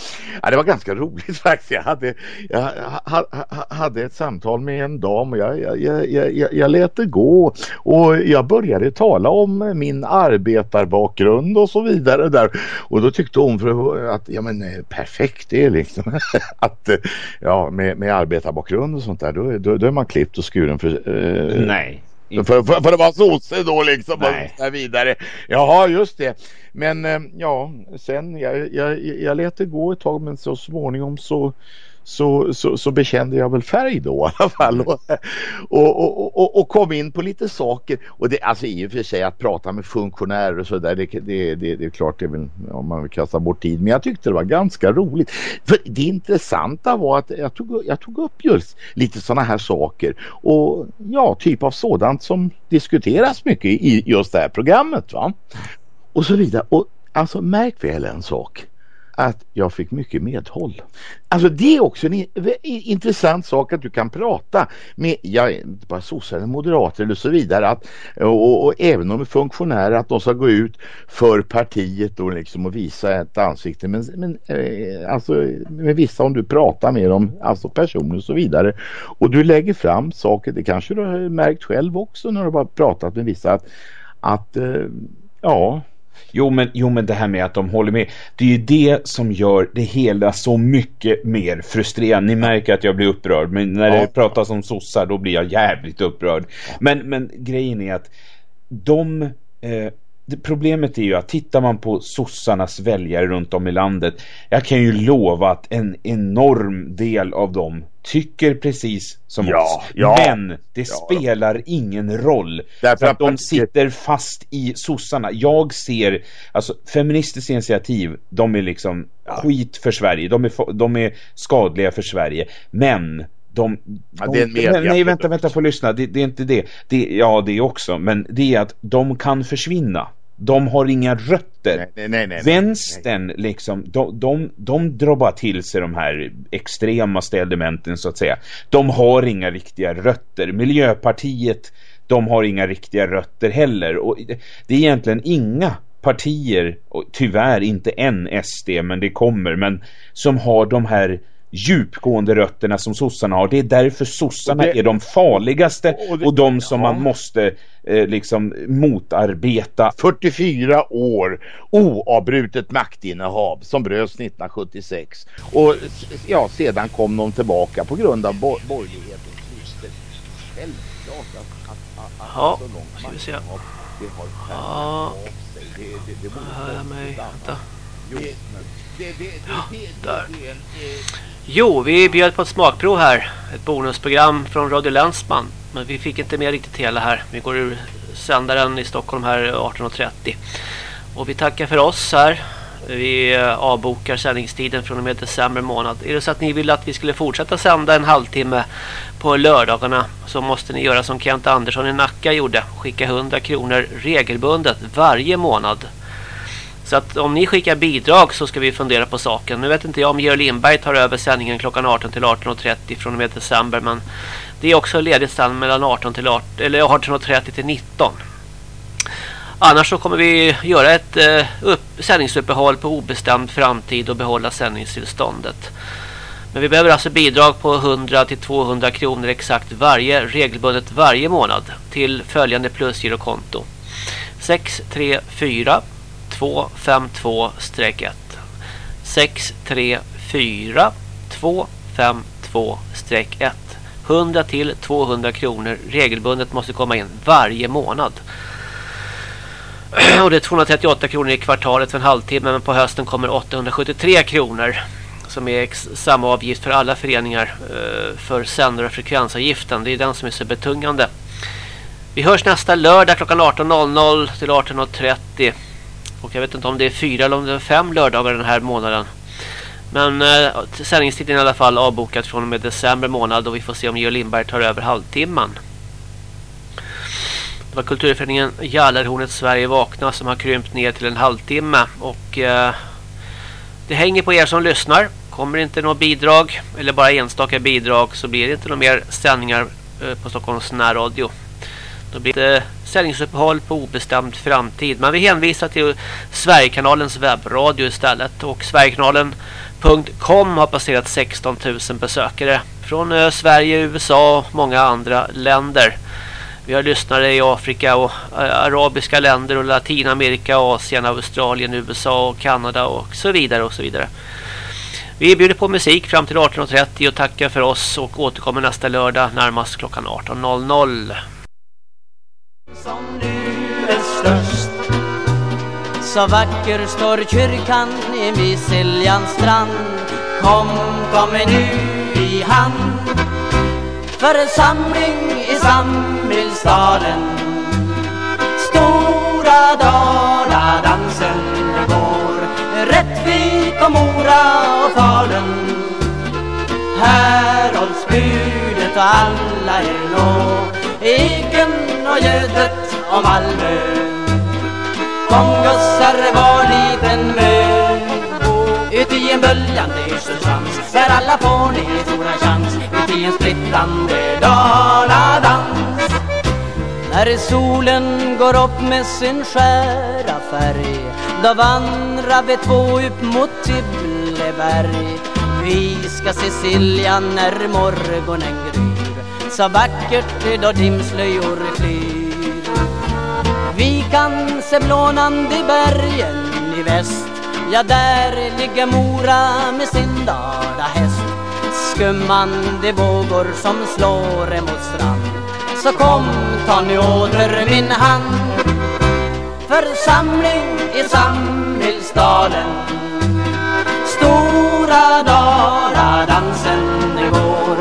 ja, det var ganska roligt faktiskt. Jag hade, jag ha, ha, hade ett samtal med en dam och jag, jag, jag, jag, jag lät det gå. Och jag började tala om min arbetarbakgrund och så vidare. där Och då tyckte hon för att ja, men, eh, perfekt det är liksom att eh, ja, med, med arbetarbakgrund och sånt där då, då, då är man klippt och skuren för eh, Nej. För, för, för det var sosse då liksom Nej. och så vidare. Jaha just det. Men eh, ja sen jag, jag, jag lät det gå ett tag men så småningom så så, så, så bekände jag väl färg då i alla fall. Och, och, och, och, och kom in på lite saker. Och det alltså i och för sig att prata med funktionärer och sådär det, det, det, det är klart det är väl om man vill kasta bort tid. Men jag tyckte det var ganska roligt. För det intressanta var att jag tog, jag tog upp just lite sådana här saker. Och ja typ av sådant som diskuteras mycket i just det här programmet va? Och så vidare. Och alltså märk väl en sak att jag fick mycket medhåll. Alltså det är också en intressant sak att du kan prata med, ja, inte bara sossar eller moderater eller så vidare att, och, och även om de är funktionärer att de ska gå ut för partiet och liksom och visa ett ansikte men, men eh, alltså med vissa om du pratar med dem, alltså personer och så vidare och du lägger fram saker, det kanske du har märkt själv också när du har pratat med vissa att, att eh, ja Jo men, jo men det här med att de håller med. Det är ju det som gör det hela så mycket mer frustrerande. Ni märker att jag blir upprörd Men när ja. det pratas om sossar då blir jag jävligt upprörd. Men, men grejen är att De eh, problemet är ju att tittar man på sossarnas väljare runt om i landet jag kan ju lova att en enorm del av dem tycker precis som ja, oss. Ja, Men det ja, spelar ingen roll. Därför för att de sitter fast i sossarna. Jag ser, alltså feministiskt initiativ, de är liksom skit för Sverige. De är, de är skadliga för Sverige. Men de, ja, det är en media nej, vänta, vänta, få lyssna. Det, det, är inte det. det. Ja, det också. Men det är att de kan försvinna. De har inga rötter. Nej, nej, nej, Vänstern liksom, de, de, de drar bara till sig de här extremaste elementen så att säga. De har inga riktiga rötter. Miljöpartiet, de har inga riktiga rötter heller. Och det är egentligen inga partier, och tyvärr inte en SD, men det kommer, men som har de här djupgående rötterna som sossarna har. Det är därför sossarna det, är de farligaste och, det, och de som ja. man måste eh, liksom motarbeta. 44 år oavbrutet maktinnehav som bröts 1976 och ja, sedan kom de tillbaka på grund av bo borgerlighetens brister. Självklart att, att, att, att ja, så långt se. det har ja. av sig. Det, det, det borde Hör jag mig? Vänta. Jo, det, det, det, det, det, det, det, det, Jo, vi bjöd på ett smakprov här. Ett bonusprogram från Radio Länsman. Men vi fick inte med riktigt hela här. Vi går ur sändaren i Stockholm här 18.30. Och vi tackar för oss här. Vi eh, avbokar sändningstiden från och med december månad. Är det så att ni vill att vi skulle fortsätta sända en halvtimme på lördagarna så måste ni göra som Kent Andersson i Nacka gjorde. Skicka 100 kronor regelbundet varje månad så att om ni skickar bidrag så ska vi fundera på saken. Nu vet inte jag om Georg Lindberg tar över sändningen klockan 18 till 18.30 från och med december. Men det är också ledigt sen mellan 18 till 18, eller 18.30 till 19. Annars så kommer vi göra ett eh, upp, sändningsuppehåll på obestämd framtid och behålla sändningstillståndet. Men vi behöver alltså bidrag på 100 till 200 kronor exakt varje regelbundet varje månad till följande plusgirokonto. 634 252-1 634 252-1 100 till 200 kronor regelbundet måste komma in varje månad. Och det är 238 kronor i kvartalet för en halvtimme men på hösten kommer 873 kronor som är samma avgift för alla föreningar eh, för sändare och frekvensavgiften. Det är den som är så betungande. Vi hörs nästa lördag klockan 18.00 till 18.30. Och jag vet inte om det är fyra eller om det är fem lördagar den här månaden. Men eh, sändningstiden är i alla fall avbokat från och med december månad och vi får se om Georg Lindberg tar över halvtimman. Det var kulturföreningen Jallarhornet Sverige Vakna som har krympt ner till en halvtimme. Och eh, det hänger på er som lyssnar. Kommer det inte något bidrag eller bara enstaka bidrag så blir det inte några mer sändningar eh, på Stockholms närradio. Då blir det sändningsuppehåll på obestämd framtid. Men vi hänvisar till Sverigekanalens webbradio istället. Och Sverigekanalen.com har passerat 16 000 besökare. Från eh, Sverige, USA och många andra länder. Vi har lyssnare i Afrika och eh, arabiska länder och Latinamerika, Asien, Australien, USA och Kanada och så vidare och så vidare. Vi bjuder på musik fram till 18.30 och tackar för oss och återkommer nästa lördag närmast klockan 18.00 som nu är störst. Så vacker står kyrkan vid Siljans strand. Kom, kom nu i hand. Församling i Samhällsstaden. Stora Dala-dansen går. Rättvik och Mora och Falun. Här hålls budet och alla är nå. Eken och Götet och Malmö Kom var liten mö! Ut i en böljande yrselsvans Där alla får ni stora chans. Ut i en splittrande daladans. När solen går upp med sin skära färg Då vandrar vi två upp mot Tibbleberg Vi ska se Siljan när morgonen gryr. Så vackert då dimslöjor flyr. Vi kan se blånande bergen i väst. Ja, där ligger Mora med sin dalahäst Skummande vågor som slår emot strand. Så kom, ta nu åter min hand. Församling i Samhällsdalen. Stora Daladansen går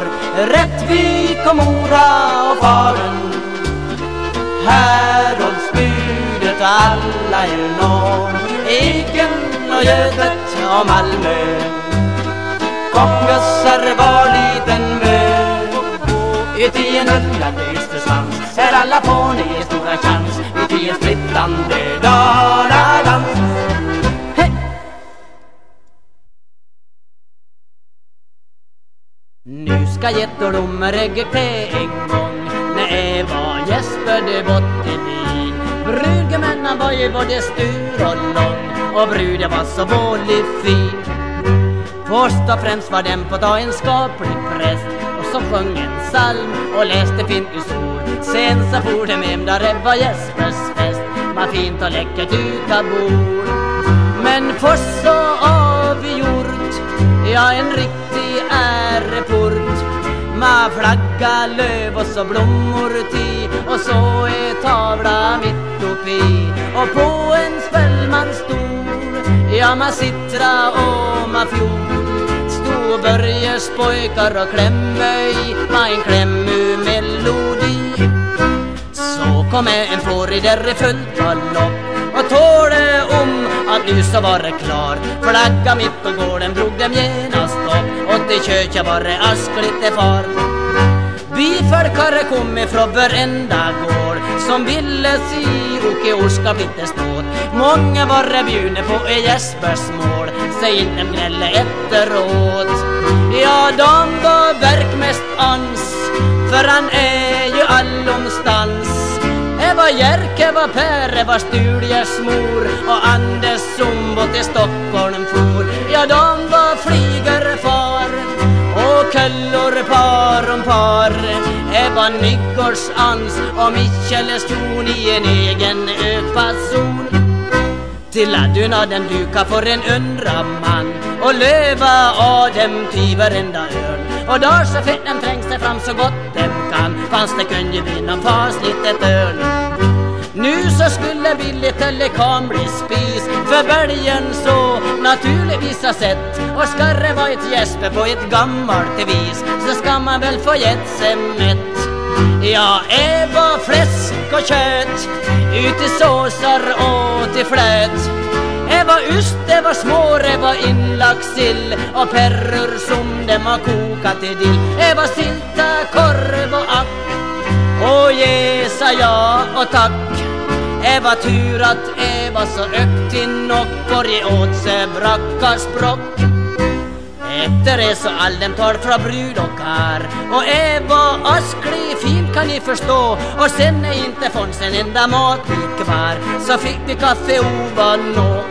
Rättvik och Mora och Falun Götet och Malmö. Kom var liten mö. Ut i en ullande ystersvans Här alla får ni stora chans. Ut i en splittrande daladans Nu ska gettordomar ägga en gång. När Eva gäspade bott i byn Brudgummen var ju både stur och lång. Och bruden var så vålig fin. Först och främst var den på dag en skaplig präst Och så sjöng en psalm och läste fint ur sol Sen så for de hem där det var Jespers fest Man fint och läckert uta bord. Men först så avgjort Ja en riktig äreport. Man flagga, löv och så blommor till Och så är tavla mitt uppe Och på en spellman stor Ja man sittra och man fjol Stod Börjes pojkar och klämme i Ma en klämmu melodi. Så kom en fårig där i fullt galopp och tålde om att nu så var det klar. Flagga mitt på gården drog dem genast upp. Och till köket var det askligt far. Byfolkare kommer från varenda gård. Som ville se Åke Orska inte ståt Många var bjudna på i Jespers mål Säg inte gnälla efteråt. Ja, de var verk mest ans För han är ju allomstans. Eva Jerke var Per, Eva Sturjes mor Och Anders Zumbo till Stockholm for. Ja, de var flygerfar köllor par om par. Ebba Nygårds ans och Michel Ston i en egen ökfason till addunaden duka för en undra man. Och löva av dem till varenda öl och där så fett den trängs det fram så gott dem kan. Fanns det kunde bli någon fasligt ett öl nu så skulle Billy Telekan bli spis för bälgen så naturligtvis har sett. Och ska det vara ett gäspe på ett gammalt vis så ska man väl få gett sig mätt. Ja, Eva fläsk och kött ut i såsar och till flöt. Eva ost, Eva smår, Eva inlagd sill och perror som dem har kokat i dill. Eva sylta korv och ack. Och ge sa ja och tack. Eva tur att Eva så ökt i nockor ge åt sig brackarsprock efter det så all dem tar från brud och kar. Och Eva asklig fint kan ni förstå. Och sen är inte fanns en enda matbit kvar. Så fick vi kaffe ovanå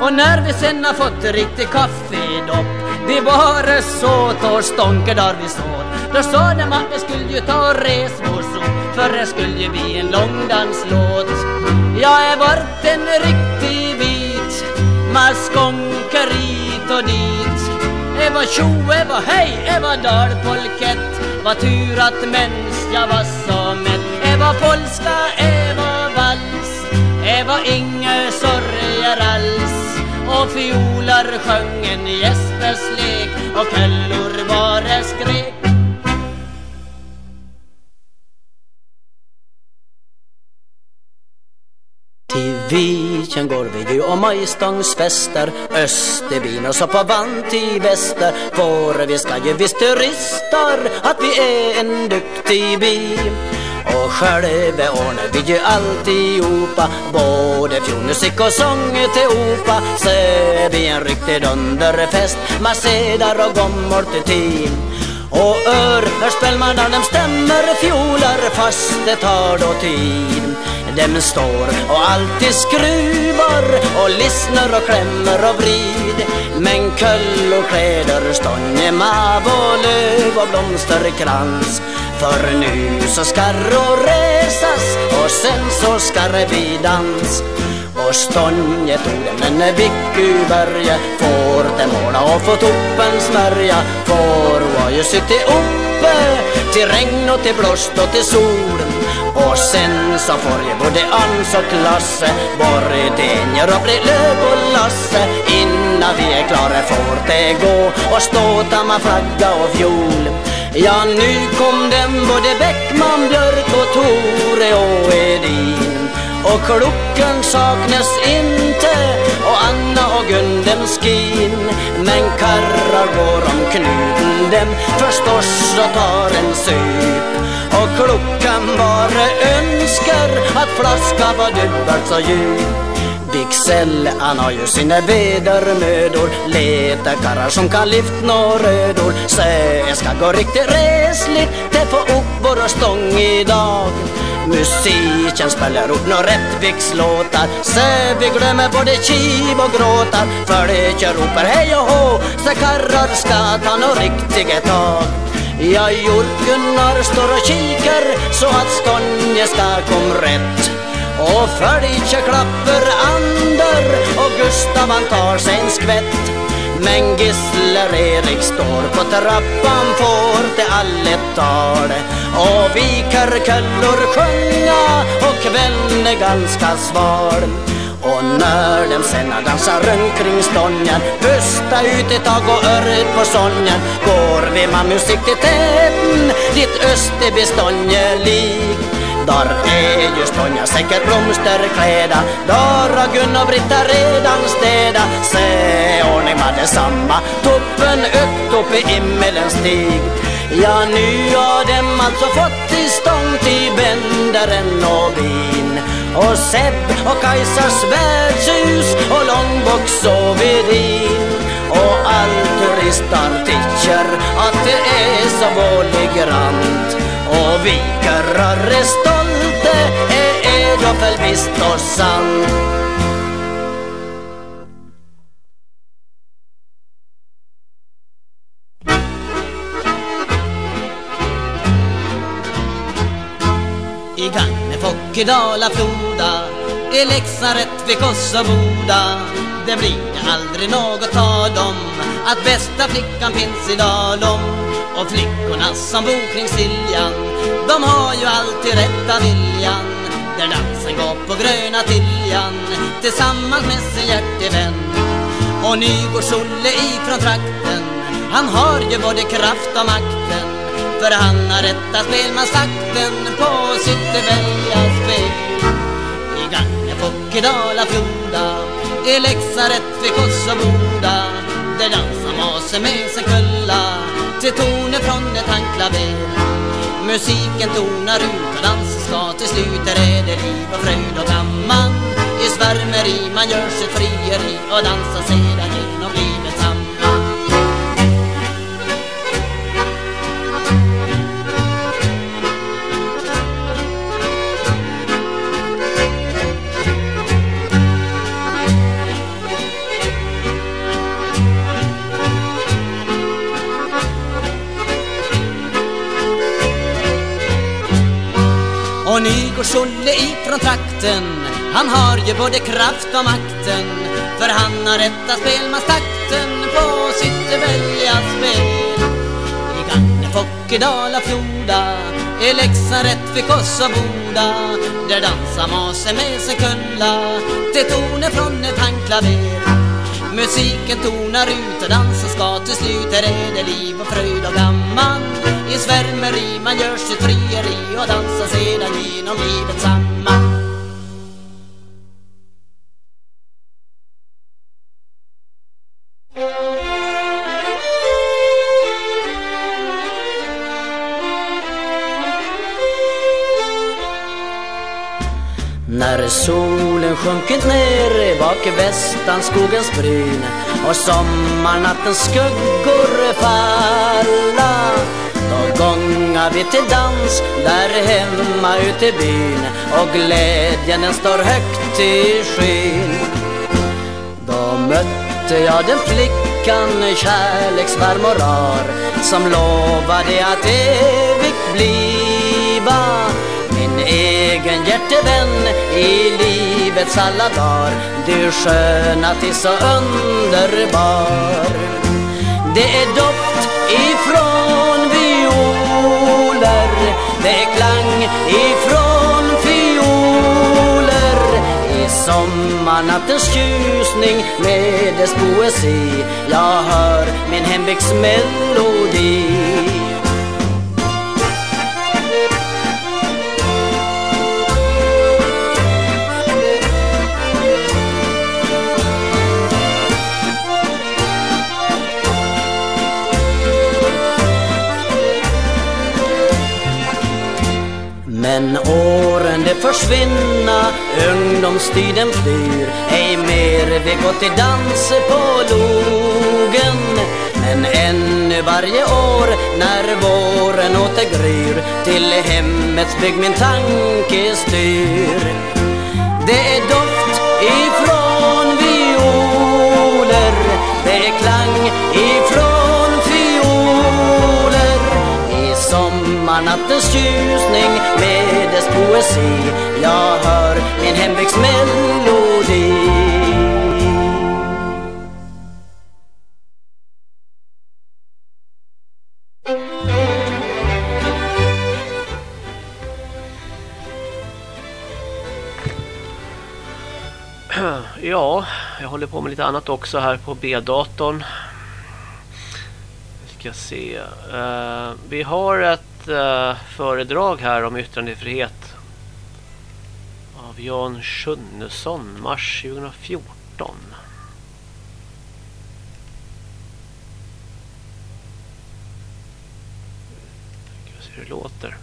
och när vi sen har fått riktigt kaffedopp Vi bara såt och stånker där vi såt Då sa de att vi skulle ju ta och res vår sop för det skulle ju bli en långdanslåt. Jag är vart en riktig bit maskonker hit och dit. Eva tjo, Eva hej, Eva dalpolkett. Vad tur att mens jag var så mätt Eva polska, Eva vals. Eva inga sorger alls. Och fiolar sjöng en Jespers lek och källor bara skrek Till Viken går vi ju och majstångsfester Österbyn och så på vant i väster. För vi ska ju visst turister att vi är en duktig by. Och själva ordnar vi ju alltihopa. Både fjolmusik och sång till opa. Så är vi en riktig dunderfest. Massedar och gommor till team. Och ör, hör när de stämmer. Fjolar fast det tar då tid. Dem står och alltid skruvar och lyssnar och klämmer och vrid. Men köll och kläder, stånge, mav och löv och blomsterkrans För nu så ska och resas och sen så ska det bli dans. Och stånje tog den en Vickyberge får den måla och få toppen smörja. Får har ju suttit uppe till regn och till blåst och till sol och sen så får ju både Ans och Klasse borgenjer och bli löv och Lasse. Innan vi är klara får det gå och ståta med flagga och fjol. Ja, nu kom den både Bäckman, Björk och Tore och Edin. Och klockan saknas inte och Anna och Gun dem skin. Men karrar går om knuten dem förstås och tar en sup. Och klockan bara önskar att flaska var dubbelt så djup Bixell, han har ju sina vedermödor. Leta karrar som kan lyft nå rödor. Så jag ska gå riktigt resligt. Det får upp våra stång idag. Musiken spelar upp några Rättvikslåtar. Så vi glömmer både kiv och gråtar. För det jag ropar hej och hå. Så karrar ska ta några riktiga tag. Ja, Gunnar står och kikar så att Skånje ska kom rätt. Och Följe klapper Ander och Gustav han tar sig en skvätt. Men Gissler-Erik står på trappan får det alle tal. Och vikar källor sjunga och kvällen är ganska sval och när dem sen dansar runt kring stången Pusta ut ett tag och örret på sången Går vi med musik till täten Ditt Österbystånge lik. Där är ju stånga säkert blomsterkläda Där har Gun och Britta redan städa. Se ordning med detsamma Toppen upp upp i himmelens stig. Ja, nu har dem alltså fått till stånd till bändaren och bin och Sepp och Kajsas värdshus och Långbox och Vedin. Och all turistar tycker att det är så våligrant och vi karrar är stolte, är då väl visst och sant. I Gagnef och i Dala-Floda I Leksand, Rättvik och Det blir aldrig något tal om Att bästa flickan finns i Dalom. Och flickorna som bor kring Siljan De har ju alltid rätta viljan. Där dansen går på gröna Tiljan Tillsammans med sin hjärtevän. Och Nygårds-Olle ifrån trakten Han har ju både kraft och makten för han har rätta spelmansakten på sitt välja spel I Gagnef i Dala-Floda I Leksand, vid och Där dansar masen med sin kulla Till toner från ett handklaver Musiken tonar ut och dansen ska till slut. Där är det liv och fröjd och gammal. I svärmeri man gör sitt frieri Och dansar sedan genom livet. Och Nygårds-Olle ifrån trakten. Han har ju både kraft och makten För han har rätta spelmanstakten på sitt välja spel I Gannefock, i Dala-Floda I Leksand, Rättvik och Boda Där dansar masen med sin kulla Till toner från ett handklaver. Musiken tonar ut och dansen ska till slut Här är det liv och fröjd och gammal i svärmeri man gör sitt frieri Och dansar sedan genom livet samman När solen sjunkit ner bak västanskogens bryn och sommarnattens skuggor falla gångar vi till dans där hemma ute i byn och glädjen den står högt i skyn. Då mötte jag den flickan kärleksvarm och rar som lovade att evigt bliva min egen hjärtevän i livets alla dagar. Du sköna till så underbar. Det är doft ifrån det klang ifrån fioler. I sommarnattens tjusning med dess poesi Jag hör min hembygds melodi Men åren det försvinna, ungdomstiden flyr. Ej mer vi gå till dans på logen. Men ännu varje år när våren åter gryr Till hemmets bygg min tanke styr. Det är doft ifrån violer Det är klang ifrån sommarnattens tjusning med dess poesi Jag hör min hembygds melodi Ja, jag håller på med lite annat också här på B-datorn. Vi ska se. Uh, vi har ett eh, föredrag här om yttrandefrihet. Av Jan Sjunnesson, mars 2014. Ska vi se hur det låter.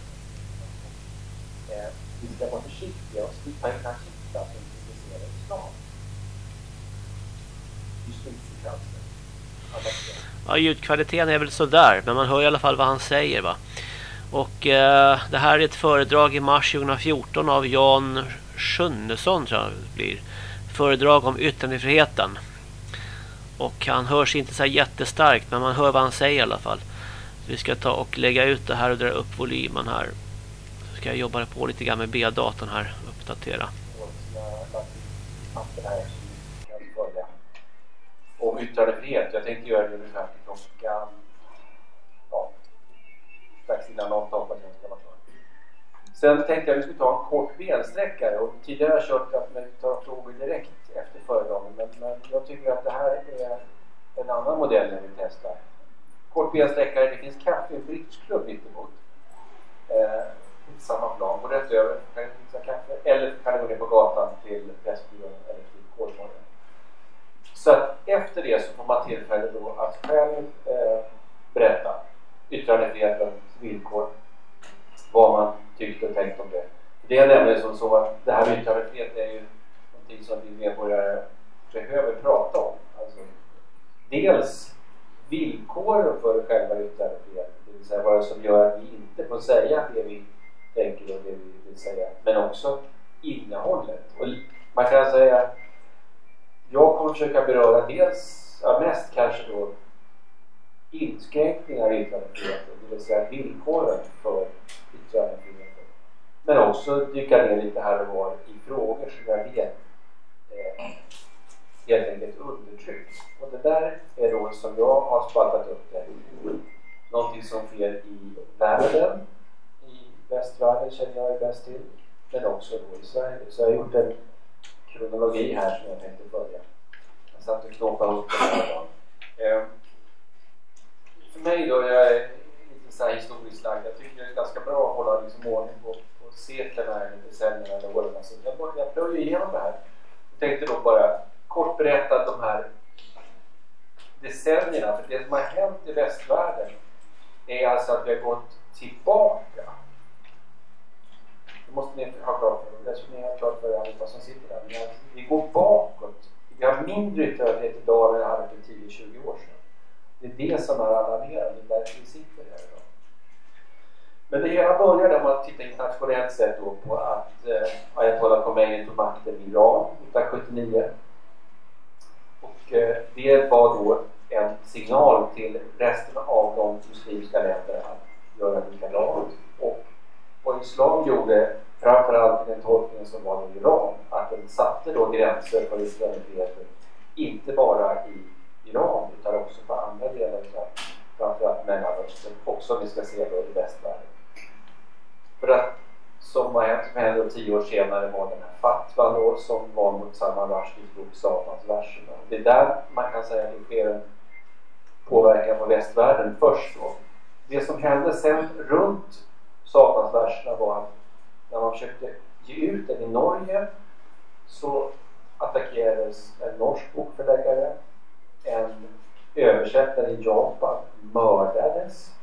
vi ska vara försiktiga och slippa in artiklar som kritiserar islam. Justitiekanslern. Ja, ljudkvaliteten är väl sådär, men man hör i alla fall vad han säger va. Och eh, det här är ett föredrag i mars 2014 av Jan Sjunnesson tror jag det blir. Föredrag om yttrandefriheten. Och han hörs inte så här jättestarkt, men man hör vad han säger i alla fall. Så vi ska ta och lägga ut det här och dra upp volymen här. Så ska jag jobba på lite grann med B-datorn här, uppdatera. och uppdatera. Om yttrandefrihet. Jag tänkte göra det ungefär till klockan strax innan åtta ska vara klar. Sen tänkte jag att vi skulle ta en kort bensträckare och tidigare har jag kört att man tar frågor direkt efter föredragen men, men jag tycker att det här är en annan modell jag vill testa. Kort bensträckare, det finns kaffe i en bridgeklubb mittemot. Eh, inte samma plan, gå rätt över, kan du fixa kaffe eller kan du gå ner på gatan till Pressbyrån eller till Kolmården. Så att efter det så får man tillfälle då att själv eh, berätta yttrandefriheten villkor, vad man tyckte och tänkte om det. Det är nämligen som så att det här med yttrandefrihet är ju någonting som vi medborgare behöver prata om. Alltså, dels villkoren för själva yttrandefriheten, det vill säga vad det som gör att vi inte får säga det vi tänker och det vi vill säga, men också innehållet. Och man kan säga jag kommer försöka beröra dels, ja, mest kanske då inskränkningar i yttrandefriheten, det vill säga villkoren för yttrandefriheten. Men också dyka ner lite här och var i frågor som jag vet eh, helt enkelt undertrycks. Och det där är då som jag har spaltat upp det. Någonting som sker i världen, i västvärlden känner jag är bäst till, men också då i Sverige. Så jag har gjort en kronologi här som jag tänkte följa. Jag satt och knåpade ihop den här dagen. För mig då, jag är lite så här historiskt lagd. Jag tycker det är ganska bra att hålla liksom ordning på, på seklerna eller decennierna eller åren. Så jag, jag plöjer igenom det här. Jag tänkte då bara kort berätta de här decennierna. För det som har hänt i västvärlden är alltså att vi har gått tillbaka. Det måste ni ha klart för er. Det ska ni ha klart för er allihopa som sitter där. Men vi går bakåt. Vi har mindre yttrandefrihet idag än vi hade för 10-20 år sedan. Det är det som är alarmerande. Det är därför vi sitter här idag. Men det hela började om att titta internationellt sett då på att eh, ayatollah Khomeini tog makten i Iran 1979. Och eh, det var då en signal till resten av de muslimska länderna att göra likadant. Och vad islam gjorde, framförallt i den tolkningen som var i Iran, att den satte då gränser för yttrandefriheten, inte bara i Iran utan också på andra delar av framförallt Mellanöstern och som vi ska se då i västvärlden. För att som vad hände tio år senare var den här fatwan då som var mot samma Rushdies bok Satans verser. Det är där man kan säga att det sker en påverkan på västvärlden först då. Det som hände sen runt Satans verserna var att när man försökte ge ut den i Norge så attackerades en norsk bokförläggare, en översättare i Japan mördades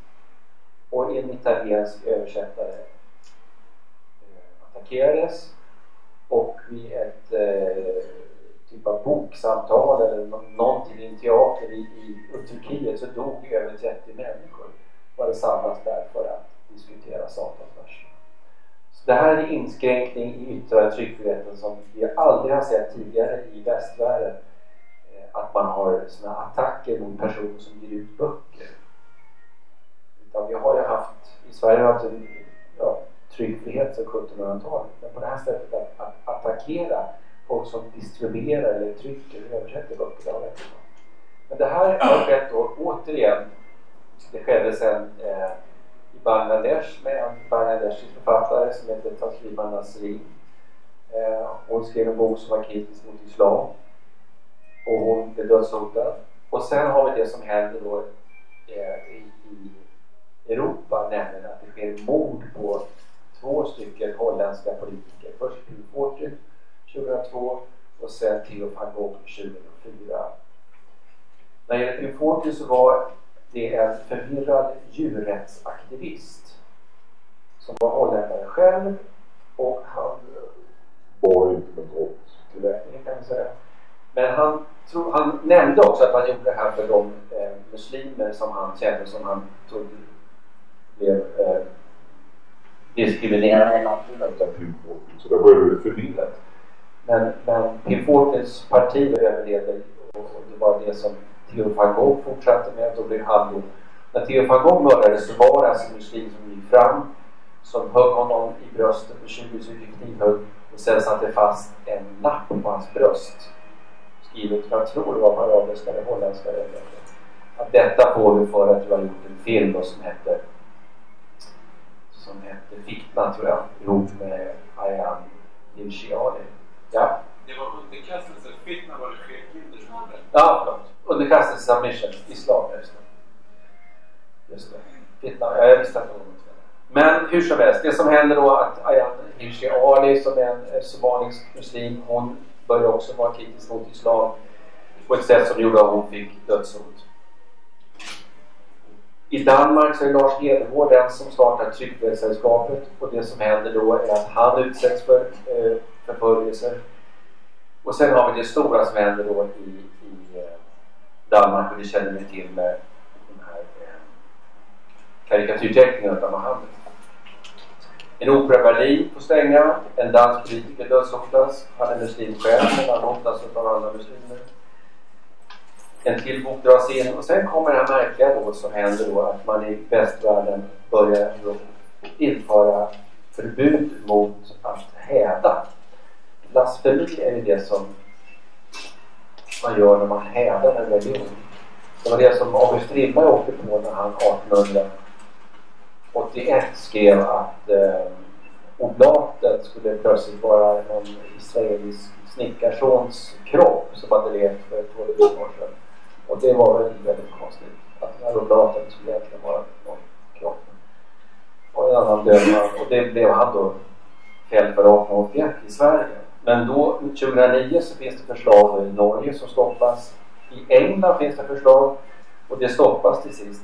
och en italiensk översättare eh, attackerades och vid ett eh, typ av boksamtal eller någonting i en teater i, i, Turkiet så dog över 30 människor och hade samlats där för att diskutera Satansversen. Så det här är en inskränkning i yttrande tryckfriheten som vi aldrig har sett tidigare i västvärlden. Att man har såna attacker mot personer som ger ut böcker. Utan vi har ju haft, i Sverige har vi haft en ja, tryckfrihet sedan 1700-talet. Men på det här sättet att, att attackera folk som distribuerar eller trycker eller översätter böcker, det har inte Men det här har skett då återigen. Det skedde sen eh, i Bangladesh med en bangladeshisk författare som heter Taslima Nasrin. Eh, hon skrev en bok som var kritisk mot islam. Och hon blev dödshotad. Och sen har vi det som händer då eh, i, i Europa, nämligen att det sker mord på två stycken holländska politiker. Först Pim Fortuyn 2002 och sen Theo van Gogh 2004. När det gäller Pim Fortuyn så var det en förvirrad djurrättsaktivist som var holländare själv och han var inte med gott kan man säga. Men han, tro, han nämnde också att han gjorde det här för de eh, muslimer som han kände som han trodde blev eh, diskriminerade. Så det var ju förvirrat. Men, men Pim Fortuns parti överlevde och, och det var det som Theo van Gogh fortsatte med. Då blev han då, när Theo van Gogh mördades så var det alltså en muslim som gick fram som högg honom i bröstet med 20 stycken knivhugg och sen satte fast en lapp på hans bröst skrivet, jag tror det var på arabiska eller holländska att detta får du för att du har gjort en film då, som hette som hette Fitna tror jag ihop med Ayaan Hirsi Ali. Ja. Det var underkastelse. Fitna var det Sheikh gjorde. Ja, förlåt. Underkastelse submission. Islam, just det. Just det. Fitna. Ja, jag visste att det var något Men hur som helst, det som händer då att Ayaan Hirsi Ali som är en somalisk muslim, hon började också vara kritisk mot islam på ett sätt som gjorde att hon fick dödshot. I Danmark så är Lars Hedegård den som startar Tryckfrihetssällskapet och det som händer då är att han utsätts för eh, förföljelser. Och sen har vi det stora som händer då i, i eh, Danmark och det känner vi till med de här eh, karikatyrteckningarna av Mohammed. En opera Berlin får stänga, en dansk politiker dödshotas, han är muslim själv men han hotas av andra muslimer en till bok dras in och sen kommer det här märkliga då som händer då att man i västvärlden börjar införa förbud mot att häda. Blasfemi är ju det som man gör när man hädar en religion. Det var det som August Strindberg åkte på när han 1800 81 skrev att eh, oblatet skulle plötsligt vara någon israelisk snickarsons kropp som hade levt för 2000 år sedan. Och det var väldigt, väldigt konstigt. Att den här oblaten skulle egentligen vara någon kropp. Och en annan död. Och det blev han då fälld för 1881 i Sverige. Men då 2009 så finns det förslag i Norge som stoppas. I England finns det förslag och det stoppas till sist.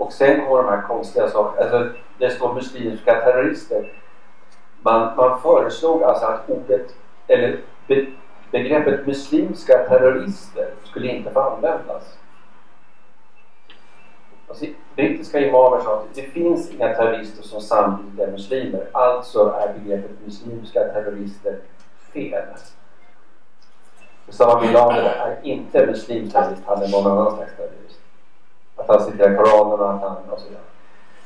Och sen kommer de här konstiga sakerna. Alltså det står muslimska terrorister. Man, man föreslog alltså att ordet, eller be, begreppet muslimska terrorister skulle inte få användas. Alltså, brittiska imamer sa att det finns inga terrorister som samtidigt är muslimer. Alltså är begreppet muslimska terrorister fel. Osama bin Laden är inte muslimsk terrorist, han är någon annan slags terrorist. Att han citerar Koranen och att han och så vidare.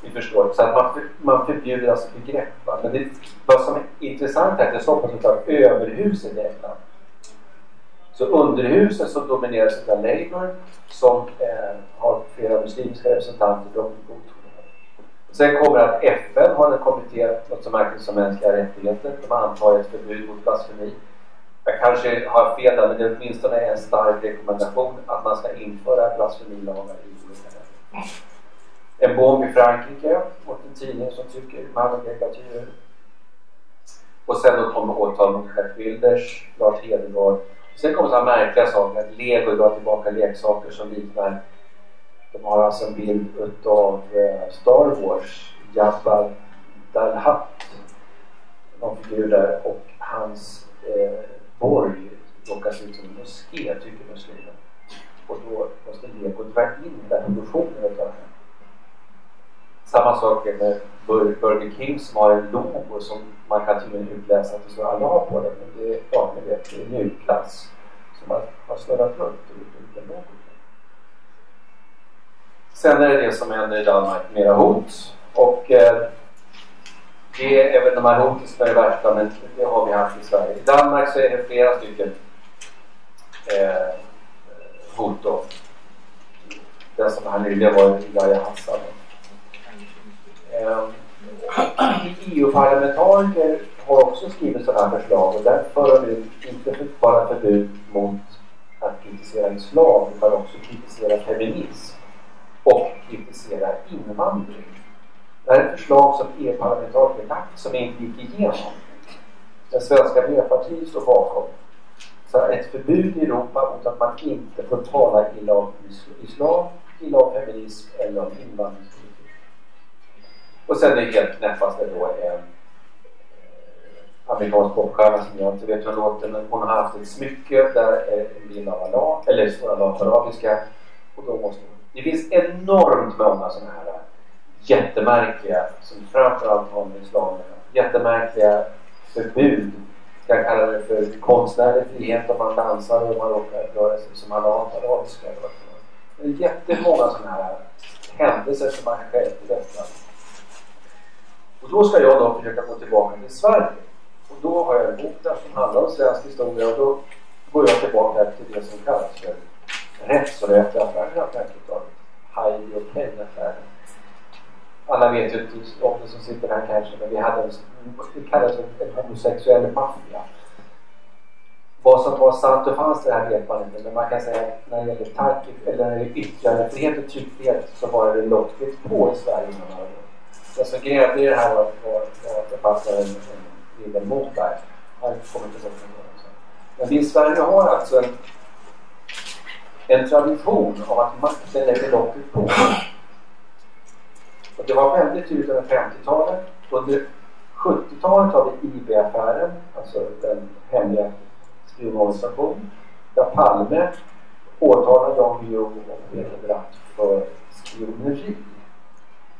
Vi förstår. Så att man, man förbjuder alltså begrepp. Va? Men det, vad som är intressant är att det stoppar såklart överhuset i England. Så underhuset som domineras av Labour som eh, har flera muslimska representanter. De Sen kommer att FN har en kommitté, något som märks som mänskliga rättigheter. De antar ett förbud mot blasfemi. Jag kanske har fel där, men det är åtminstone en stark rekommendation att man ska införa blasfemilagar i. En bomb i Frankrike mot en tidning som tycker mannen karikatyrer. Och sen då kommer åtal mot Gert Wilders, Lars Hedegaard. Sen kommer sådana märkliga saker, att Lego drar tillbaka leksaker som liknar de har alltså en bild utav eh, Star Wars, Jabba Dalhat. Någon figur där och hans eh, borg råkar se ut som en moské, tycker muslimerna. Och då måste Lego dra in den produktionen utav det. Samma sak är med Burger King som har en logo som man kan tydligen utläsa att det står Allah på den. Men det är, ja, ni vet, det är mjukglass som man har snurrat runt och gjort en liten logo. Sen är det det som händer i Danmark, mera hot. Och eh, det är väl de här hoten som är det värsta, men det har vi haft i Sverige. I Danmark så är det flera stycken eh, foto. Den som här nyligen var Ilaja Hassan. Ehm, EU-parlamentariker har också skrivit sådana här förslag och där för de inte bara förbud mot att kritisera islam utan också kritisera feminism och kritisera invandring. Det här är ett förslag som EU-parlamentariker lagt som inte gick igenom. Den svenska Miljöpartiet står bakom för ett förbud i Europa mot att man inte får tala illa om islam, illa om feminism eller om invandringspolitik. Och sen är det helt knäppaste då en eh, amerikansk popstjärna som jag inte vet hur hon låter men hon har haft ett smycke där eh, en bild av Allah, eller står Allah på arabiska och då måste hon det finns enormt många sådana här jättemärkliga, som framförallt har med islam jättemärkliga förbud. Jag kallar det för konstnärlig frihet om man dansar och man råkar röra sig som man har arabiska. Det är jättemånga sådana här händelser som man själv berättar. Och då ska jag då försöka gå tillbaka till Sverige. Och då har jag en bok där som handlar om svensk historia och då går jag tillbaka till det som kallas för rättsrötaffären av 50-talet. Heidi och Ken-affären. Alla vet ju om det som sitter här kanske, men vi hade en, det kallades en homosexuell maffia. Vad som var sant och fanns det här vet man inte, men man kan säga att när det gäller tank, eller när det gäller yttrandefrihet och tryckfrihet så var det lockigt på i Sverige innan man Det som grävde i det här var, var, var att det fanns en, en liten mot där. Han kommer inte ihåg det. Men vi i Sverige har alltså en en tradition av att makten lägger locket på. Och det var väldigt tydligt under 50-talet. Under 70-talet har vi IB-affären, alltså den hemliga spionorganisationen, där Palme åtalar Jan Guillou och Peter Bratt för spioneri.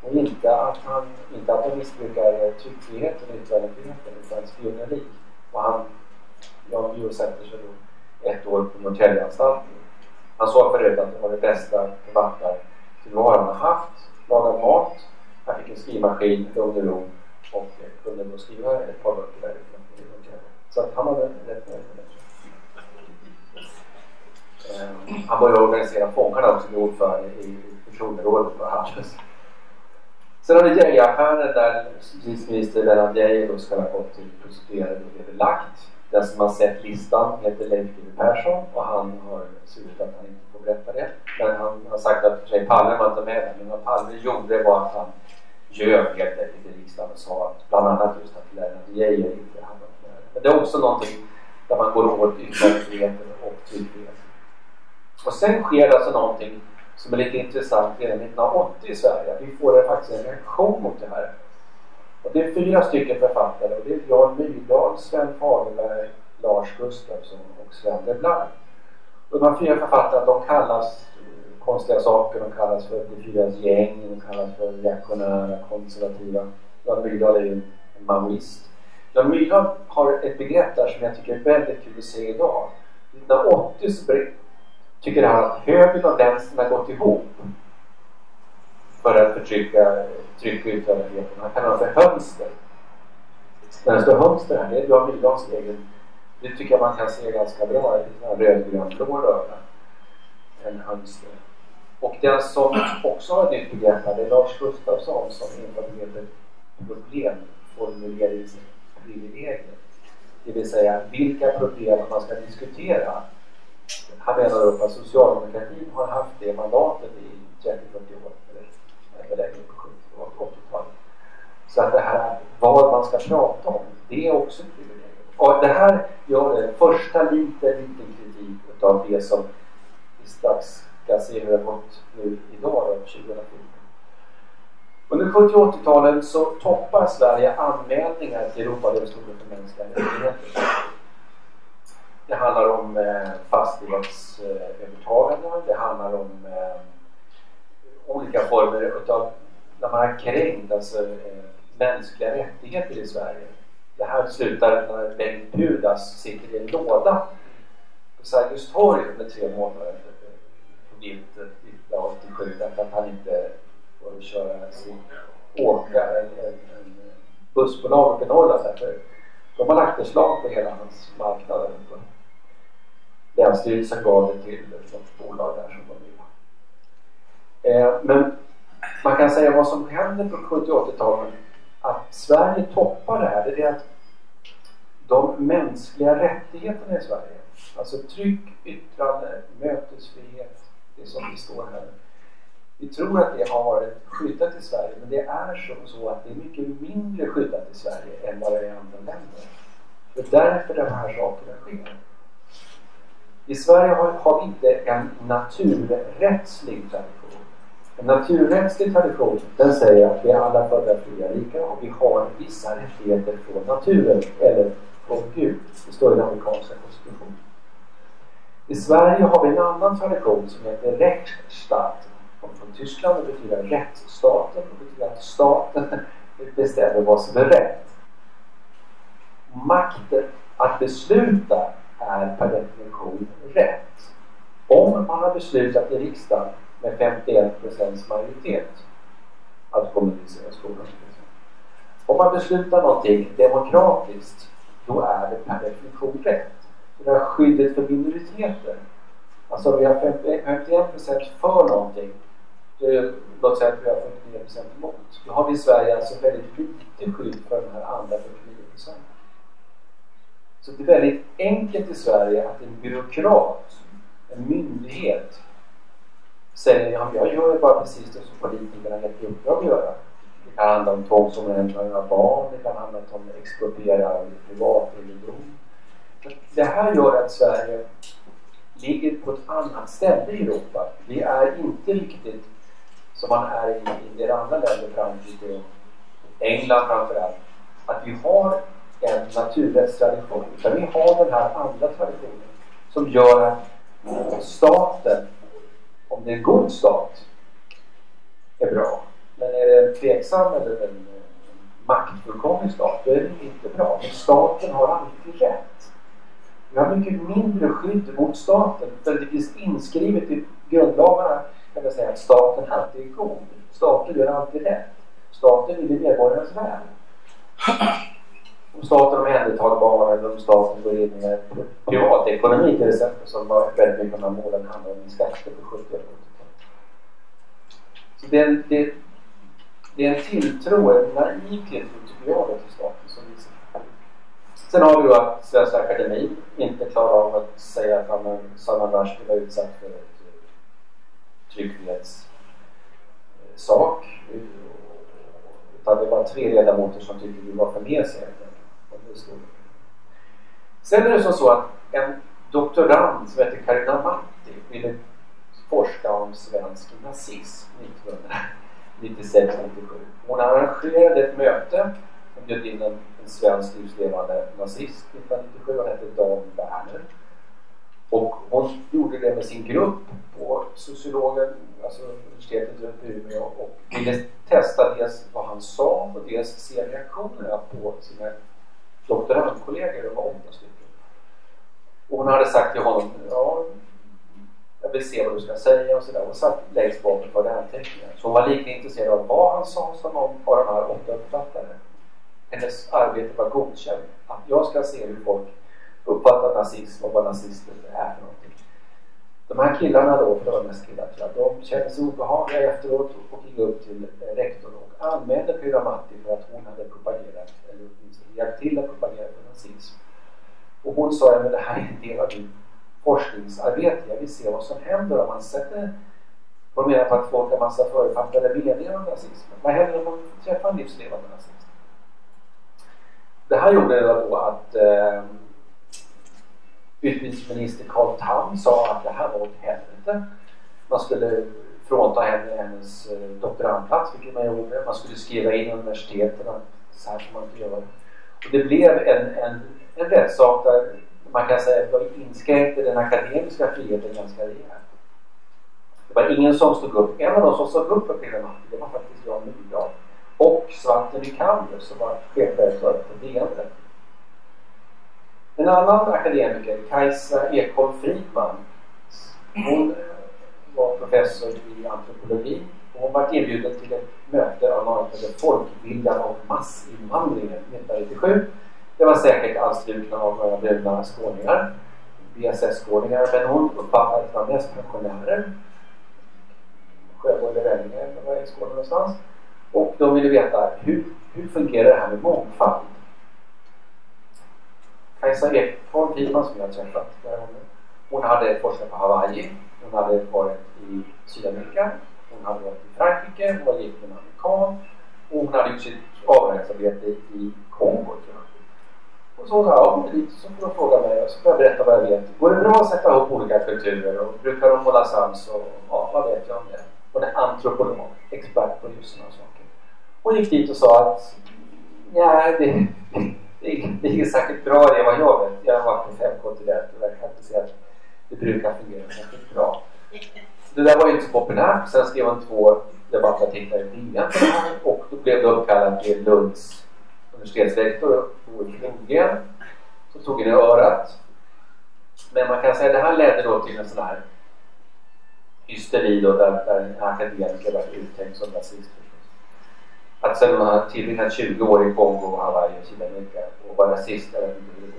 Och inte att han, inte att de missbrukar tryckfriheten och yttrandefriheten utan spioneri. Och han, Jan Guillou sätter sig då ett år på Norrtäljeanstalten han sa förut att det var det bästa författartillvaron han haft. Lagade mat, han fick en skrivmaskin, lugn och ro och kunde då skriva ett par böcker därifrån. Så att han ehm, var rätt nöjd med det. Um, han började organisera fångarna också, blev ordförande i förtroenderådet på Harris. Sen har vi Geijeraffären där justitieminister Lennart Geijer då ska ha gått till prostituerade och blev lagt. Den som har sett listan heter Leif GW Persson och han har surt att han inte får berätta det. Men han har sagt att för sig Palme var inte med där. Men vad Palme gjorde var att han ljög helt enkelt i riksdagen och sa att bland annat just att Lennart Geijer inte hade varit med. Men det är också någonting där man går åt yttrandefriheten och tryckfriheten. Och sen sker alltså någonting som är lite intressant redan 1980 i Sverige. Vi får faktiskt en reaktion mot det här. Och det är fyra stycken författare och det är Jan Myrdal, Sven Fagerberg, Lars Gustafsson och Sven Leblanc. Och de här fyra författarna de kallas eh, konstiga saker. De kallas för de fyras gäng, de kallas för reaktionära, konservativa. Jan Myrdal är ju en maoist. Jan Myrdal har ett begrepp där som jag tycker är väldigt kul att se idag. 1980 så tycker han att högern och vänstern har gått ihop för att förtrycka tryck och yttrandefriheten. Han kallar dem för hönster. När det står hönster här, det är Jan Myrdals egen. Det tycker jag man kan se ganska bra en rödgrön-blå röra. En hönster. Och den som också har ett nytt begrepp här, det är Lars Gustafsson som inför begreppet problemformuleringsprivilegiet. Det vill säga vilka problem man ska diskutera. Han menar upp att socialdemokratin har haft det mandatet i 30-40 år, eller beläggning på 70 och 80-talet. Så att det här vad man ska prata om, det är också ett privilegium. Och det här gör en första liten, liten kritik utav det som vi strax ska se hur det har gått nu idag, 2014. Under 70 och 80-talen så toppar Sverige anmälningar till Europadomstolen för mänskliga rättigheter. Det handlar om eh, fastighetsövertaganden, det handlar om eh, olika former utav när man har kränkt alltså, eh, mänskliga rättigheter i Sverige. Det här slutar när Bengt Pudas sitter i en låda på Sergels torg under tre månader eh, på vintern eh, 1987 därför att han inte får köra sin åka en, en, en bussbolag uppe i Norrland de har lagt beslag på hela hans marknad. Länsstyrelsen gav det till ett bolag där som var med Eh, men man kan säga vad som händer på 70 80-talet att Sverige toppar det här. Det är att de mänskliga rättigheterna i Sverige, alltså tryck, yttrande, mötesfrihet, det som vi står här. Vi tror att det har varit skyddat i Sverige, men det är som så att det är mycket mindre skyddat i Sverige än vad det är i andra länder. Det är därför de här sakerna sker. I Sverige har, har vi inte en naturrättslig tradition. En naturrättslig tradition den säger att vi är alla födda fria lika och vi har vissa rättigheter från naturen eller från Gud. Det står i den amerikanska konstitutionen. I Sverige har vi en annan tradition som heter Rechtsstaat. Från Tyskland och betyder rättsstaten. Det betyder att staten bestämmer vad som är rätt. Makten att besluta är per definition rätt. Om man har beslutat i riksdagen med 51 procents majoritet att kommunicera skolan. Om man beslutar någonting demokratiskt då är det per definition rätt. Det här skyddet för minoriteter. Alltså om vi har 51 procent för någonting låt säga att vi har 49 procent emot. Då har vi i Sverige alltså väldigt lite skydd för den här andra 49 procenten. Så det är väldigt enkelt i Sverige att en byråkrat, en myndighet säger ja, jag gör bara precis det som politikerna gett i uppdrag att göra. Det kan handla om tvångsomhändertagande av barn, det kan handla om att expropriera privategendom. Det här gör att Sverige ligger på ett annat ställe i Europa. Vi är inte riktigt som man är i en del andra länder, Frankrike och England framförallt. Att vi har en naturrättstradition. Utan vi har den här andra traditionen som gör att staten, om det är en god stat, är bra. Men är det en tveksam eller en maktfullkomlig stat, då är det inte bra. Men staten har alltid rätt. Vi har mycket mindre skydd mot staten för det finns inskrivet i grundlagarna kan man säga att staten alltid är god. Staten gör alltid rätt. Staten vill medborgarnas väl om staten omhändertar barn eller om staten går in med privatekonomi till exempel som var väldigt mycket av målen handlar om skatter på 70 och 80-talet. Så det är, en, det, det är en tilltro, en naiv tilltro tycker jag till staten som visar Sen har vi då att Svenska Akademin inte klarar av att säga att Salman Rushdie var utsatt för ett eh, tryckfrihetssak. Eh, utan det var tre ledamöter som tyckte vi var för med sig Sen är det som så att en doktorand som heter Carina Matti ville forska om svensk nazism 1996-97. Hon arrangerade ett möte som bjöd in en, en svensk livslevande nazist 1997. Han hette Dan Werner. Och hon gjorde det med sin grupp på sociologen, alltså universitetet runt Umeå och ville testa dels vad han sa och dels se reaktionerna på sina doktorandkollegor. och var åtta stycken. Och hon hade sagt till honom, ja, jag vill se vad du ska säga och sådär. Och satt längst bak och här teckningen. Så hon var lika intresserad av vad han sa som om av de här åtta uppfattare. Hennes arbete var godkänt. Att jag ska se hur folk uppfattar nazism och vad nazister är för något. De här killarna då, för det var mest killar de kände sig obehagliga efteråt och gick upp till rektorn och anmälde Pyra Matti för att hon hade propagerat, eller åtminstone hjälpt till att propagera för nazism. Och hon sa, att det här är en del av min forskningsarbete. Jag vill se vad som händer om man sätter de menar på att folk har massa förutfattade meningar om nazismen? Vad händer om man träffar en livslevande nazist? Det här gjorde då att eh, utbildningsminister Carl Tham sa att det här var åt helvete. Man skulle frånta henne hennes eh, doktorandplats, vilket man gjorde. Man skulle skriva in universiteten att så här får man inte göra. Och det blev en, en, en rättssak där man kan säga att det inskränkte den akademiska friheten ganska rejält. Det var ingen som stod upp. En av de som stod upp för Peter det var faktiskt Jan Myrdal. Och Svante Nycander som var chefredaktör på DN. En annan akademiker, Kajsa Ekholm Friedman, hon eh, var professor i antropologi och hon var inbjuden till ett möte av någon som Folkviljan och massinvandringen 1997 det var säkert anslutna av några bruna skåningar, BSS-skåningar, men hon uppfattade att det var mest pensionärer. Sjöbo eller Vellinge var i Skåne någonstans. Och de ville veta hur, hur fungerar det här med mångfald? Kajsa Ekholm Friedman som jag har träffat, hon hade forskat på Hawaii, hon hade varit i Sydamerika, hon hade varit i Frankrike, hon var gift med en amerikan och hon hade gjort sitt avhandlingsarbete i Kongo tror jag. Och så sa jag, ja, dit så får de fråga mig och så får jag berätta vad jag vet. Går det bra att sätta ihop olika kulturer och brukar de hålla sams och ja, vad vet jag om det? Hon är antropolog, expert på just sådana saker. Hon gick dit och sa att nej, det, det, det är inte särskilt bra det vad jag vet. Jag har varit på fem kontinenter och jag kan inte se att det brukar fungera särskilt bra. Det där var ju inte så populärt. Sen skrev hon två debattartiklar i DN och då blev det uppkallat till Lunds universitetsrektor Boel Lundgren som tog in i örat. Men man kan säga att det här ledde då till en sån här hysteri då där, där en akademiker var uttänkt som rasist. Att sen man tillbringat 20 år i Kongo och Hawaii och Sydamerika och var rasist, jag vet inte hur det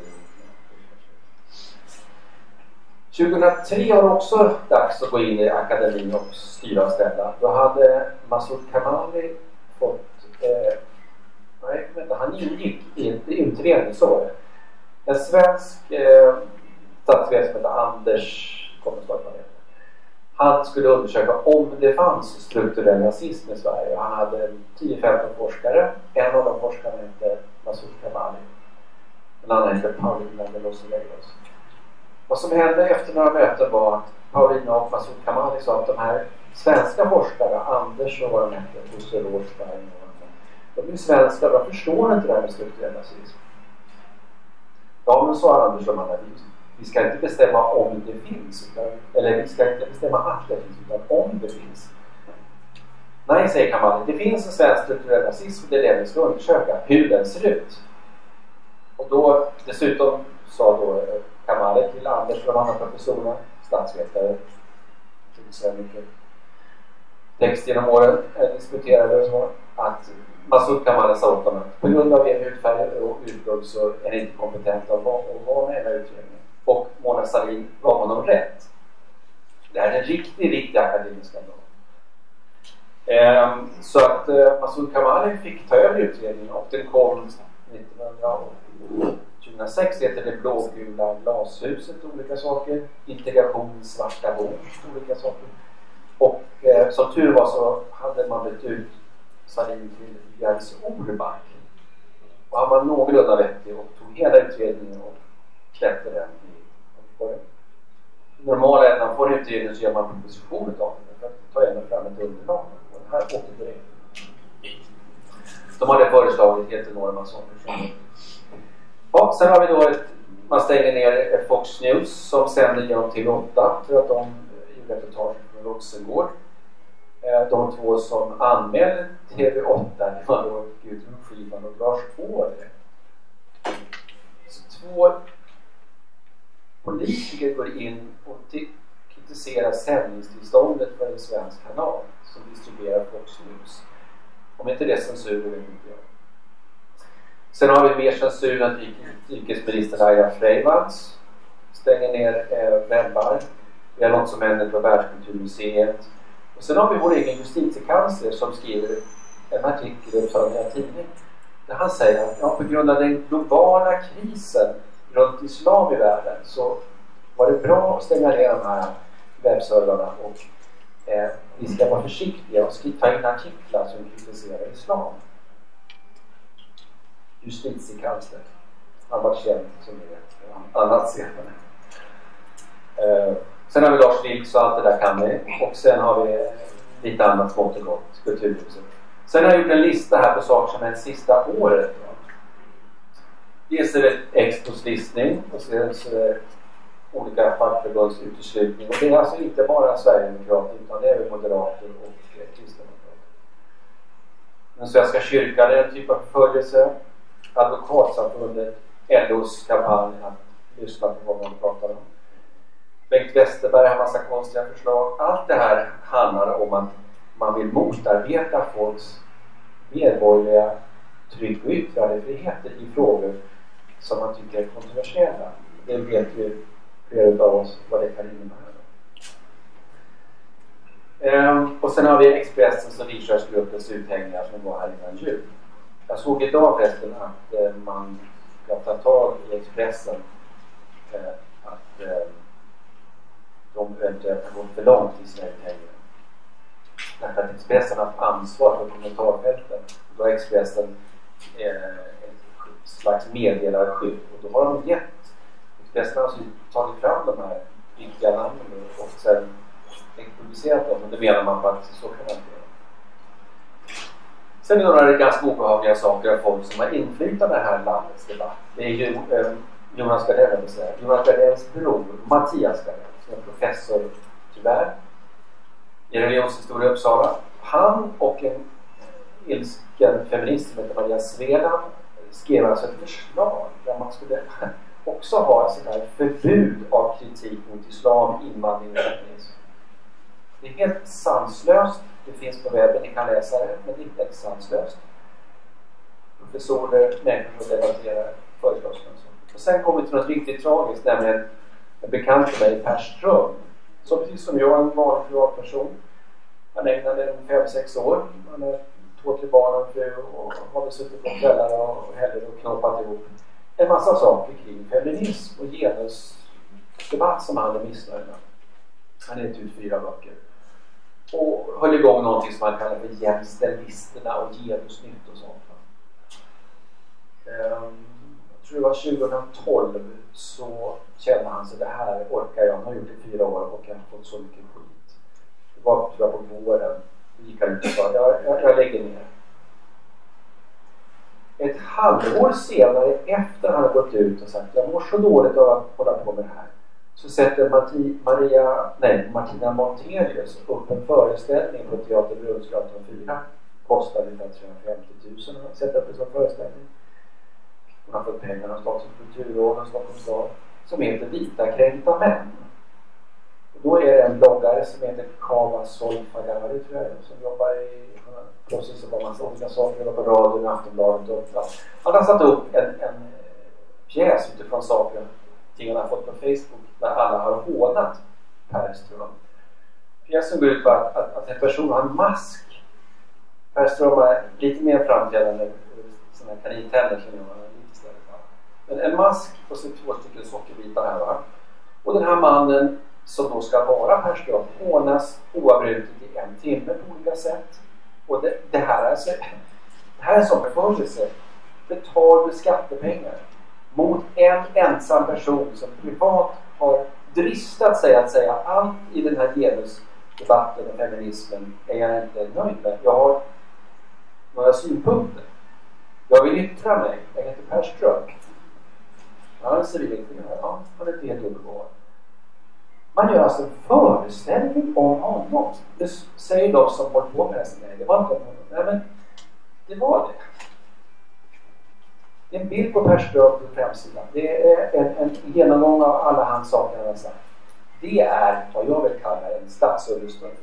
går 2003 var det också dags att gå in i akademin och styra och ställa. Då hade Masoud Kamali fått eh, Nej, vänta, han ingick i en utredning, så var det. En svensk eh, statsvetare som hette Anders, kommer snart vad han skulle undersöka om det fanns strukturell rasism i Sverige. Han hade 10-15 forskare. En av de forskarna hette Masoud Kamali. En annan hette Paulina de los Olejos. Vad som hände efter några möten var att Paulina och Masoud Kamali sa att de här svenska forskarna, Anders och vad de hette, Bosse andra, de är svenskar, de förstår inte det här med strukturell rasism. Ja, men sa Anders och Anna, vi ska inte bestämma om det finns, utan, eller vi ska inte bestämma att det finns, utan om det finns. Nej, säger Kamali, det finns en svensk strukturell rasism och det är det vi ska undersöka, hur den ser ut. Och då dessutom sa då eh, Kamali till Anders och de andra professorerna, statsvetare, så mycket text genom åren, eh, disputerade och så, att Masoud Kamala sa åt dem att på grund av er hudfärg och utbrott så är ni inte kompetenta att vara, med i den här utredningen. Och Mona Sahlin gav honom rätt. Det här är en riktig, riktig akademisk skandal. Ehm, så att eh, Masoud Kamali fick ta över utredningen och den kom 2006 heter det blågula glashuset olika saker. Integration i svarta bok olika saker. Och eh, som tur var så hade man bytt ut Sahlin till Jens Orback. Och han var någorlunda vettig och tog hela utredningen och släppte den normala är att man får en utredning så gör man proposition av den för att ta ändå fram ett underlag. Och det här åkte det. De hade föreslagit helt enorma saker. Ja, sen har vi då ett, man stänger ner Fox News som sänder genom TV8 för att de gjorde reportage från Rosengård. Eh, de två som anmälde TV8 det var då Gudrun Schyman och Lars Ohly. Så två politiker går in och kritiserar sändningstillståndet för en svensk kanal som distribuerar Fox News. Om inte det är censur, det vet inte jag. Sen har vi mer censur att utrikesminister Laila Freivalds stänger ner eh, webbar. Vi har något som händer på Världskulturmuseet. Och sen har vi vår egen justitiekansler som skriver en artikel i Uppsala Nya Tidning där han säger att ja, på grund av den globala krisen runt islam i världen så var det bra att stänga ner de här webbservrarna och eh, vi ska vara försiktiga och ta in artiklar som kritiserar islam. Justitiekanslern Han var känd som det annat senare. Eh, sen har vi Lars Vilks och allt det där kan vi. Och sen har vi lite annat smått och gott. Kulturhuset. Sen har jag gjort en lista här på saker som hänt sista året. Dels är det Expos listning och sen så är det olika fackförbunds uteslutning. Och det är alltså inte bara Sverigedemokrater utan det är även moderater och eh, kristdemokrater. Den Svenska kyrkan är en typ av förföljelse. Advokatsamfundet, LOs kampanj att lyssna på vad man pratar om. Bengt Westerberg har massa konstiga förslag. Allt det här handlar om att man vill motarbeta folks medborgerliga tryck och yttrandefriheter i frågor som man tycker är kontroversiella. Det vet ju flera av oss vad det kan innebära. Ehm, och sen har vi Expressens och Nykörsgruppens uthängningar som var här innan jul. Jag såg idag förresten att eh, man ska ta tag i Expressen eh, att eh, de eventuellt har gått för långt i sina uthängningar. Därför att Expressen har haft ansvar för kommentarfälten. Då har Expressen eh, slags meddelarskydd och då har de gett Expressen har alltså tagit fram de här riktiga namnen och sen publicerat dem och det menar man på att så kan man inte göra. Sen är det några ganska obehagliga saker av folk som har inflytande i det här landets debatt. Det är ju eh, Jonas Gardell, vill säga. Jonas Gardells bror Mattias Gardell som är professor, tyvärr, i religionshistoria i Uppsala. Han och en ilsken feminist som heter Maria Sveland skrev alltså ett förslag där man skulle också ha ett sånt här förbud av kritik mot islam, invandring och feminism. Det är helt sanslöst. Det finns på webben, ni kan läsa det, men det är helt sanslöst. Professorer, människor som debatterar föreslår Och sen kommer vi till något riktigt tragiskt, nämligen en bekant till mig, Per Ström, som precis som jag är en vanlig privatperson. Han ägnade en fem sex år. Han är två, tre barn och fru och har väl suttit på kvällar och helger och knoppat ihop en massa saker kring feminism och genusdebatt som han är missnöjd med. Han har gett ut fyra böcker. Och höll igång någonting som han kallar för jämställdlisterna och genusnytt och sånt. Um, jag tror det var 2012 så kände han sig det här orkar jag. Han har gjort det i fyra år och jag har fått så mycket skit. Det var tror jag på våren. Då gick han ut och sa jag, jag, jag lägger ner. Ett halvår senare efter han har gått ut och sagt jag mår så dåligt av att hålla på med det här. Så sätter Marti, Maria, nej, Martina Montelius upp en föreställning på Teater Brunnsgatan 4. Kostar ungefär 350 000 att sätta upp en sån föreställning. Hon har fått pengar av Statens kulturråd och Stockholms stad. Som heter Vita kränkta män. Och då är det en bloggare som heter Kava Solfagari tror jag som jobbar i plötsligt så massa olika saker på radion, Aftonbladet och allt. Han har satt upp en, en pjäs utifrån saker ting han har fått på Facebook där alla har hånat Per Ström. Pjäsen går ut på att, att, att en person har en mask. Per Ström har lite mer framträdande eh, sådana kanintänder som jag har lite större. Men en mask och så två stycken sockerbitar här va. Och den här mannen som då ska vara här ska hånas oavbrutet i en timme på olika sätt. Och det, det här, är så, det här är en sån förföljelse. Betald med skattepengar mot en ensam person som privat har dristat sig att säga allt i den här genusdebatten och feminismen är jag inte nöjd med. Jag har några synpunkter. Jag vill yttra mig. Jag heter Per Ström. Han är civilingenjör. Ja, han är inte helt underbar. Man gör alltså en föreställning om honom. Det säger de som håller på med det. Nej, det var inte om honom. Nej, men det var det. Det är en bild på Per Ström på framsidan. Det är en, en genomgång av alla hans saker han har sagt. Det är vad jag vill kalla en statsöverstående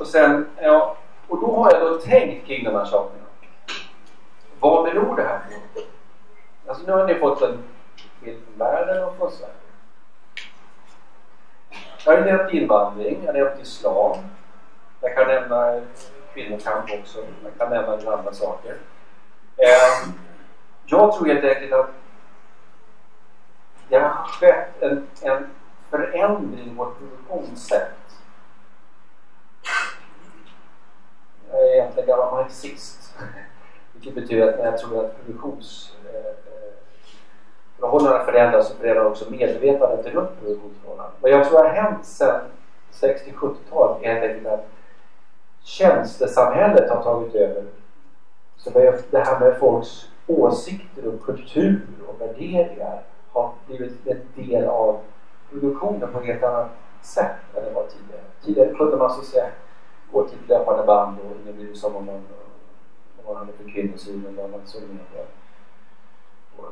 Och sen, ja, och då har jag då tänkt kring de här sakerna. Vad beror det här på? Alltså nu har ni fått en bild från världen och från Sverige. Jag har nämnt invandring, jag har nämnt islam. Jag kan nämna kvinnokamp också. Jag kan nämna en andra saker. Ehm, jag tror helt enkelt att det har skett en, en förändring i vårt produktionssätt. Jag är egentligen gammal marxist. Vilket betyder att jag tror att produktions... Eh, eh, förhållandena förändras så förändras också medvetandet runt produktionsförhållandena. Vad jag tror har hänt sedan 60-70-talet är helt enkelt att tjänstesamhället har tagit över. Så det här med folks åsikter och kultur och värderingar har blivit en del av produktionen på ett helt annat sätt än det var tidigare. Tidigare kunde man så att säga gå till löpande band och ingen brydde sig om man, var man hade för kvinnosyn eller vad man såg ner på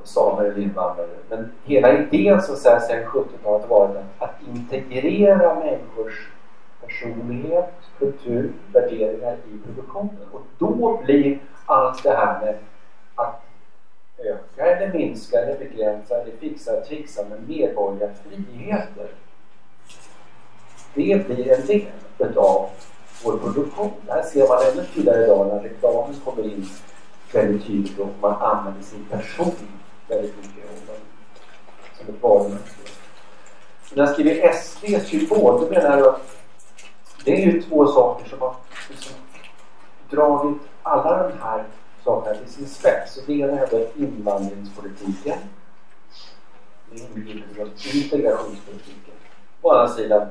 samer eller invandrare. Men hela idén så att säga sedan 70-talet har varit att, att integrera människors personlighet, kultur, värderingar i produktionen. Och då blir allt det här med att öka eller minska eller begränsa eller fixa och trixa med medborgerliga friheter. Det blir en del utav vår produktion. Det här ser man ännu tydligare idag när reklamen kommer in väldigt tydligt och man använder sin person väldigt mycket som ett varumärke. När jag skriver SD-symbol, då menar jag att det är ju två saker som har liksom dragit alla de här sakerna till sin spets. Och det ena är invandringspolitiken. Det är integrationspolitiken. Å andra sidan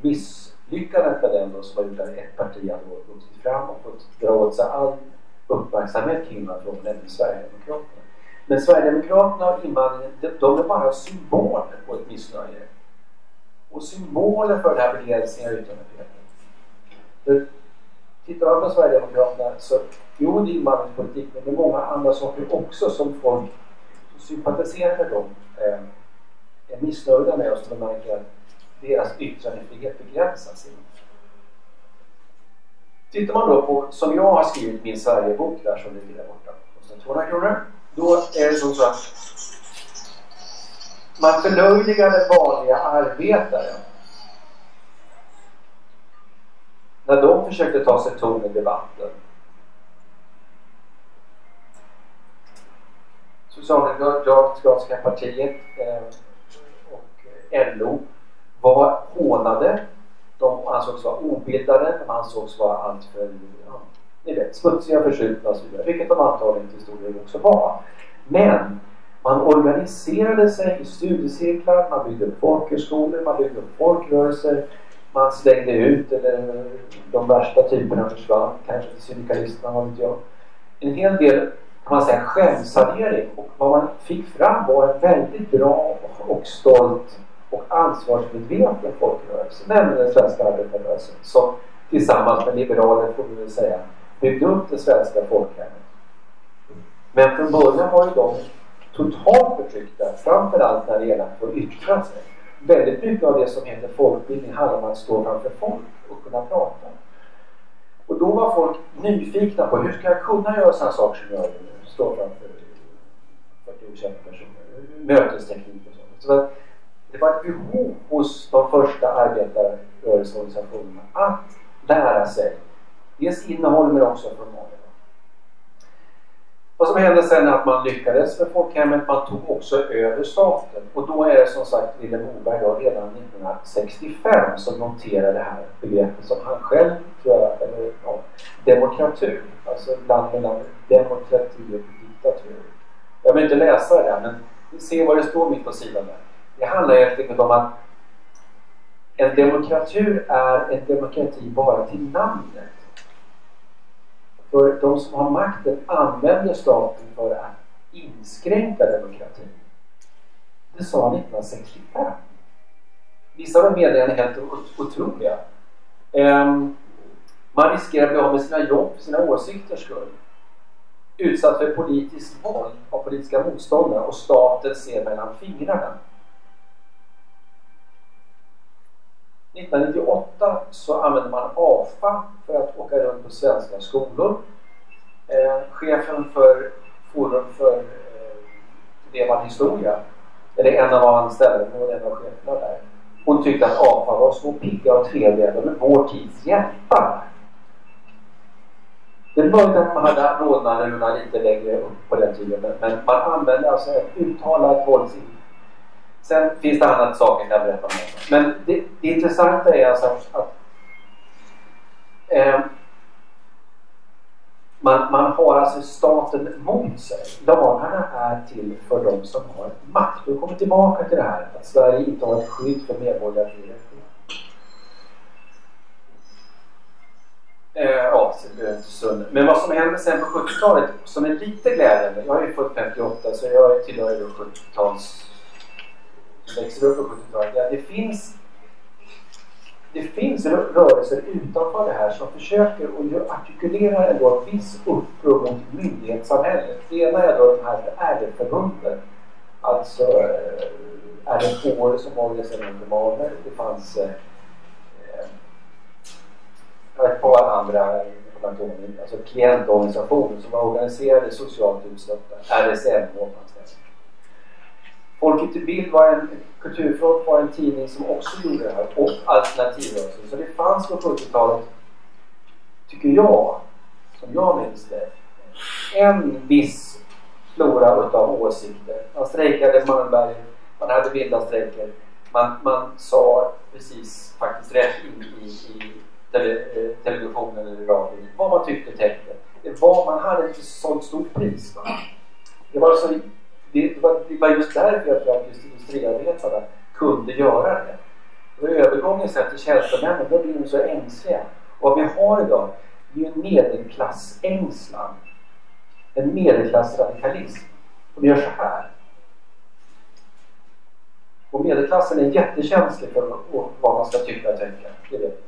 misslyckandet med den då som har gjort att ett parti har vuxit fram och fått dra åt sig all uppmärksamhet kring den nämligen Sverigedemokraterna. Men Sverigedemokraterna och invandringen, de är bara symboler på ett missnöje. Och symboler för den här begränsningen av yttrandefriheten. Tittar man på Sverigedemokraterna så jo, det är invandringspolitik men det är många andra saker också som folk som sympatiserar med dem eh, är missnöjda med och som märker att deras yttrandefrihet begränsas. Tittar man då på, som jag har skrivit min Sverigebok där som ligger där borta, kostar 200 kronor. Då är det så att man förlöjligar den vanliga arbetaren när de försökte ta sig ton i debatten Socialdemokratiska partiet eh, och LO var hånade. De ansågs vara obildade, de ansågs vara alltför ja, ni vet, smutsiga, förskjutna och så vidare. Vilket de antagligen till stor del också var. Men man organiserade sig i studiecirklar, man byggde upp folkhögskolor, man byggde upp folkrörelser man slängde ut eller de värsta typerna försvann, kanske till syndikalisterna, vad vet jag. En hel del kan man säga självsanering och vad man fick fram var en väldigt bra och stolt och ansvarsmedveten folkrörelse, nämligen den svenska arbetarrörelsen som tillsammans med liberaler, får vi väl säga, byggde upp det svenska folkhemmet. Men från början var ju de totalt förtryckta, framförallt när det gäller att få yttra sig väldigt mycket av det som heter folkbildning handlar om att stå framför folk och kunna prata. Och då var folk nyfikna på hur ska jag kunna göra sådana saker som jag nu, stå framför 40 okända personer, mötesteknik och sånt. Så det var ett behov hos de första arbetarrörelseorganisationerna att lära sig dels innehåll men också formalia. Vad som hände sen är att man lyckades med folkhemmet, man tog också över staten och då är det som sagt Vilhelm Moberg då redan 1965 som noterar det här begreppet som han själv tror jag, eller ja, demokratur, alltså bland mellan demokrati och diktatur. Jag vill inte läsa det där men se vad det står mitt på sidan där. Det handlar helt enkelt om att en demokratur är en demokrati bara till namnet. För de som har makten använder staten för att inskränka demokratin. Det sa 1965. Vissa av de är helt otroliga. Ehm, man riskerar att bli av med sina jobb för sina åsikters skull. Utsatt för politiskt våld av politiska motståndare och staten ser mellan fingrarna. 1998 så använde man AFA för att åka runt på svenska skolor. Eh, chefen för Forum för eh, levande historia, eller en av anställda, hon var en av cheferna där. Hon tyckte att AFA var så pigga och trevliga, de är vår tids hjältar. Det är möjligt att man hade rodnaderna lite längre upp på den tiden, men man använde alltså ett uttalat våldsinslag Sen finns det annat saker jag kan berätta om. Men det, det intressanta är alltså att, att eh, man, man har alltså staten mot sig. Lagarna är till för de som har makt. Vi kommer tillbaka till det här att Sverige inte har ett skydd för medborgare eh, Ja, Men vad som hände sen på 70-talet som är lite glädjande. Jag är född 58 så jag tillhör ju 70-tals växer upp på 70-talet. Ja, det finns det finns rörelser utanför det här som försöker och artikulera ändå en viss uppror mot myndighetssamhället. Det ena är då de här RF-förbunden. Alltså eh, RFH som organiserade narkomaner. Det fanns eh, eh, ett par andra alltså klientorganisationer som var organiserade socialt utstötta. RSMH fanns det. Folket i bild var en, Kulturfront var en tidning som också gjorde det här och alternativrörelsen. Så det fanns på 70-talet, tycker jag, som jag minns det, en viss flora utav åsikter. Man strejkade i Malmberg, man hade vilda strejker. Man, man sa precis faktiskt rätt in i, i tele, eh, televisionen eller radion vad man tyckte tänkte. Det var, man hade inte sånt stort pris. Va? Det var så det var, det var just därför jag tror att just industriarbetarna kunde göra det. Och övergången sen till tjänstemännen, då blir de så ängsliga. Och vad vi har idag, det är ju en medelklassängslan. En medelklassradikalism. Och vi gör så här. Och medelklassen är jättekänslig för vad man ska tycka och tänka. Det vet jag.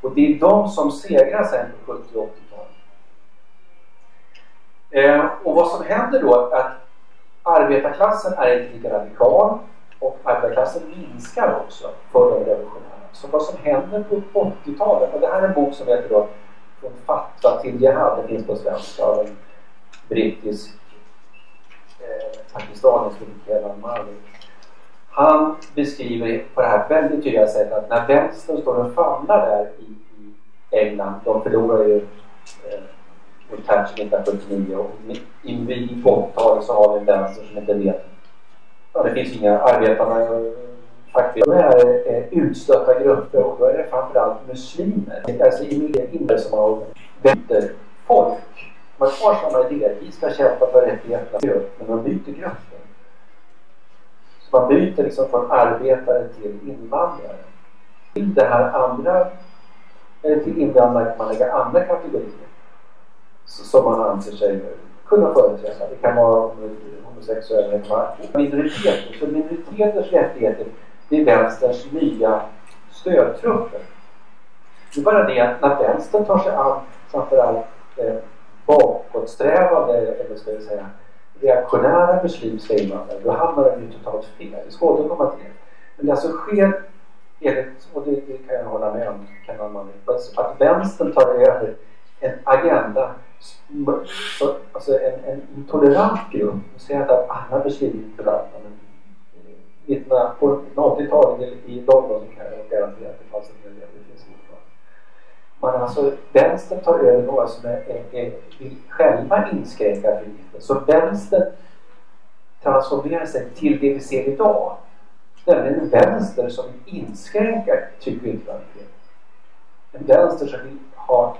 Och det är de som segrar sen på 70 och 80-talet. Eh, och vad som händer då är att arbetarklassen är inte lika radikal och arbetarklassen minskar också för de revolutionära. Så vad som händer på 80-talet, och det här är en bok som heter då Från fatta till jihad, det finns på svenska av en brittisk eh, pakistanisk Kevan Malik. Han beskriver på det här väldigt tydliga sättet att när vänstern står och famlar där i, i England, de förlorar ju eh, och Thatcher 1979 och i mitten på 80-talet så har vi en vänster som inte vet. Ja, det finns inga arbetarna faktiskt. De är eh, utstötta grupper och då är det framförallt muslimer. Alltså invandrare som har bättre folk. Man har samma idéer. Vi ska kämpa för rättigheterna men man byter grupper. Så man byter liksom från arbetare till invandrare. Till det här andra, eller till invandrare kan man lägga andra kategorier som man anser sig kunna företräda. Det kan vara homosexuella, det kan vara minoriteter. Så minoriteters rättigheter, det är vänsterns nya stödtrupper. Det är bara det att när vänstern tar sig an framförallt eh, bakåtsträvande, eller ska vi säga reaktionära muslimska invandrare, då hamnar den ju totalt fel. Vi ska återkomma till det. Men det alltså sker, enligt, och det, det kan jag hålla med om, kan man, att vänstern tar över en agenda alltså en, en intolerant grupp, jag säger inte att alla beskriver intoleranta men eh, på 80-talet i London kan jag garantera att det fanns en hel del, det finns fortfarande. Men alltså, vänstern tar över några som är, är, är, vill själva inskränka friheten. Så vänstern transformerar sig till det vi ser idag. Nämligen en vänster som vill inskränka tryck och yttrandefrihet. En vänster som vill ha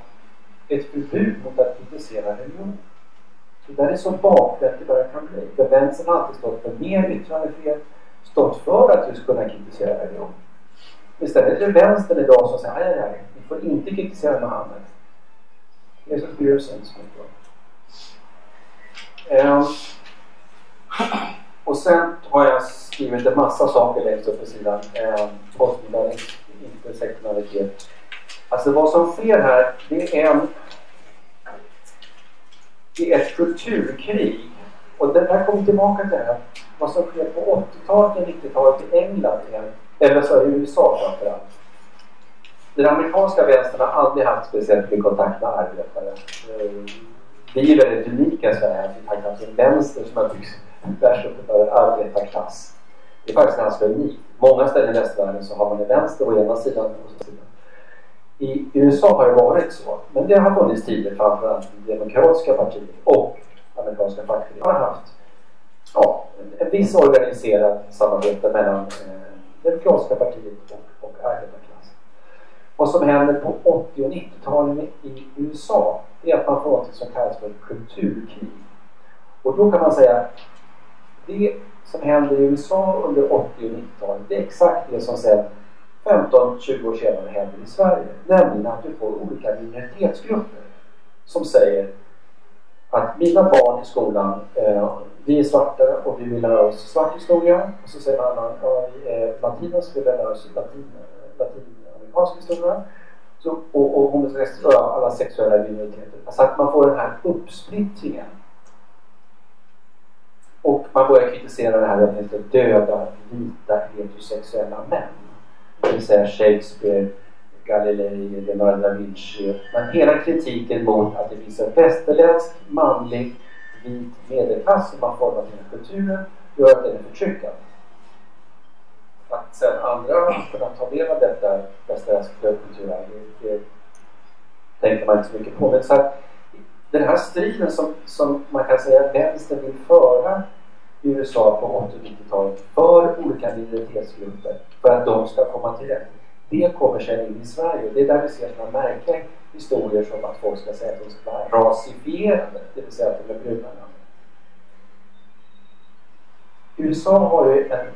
ett förbud mot att kritisera religion. Det där är så bakvänt det bara kan bli. För vänstern har alltid stått för mer yttrandefrihet, stått för att just kunna kritisera religion. Istället är det vänstern idag som säger nej, nej, vi får inte kritisera Mohammed. Jesusstyrelsen som heter Ehm, och sen har jag skrivit en massa saker längst upp på sidan. Eh, postmodernism, intersektionalitet. Alltså vad som sker här, det är en det är ett kulturkrig. Och det här kommer tillbaka till det här. Vad som sker på 80-talet och 90-talet i England, igen, eller så i USA framförallt. Den amerikanska vänstern har aldrig haft speciellt mycket kontakt med arbetare. Eh, vi är väldigt unika i Sverige. att Vi har haft en vänster som har byggts tvärs upp av arbetarklass. Det är faktiskt ganska unikt. Många ställen i västvärlden så har man en vänster å ena sidan och å sidan. I USA har det varit så. Men det har funnits tider framförallt i demokratiska partiet och amerikanska fackföreningar har haft ja, en, viss organiserad samarbete mellan eh, demokratiska partiet och, och arbetarklassen. Vad som händer på 80 och 90-talen i USA är att man får något som kallas för kulturkrig. Och då kan man säga det som händer i USA under 80 och 90-talet det är exakt det som sedan 15-20 år senare händer i Sverige. Nämligen att du får olika minoritetsgrupper som säger att mina barn i skolan, eh, vi är svarta och vi vill lära oss svart historia. Och så säger man annan, ja, vi är latinos och vi vill lära oss latin, latinamerikansk historia. Så, och, och homosexuella, alla sexuella minoriteter. Alltså att man får den här uppsplittringen. Och man börjar kritisera det här att heter döda vita heterosexuella män. Det vill säga Shakespeare, Galilei, Leonardo da Vinci. Men hela kritiken mot att det finns en västerländsk, manlig, vit medelklass som har format hela kulturen gör att den är förtryckad. Att sen andra har kunnat ta del av detta västerländska kulturarv, det, det tänker man inte så mycket på. Men så att, den här striden som, som man kan säga vänstern vill föra i USA på 80 och 90-talet för olika minoritetsgrupper för att de ska komma till rätt. Det kommer sen in i Sverige. Det är där vi ser sådana märkliga historier som att folk ska säga att de ska vara rasifierade, det vill säga att de är bruna. USA har ju en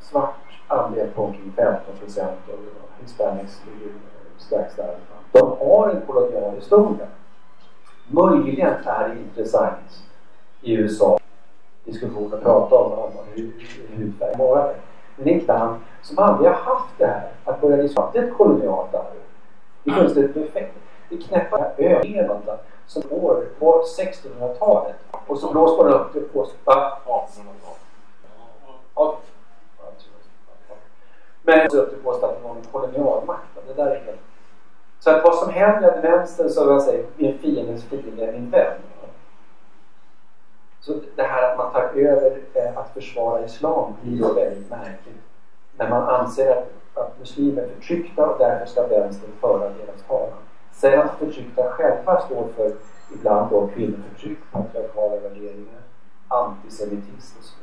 svart andel på omkring 15 procent och hispanics ligger strax där. De har en kolonial historia. Möjligen är det intressant i USA diskussion och prata om hur hudfärg var. Men det är en klan som aldrig har haft det här att börja liksom diskutera ett kolonialt arv. Det är fullständigt perfekt. Det knäppa överlevande som går på 1600-talet och så blåser man upp det på 1800-talet. Men så upp det på att det var en kolonialmakt. Det där är helt... Så att vad som händer att vänstern så jag säger min fiendes fiende är min vän. Så det här att man tar över eh, att försvara islam blir då väldigt märkligt. När man anser att, att muslimer är förtryckta och därför ska vänstern föra deras talan. Sen att förtryckta själva står för ibland då kvinnoförtryck, patriarkala värderingar, antisemitism och så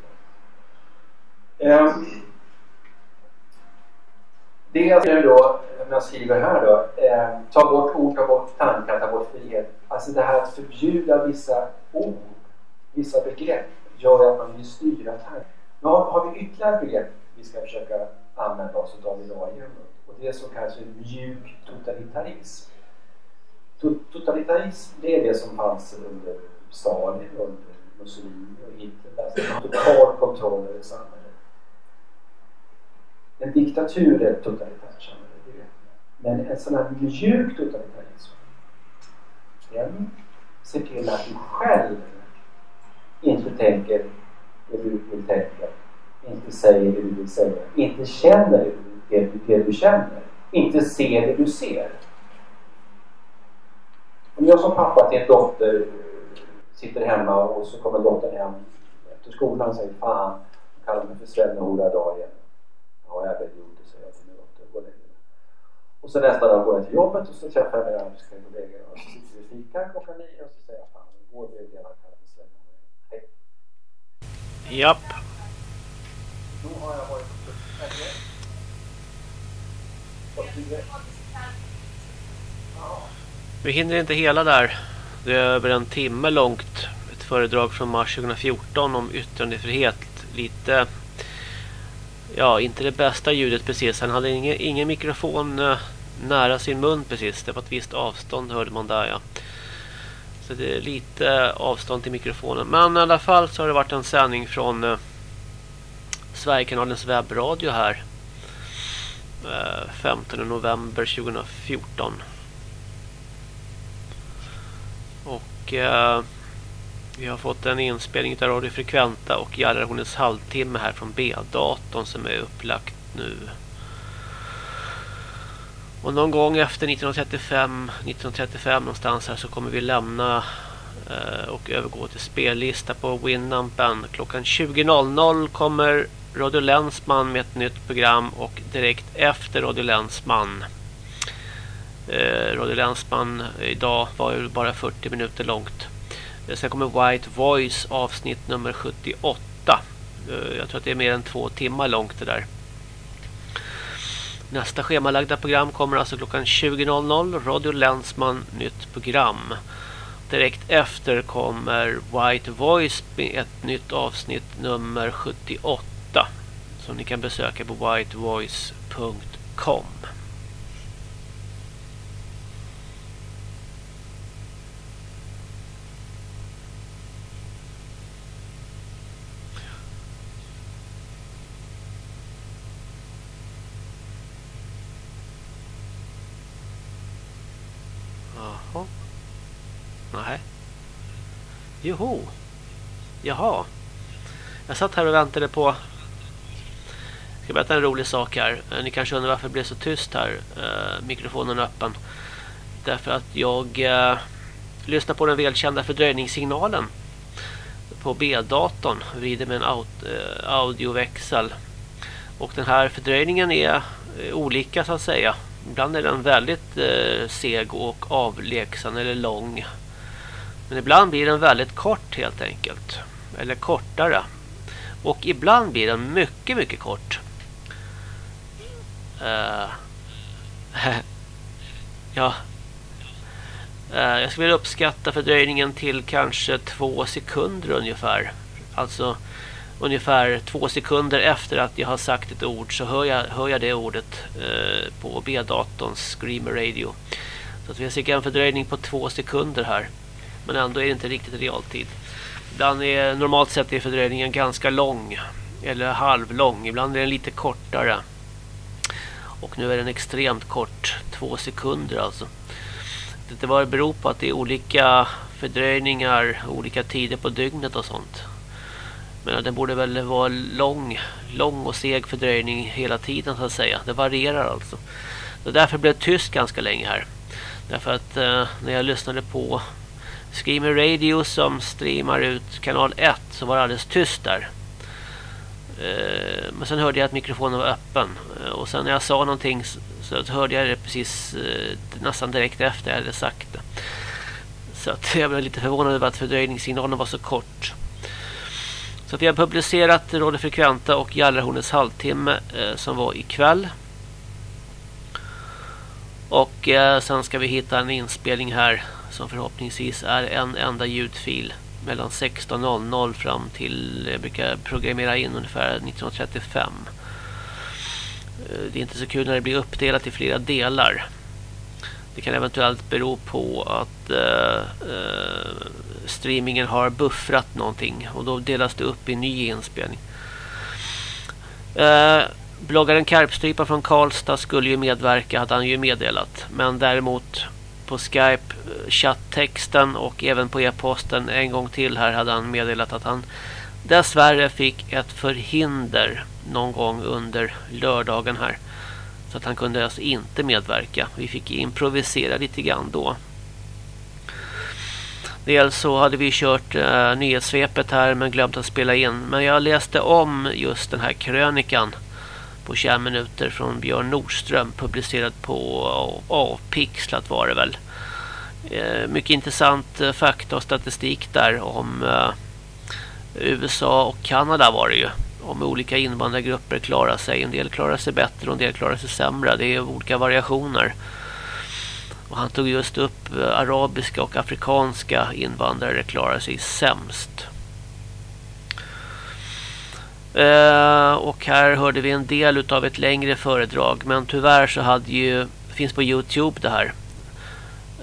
vidare. Eh, jag nu då, om jag skriver här då, eh, ta bort ord, ta bort tankar, ta bort frihet. Alltså det här att förbjuda vissa ord, vissa begrepp gör att man vill styra här. Nu har, vi ytterligare ett begrepp vi ska försöka använda oss av idag igen. Och det är så kallas mjuk totalitarism. Totalitarism det är det som fanns under Stalin, under Mussolini och Hitler. Alltså total kontroll över samhället. En diktatur är ett totalitärt samhälle, det vet Men en sån här mjuk totalitarism, den ser till att du själv inte tänker det du vill tänka, inte säger det du vill säga, inte känner det du, det du känner, inte ser det du ser. Om jag som pappa till en dotter eh, sitter hemma och så kommer dottern hem efter skolan och säger fan, kallar mig för svennehora idag igen. Ja, jag vet väl det, säger jag till min dotter. Gå längre. Och så nästa dag går jag till jobbet och så träffar jag mina arbetskollegor och så sitter vi och fikar klockan nio och så säger jag fan, igår blev det redan kallat Japp. Då har jag varit. Vi hinner inte hela där. Det är över en timme långt. Ett föredrag från mars 2014 om yttrandefrihet. Lite... Ja, inte det bästa ljudet precis. Han hade ingen, ingen mikrofon eh, nära sin mun precis. Det var ett visst avstånd hörde man där ja. Så det är lite avstånd till mikrofonen. Men i alla fall så har det varit en sändning från eh, Sverigekanalens webbradio här. Eh, 15 november 2014. Och eh, vi har fått en inspelning av Radio Frekventa och Jallarhornets halvtimme här från B-datorn som är upplagt nu. Och någon gång efter 1935, 1935 någonstans här så kommer vi lämna eh, och övergå till spellista på Winampen. Klockan 20.00 kommer Radio Länsman med ett nytt program och direkt efter Radio Länsman. Eh, Radio Länsman idag var ju bara 40 minuter långt. Eh, sen kommer White Voice avsnitt nummer 78. Eh, jag tror att det är mer än två timmar långt det där. Nästa schemalagda program kommer alltså klockan 20.00. Radio Länsman, nytt program. Direkt efter kommer White Voice med ett nytt avsnitt nummer 78. Som ni kan besöka på whitevoice.com. Jaha. Nej. Joho. Jaha. Jag satt här och väntade på... Jag ska berätta en rolig sak här. Eh, ni kanske undrar varför det blev så tyst här. Eh, mikrofonen är öppen. Därför att jag eh, lyssnar på den välkända fördröjningssignalen på B-datorn. Vrider med en aut, eh, audioväxel. Och den här fördröjningen är eh, olika så att säga. Ibland är den väldigt eh, seg och avlägsen eller lång. Men ibland blir den väldigt kort helt enkelt. Eller kortare. Och ibland blir den mycket, mycket kort. Uh, ja. Uh, jag skulle vilja uppskatta fördröjningen till kanske två sekunder ungefär. Alltså ungefär två sekunder efter att jag har sagt ett ord så hör jag, hör jag det ordet uh, på B-datorns Screamer Radio. Så att vi har cirka en fördröjning på två sekunder här. Men ändå är det inte riktigt realtid. Ibland är normalt sett är fördröjningen ganska lång. Eller halvlång. Ibland är den lite kortare. Och nu är den extremt kort. Två sekunder alltså. Det var beror på att det är olika fördröjningar. Olika tider på dygnet och sånt. Men den borde väl vara lång. Lång och seg fördröjning hela tiden så att säga. Det varierar alltså. Så därför blev det tyst ganska länge här. Därför att eh, när jag lyssnade på Screamer Radio som streamar ut kanal 1 så var det alldeles tyst där. Eh, men sen hörde jag att mikrofonen var öppen. Eh, och sen när jag sa någonting så hörde jag det precis eh, nästan direkt efter jag hade sagt det. Så att jag blev lite förvånad över att fördröjningssignalen var så kort. Så att vi har publicerat Radio Frekventa och Jallarhornets halvtimme som var ikväll. Och sen ska vi hitta en inspelning här som förhoppningsvis är en enda ljudfil mellan 16.00 fram till jag brukar programmera in ungefär 1935. Eh, det är inte så kul när det blir uppdelat i flera delar. Det kan eventuellt bero på att eh, eh, streamingen har buffrat någonting och då delas det upp i ny inspelning. Eh, bloggaren Karpstrypa från Karlstad skulle ju medverka, hade han ju meddelat. Men däremot på Skype eh, chatttexten och även på e-posten en gång till här hade han meddelat att han dessvärre fick ett förhinder någon gång under lördagen här. Så att han kunde alltså inte medverka. Vi fick improvisera lite grann då. Dels så hade vi kört eh, nyhetssvepet här men glömt att spela in. Men jag läste om just den här krönikan på 20 minuter från Björn Nordström publicerad på A-pixlat var det väl. Eh, mycket intressant eh, fakta och statistik där om eh, USA och Kanada var det ju. Om olika invandrargrupper klarar sig. En del klarar sig bättre och en del klarar sig sämre. Det är olika variationer. Och han tog just upp arabiska och afrikanska invandrare klarar sig sämst. Uh, och här hörde vi en del av ett längre föredrag men tyvärr så hade ju finns på Youtube det här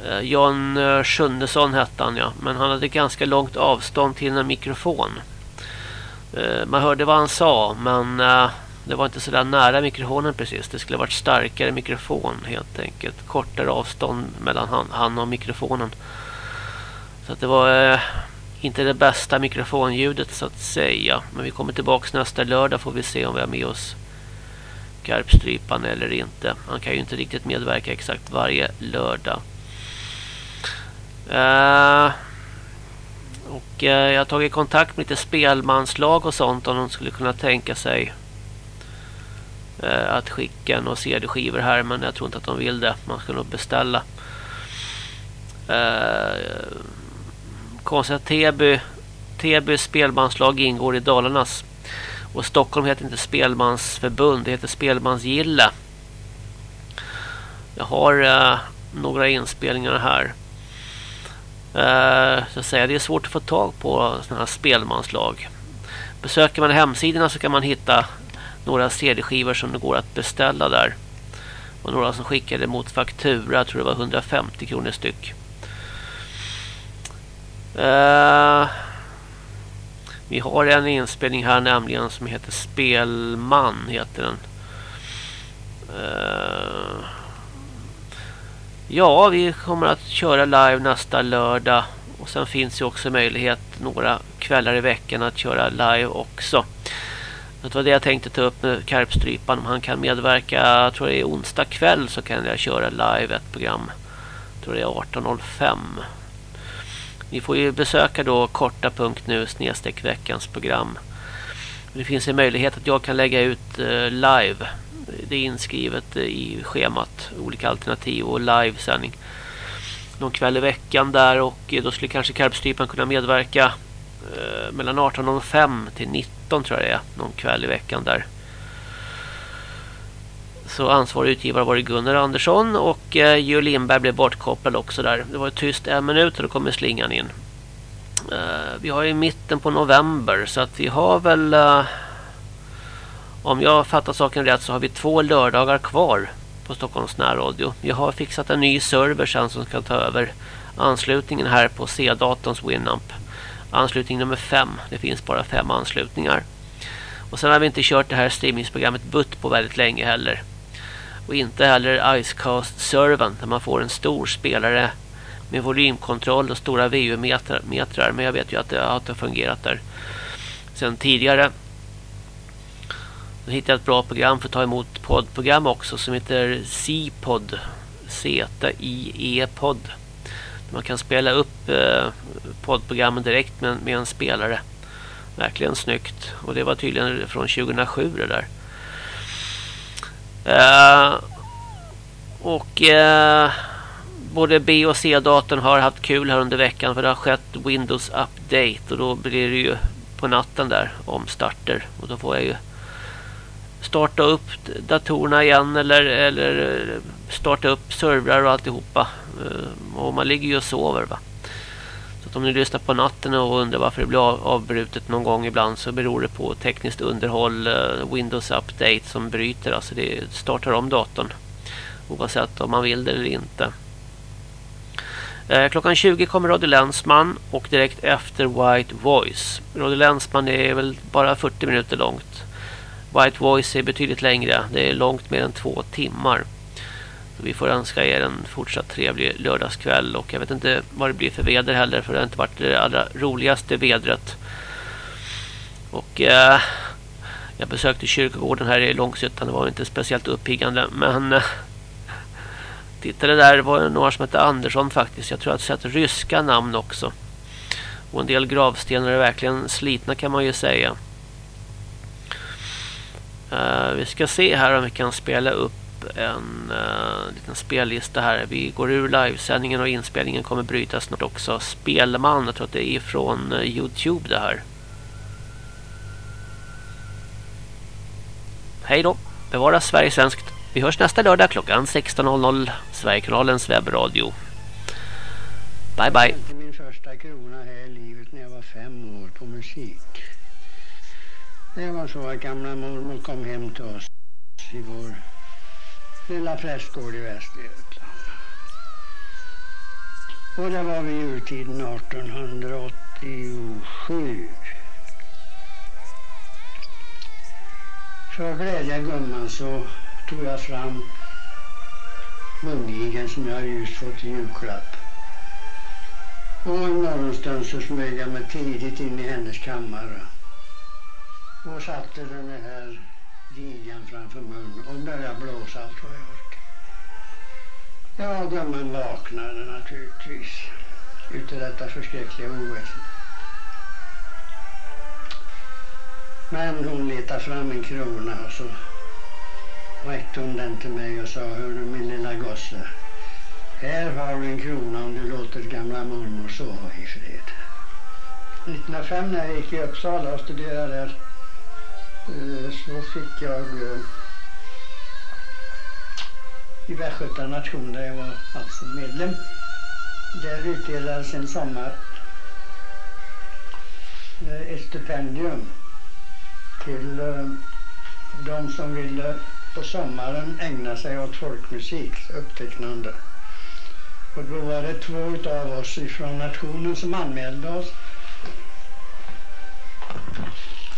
Eh, Jan eh, Sjunnesson hette han ja. Men han hade ganska långt avstånd till en mikrofon. Eh, man hörde vad han sa men eh, det var inte så där nära mikrofonen precis. Det skulle varit starkare mikrofon helt enkelt. Kortare avstånd mellan han, han och mikrofonen. Så att det var inte det bästa mikrofonljudet så att säga. Men vi kommer tillbaka nästa lördag får vi se om vi har med oss Garpstrypan eller inte. Han kan ju inte riktigt medverka exakt varje lördag. Uh, och uh, jag har tagit kontakt med lite spelmanslag och sånt om de skulle kunna tänka sig uh, att skicka några CD-skivor här men jag tror inte att de vill det. Man ska nog beställa. Uh, konstigt att Täby, Täby spelmanslag ingår i Dalarnas och Stockholm heter inte Spelmansförbund, det heter Spelmansgille. Jag har eh, några inspelningar här. Uh, så att säga, det är svårt att få tag på sådana här spelmanslag. Besöker man hemsidorna så kan man hitta några CD-skivor som det går att beställa där. Och några som skickade mot faktura, jag tror det var 150 kronor styck. Uh, vi har en inspelning här nämligen som heter Spelman heter den. Uh, Ja, vi kommer att köra live nästa lördag. Och sen finns ju också möjlighet några kvällar i veckan att köra live också. Det var det jag tänkte ta upp med Karpstrypan. Om han kan medverka, jag tror det är onsdag kväll så kan jag köra live ett program. Jag tror det är 18.05. Ni får ju besöka då korta.nu snedstreck veckans program. Det finns en möjlighet att jag kan lägga ut eh, live det är inskrivet eh, i schemat. Olika alternativ och livesändning. Någon kväll i veckan där och eh, då skulle kanske Karpstrypan kunna medverka mellan 18.05 till 19 tror jag det är. Någon kväll i veckan där. Så ansvarig utgivare var det Gunnar Andersson och eh, Geo Lindberg blev bortkopplad också där. Det var tyst en minut och då kommer slingan in. Eh, vi har i mitten på november så att vi har väl... Eh, om jag fattar saken rätt så har vi två lördagar kvar på Stockholms närradio. Jag har fixat en ny server sen som ska ta över anslutningen här på C-datorns Winamp. Anslutning nummer 5. Det finns bara fem anslutningar. Och sen har vi inte kört det här streamingsprogrammet Butt på väldigt länge heller. Och inte heller Icecast-servern där man får en stor spelare med volymkontroll och stora VU-metrar. Men jag vet ju att det har fungerat där sedan tidigare. Jag hittade ett bra program för att ta emot poddprogram också som heter C-pod. Z-I-E-pod. Man kan spela upp eh, poddprogrammen direkt med, med en spelare. Verkligen snyggt. Och det var tydligen från 2007 det där. Uh, och uh, både B och C-datorn har haft kul här under veckan för det har skett Windows Update och då blir det ju på natten där omstarter och då får jag ju starta upp datorerna igen eller, eller eh, starta upp servrar och alltihopa. Uh, och man ligger ju och sover va. Så om ni lyssnar på natten och undrar varför det blir avbrutet någon gång ibland så beror det på tekniskt underhåll, eh, Windows Update som bryter. Alltså det startar om datorn. Oavsett om man vill det eller inte. Eh, klockan 20 kommer Radio Länsman och direkt efter White Voice. Radio Länsman är väl bara 40 minuter långt. White Voice är betydligt längre. Det är långt mer än två timmar. Vi får önska er en fortsatt trevlig lördagskväll. Och jag vet inte vad det blir för väder heller. För det har inte varit det allra roligaste vädret. Och eh, jag besökte kyrkogården här i Långshyttan. Det var inte speciellt uppiggande. Men eh, tittade där det var några som hette Andersson faktiskt. Jag tror att jag har sett ryska namn också. Och en del gravstenar är verkligen slitna kan man ju säga. Uh, vi ska se här om vi kan spela upp en uh, liten spellista här. Vi går ur livesändningen och inspelningen kommer brytas snart också. Spelman, jag tror att det är från uh, Youtube det här. Hej då, bevara Sverige svenskt. Vi hörs nästa lördag klockan 16.00. Sverigekanalens webbradio. Bye bye. Min första krona här i livet när jag var fem år på musik. Det var så att gamla mormor kom hem till oss i vår lilla prästgård i Västergötland. Och det var vid jultiden 1887. För att glädja gumman så tog jag fram mungigen som jag just fått i julklapp. Och en morgonstund så smög jag mig tidigt in i hennes kammare och satte den här gigan framför munnen och började blåsa allt vad jag orkade. Ja, gumman vaknade naturligtvis utav detta förskräckliga oväsen. Men hon letade fram en krona och så räckte hon den till mig och sa, hörru min lilla gosse, här har du en krona om du låter gamla mormor sova i fred. 1905 när jag gick i Uppsala och studerade där Eh, så fick jag eh, i Västgöta nation där jag var alltså medlem. Där utdelades en sommar eh, ett stipendium till de som ville på sommaren ägna sig åt folkmusik, upptecknande. Och då var det två utav oss ifrån nationen som anmälde oss.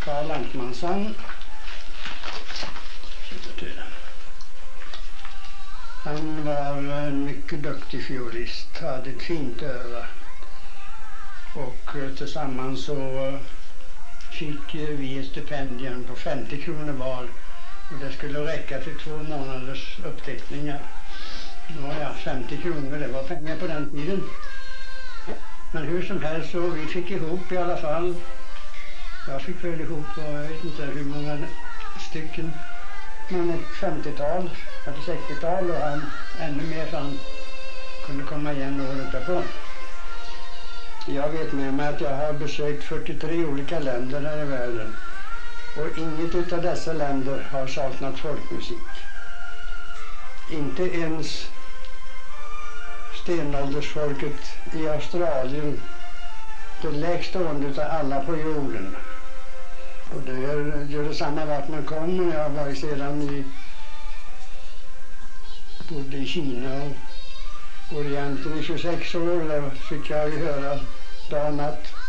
Karl Lantmansson. Han var en mycket duktig fiolist, hade ett fint öra. Och eh, tillsammans så fick vi ett stipendium på 50 kronor var och det skulle räcka till två månaders uppteckningar. Nåja, 50 kronor, det var pengar på den tiden. Men hur som helst så vi fick ihop i alla fall. Jag fick väl ihop, jag vet inte hur många stycken. Men ett 50-tal, ett 60-tal och han ännu mer så han kunde komma igen året därpå. Jag vet med mig att jag har besökt 43 olika länder här i världen. Och inget av dessa länder har saknat folkmusik. Inte ens stenåldersfolket i Australien, det lägst stående av alla på jorden. Och det gör, gör detsamma vart man kommer. Jag var sedan i bodde i Kina och Orienten i 26 år. Där fick jag ju höra dag och natt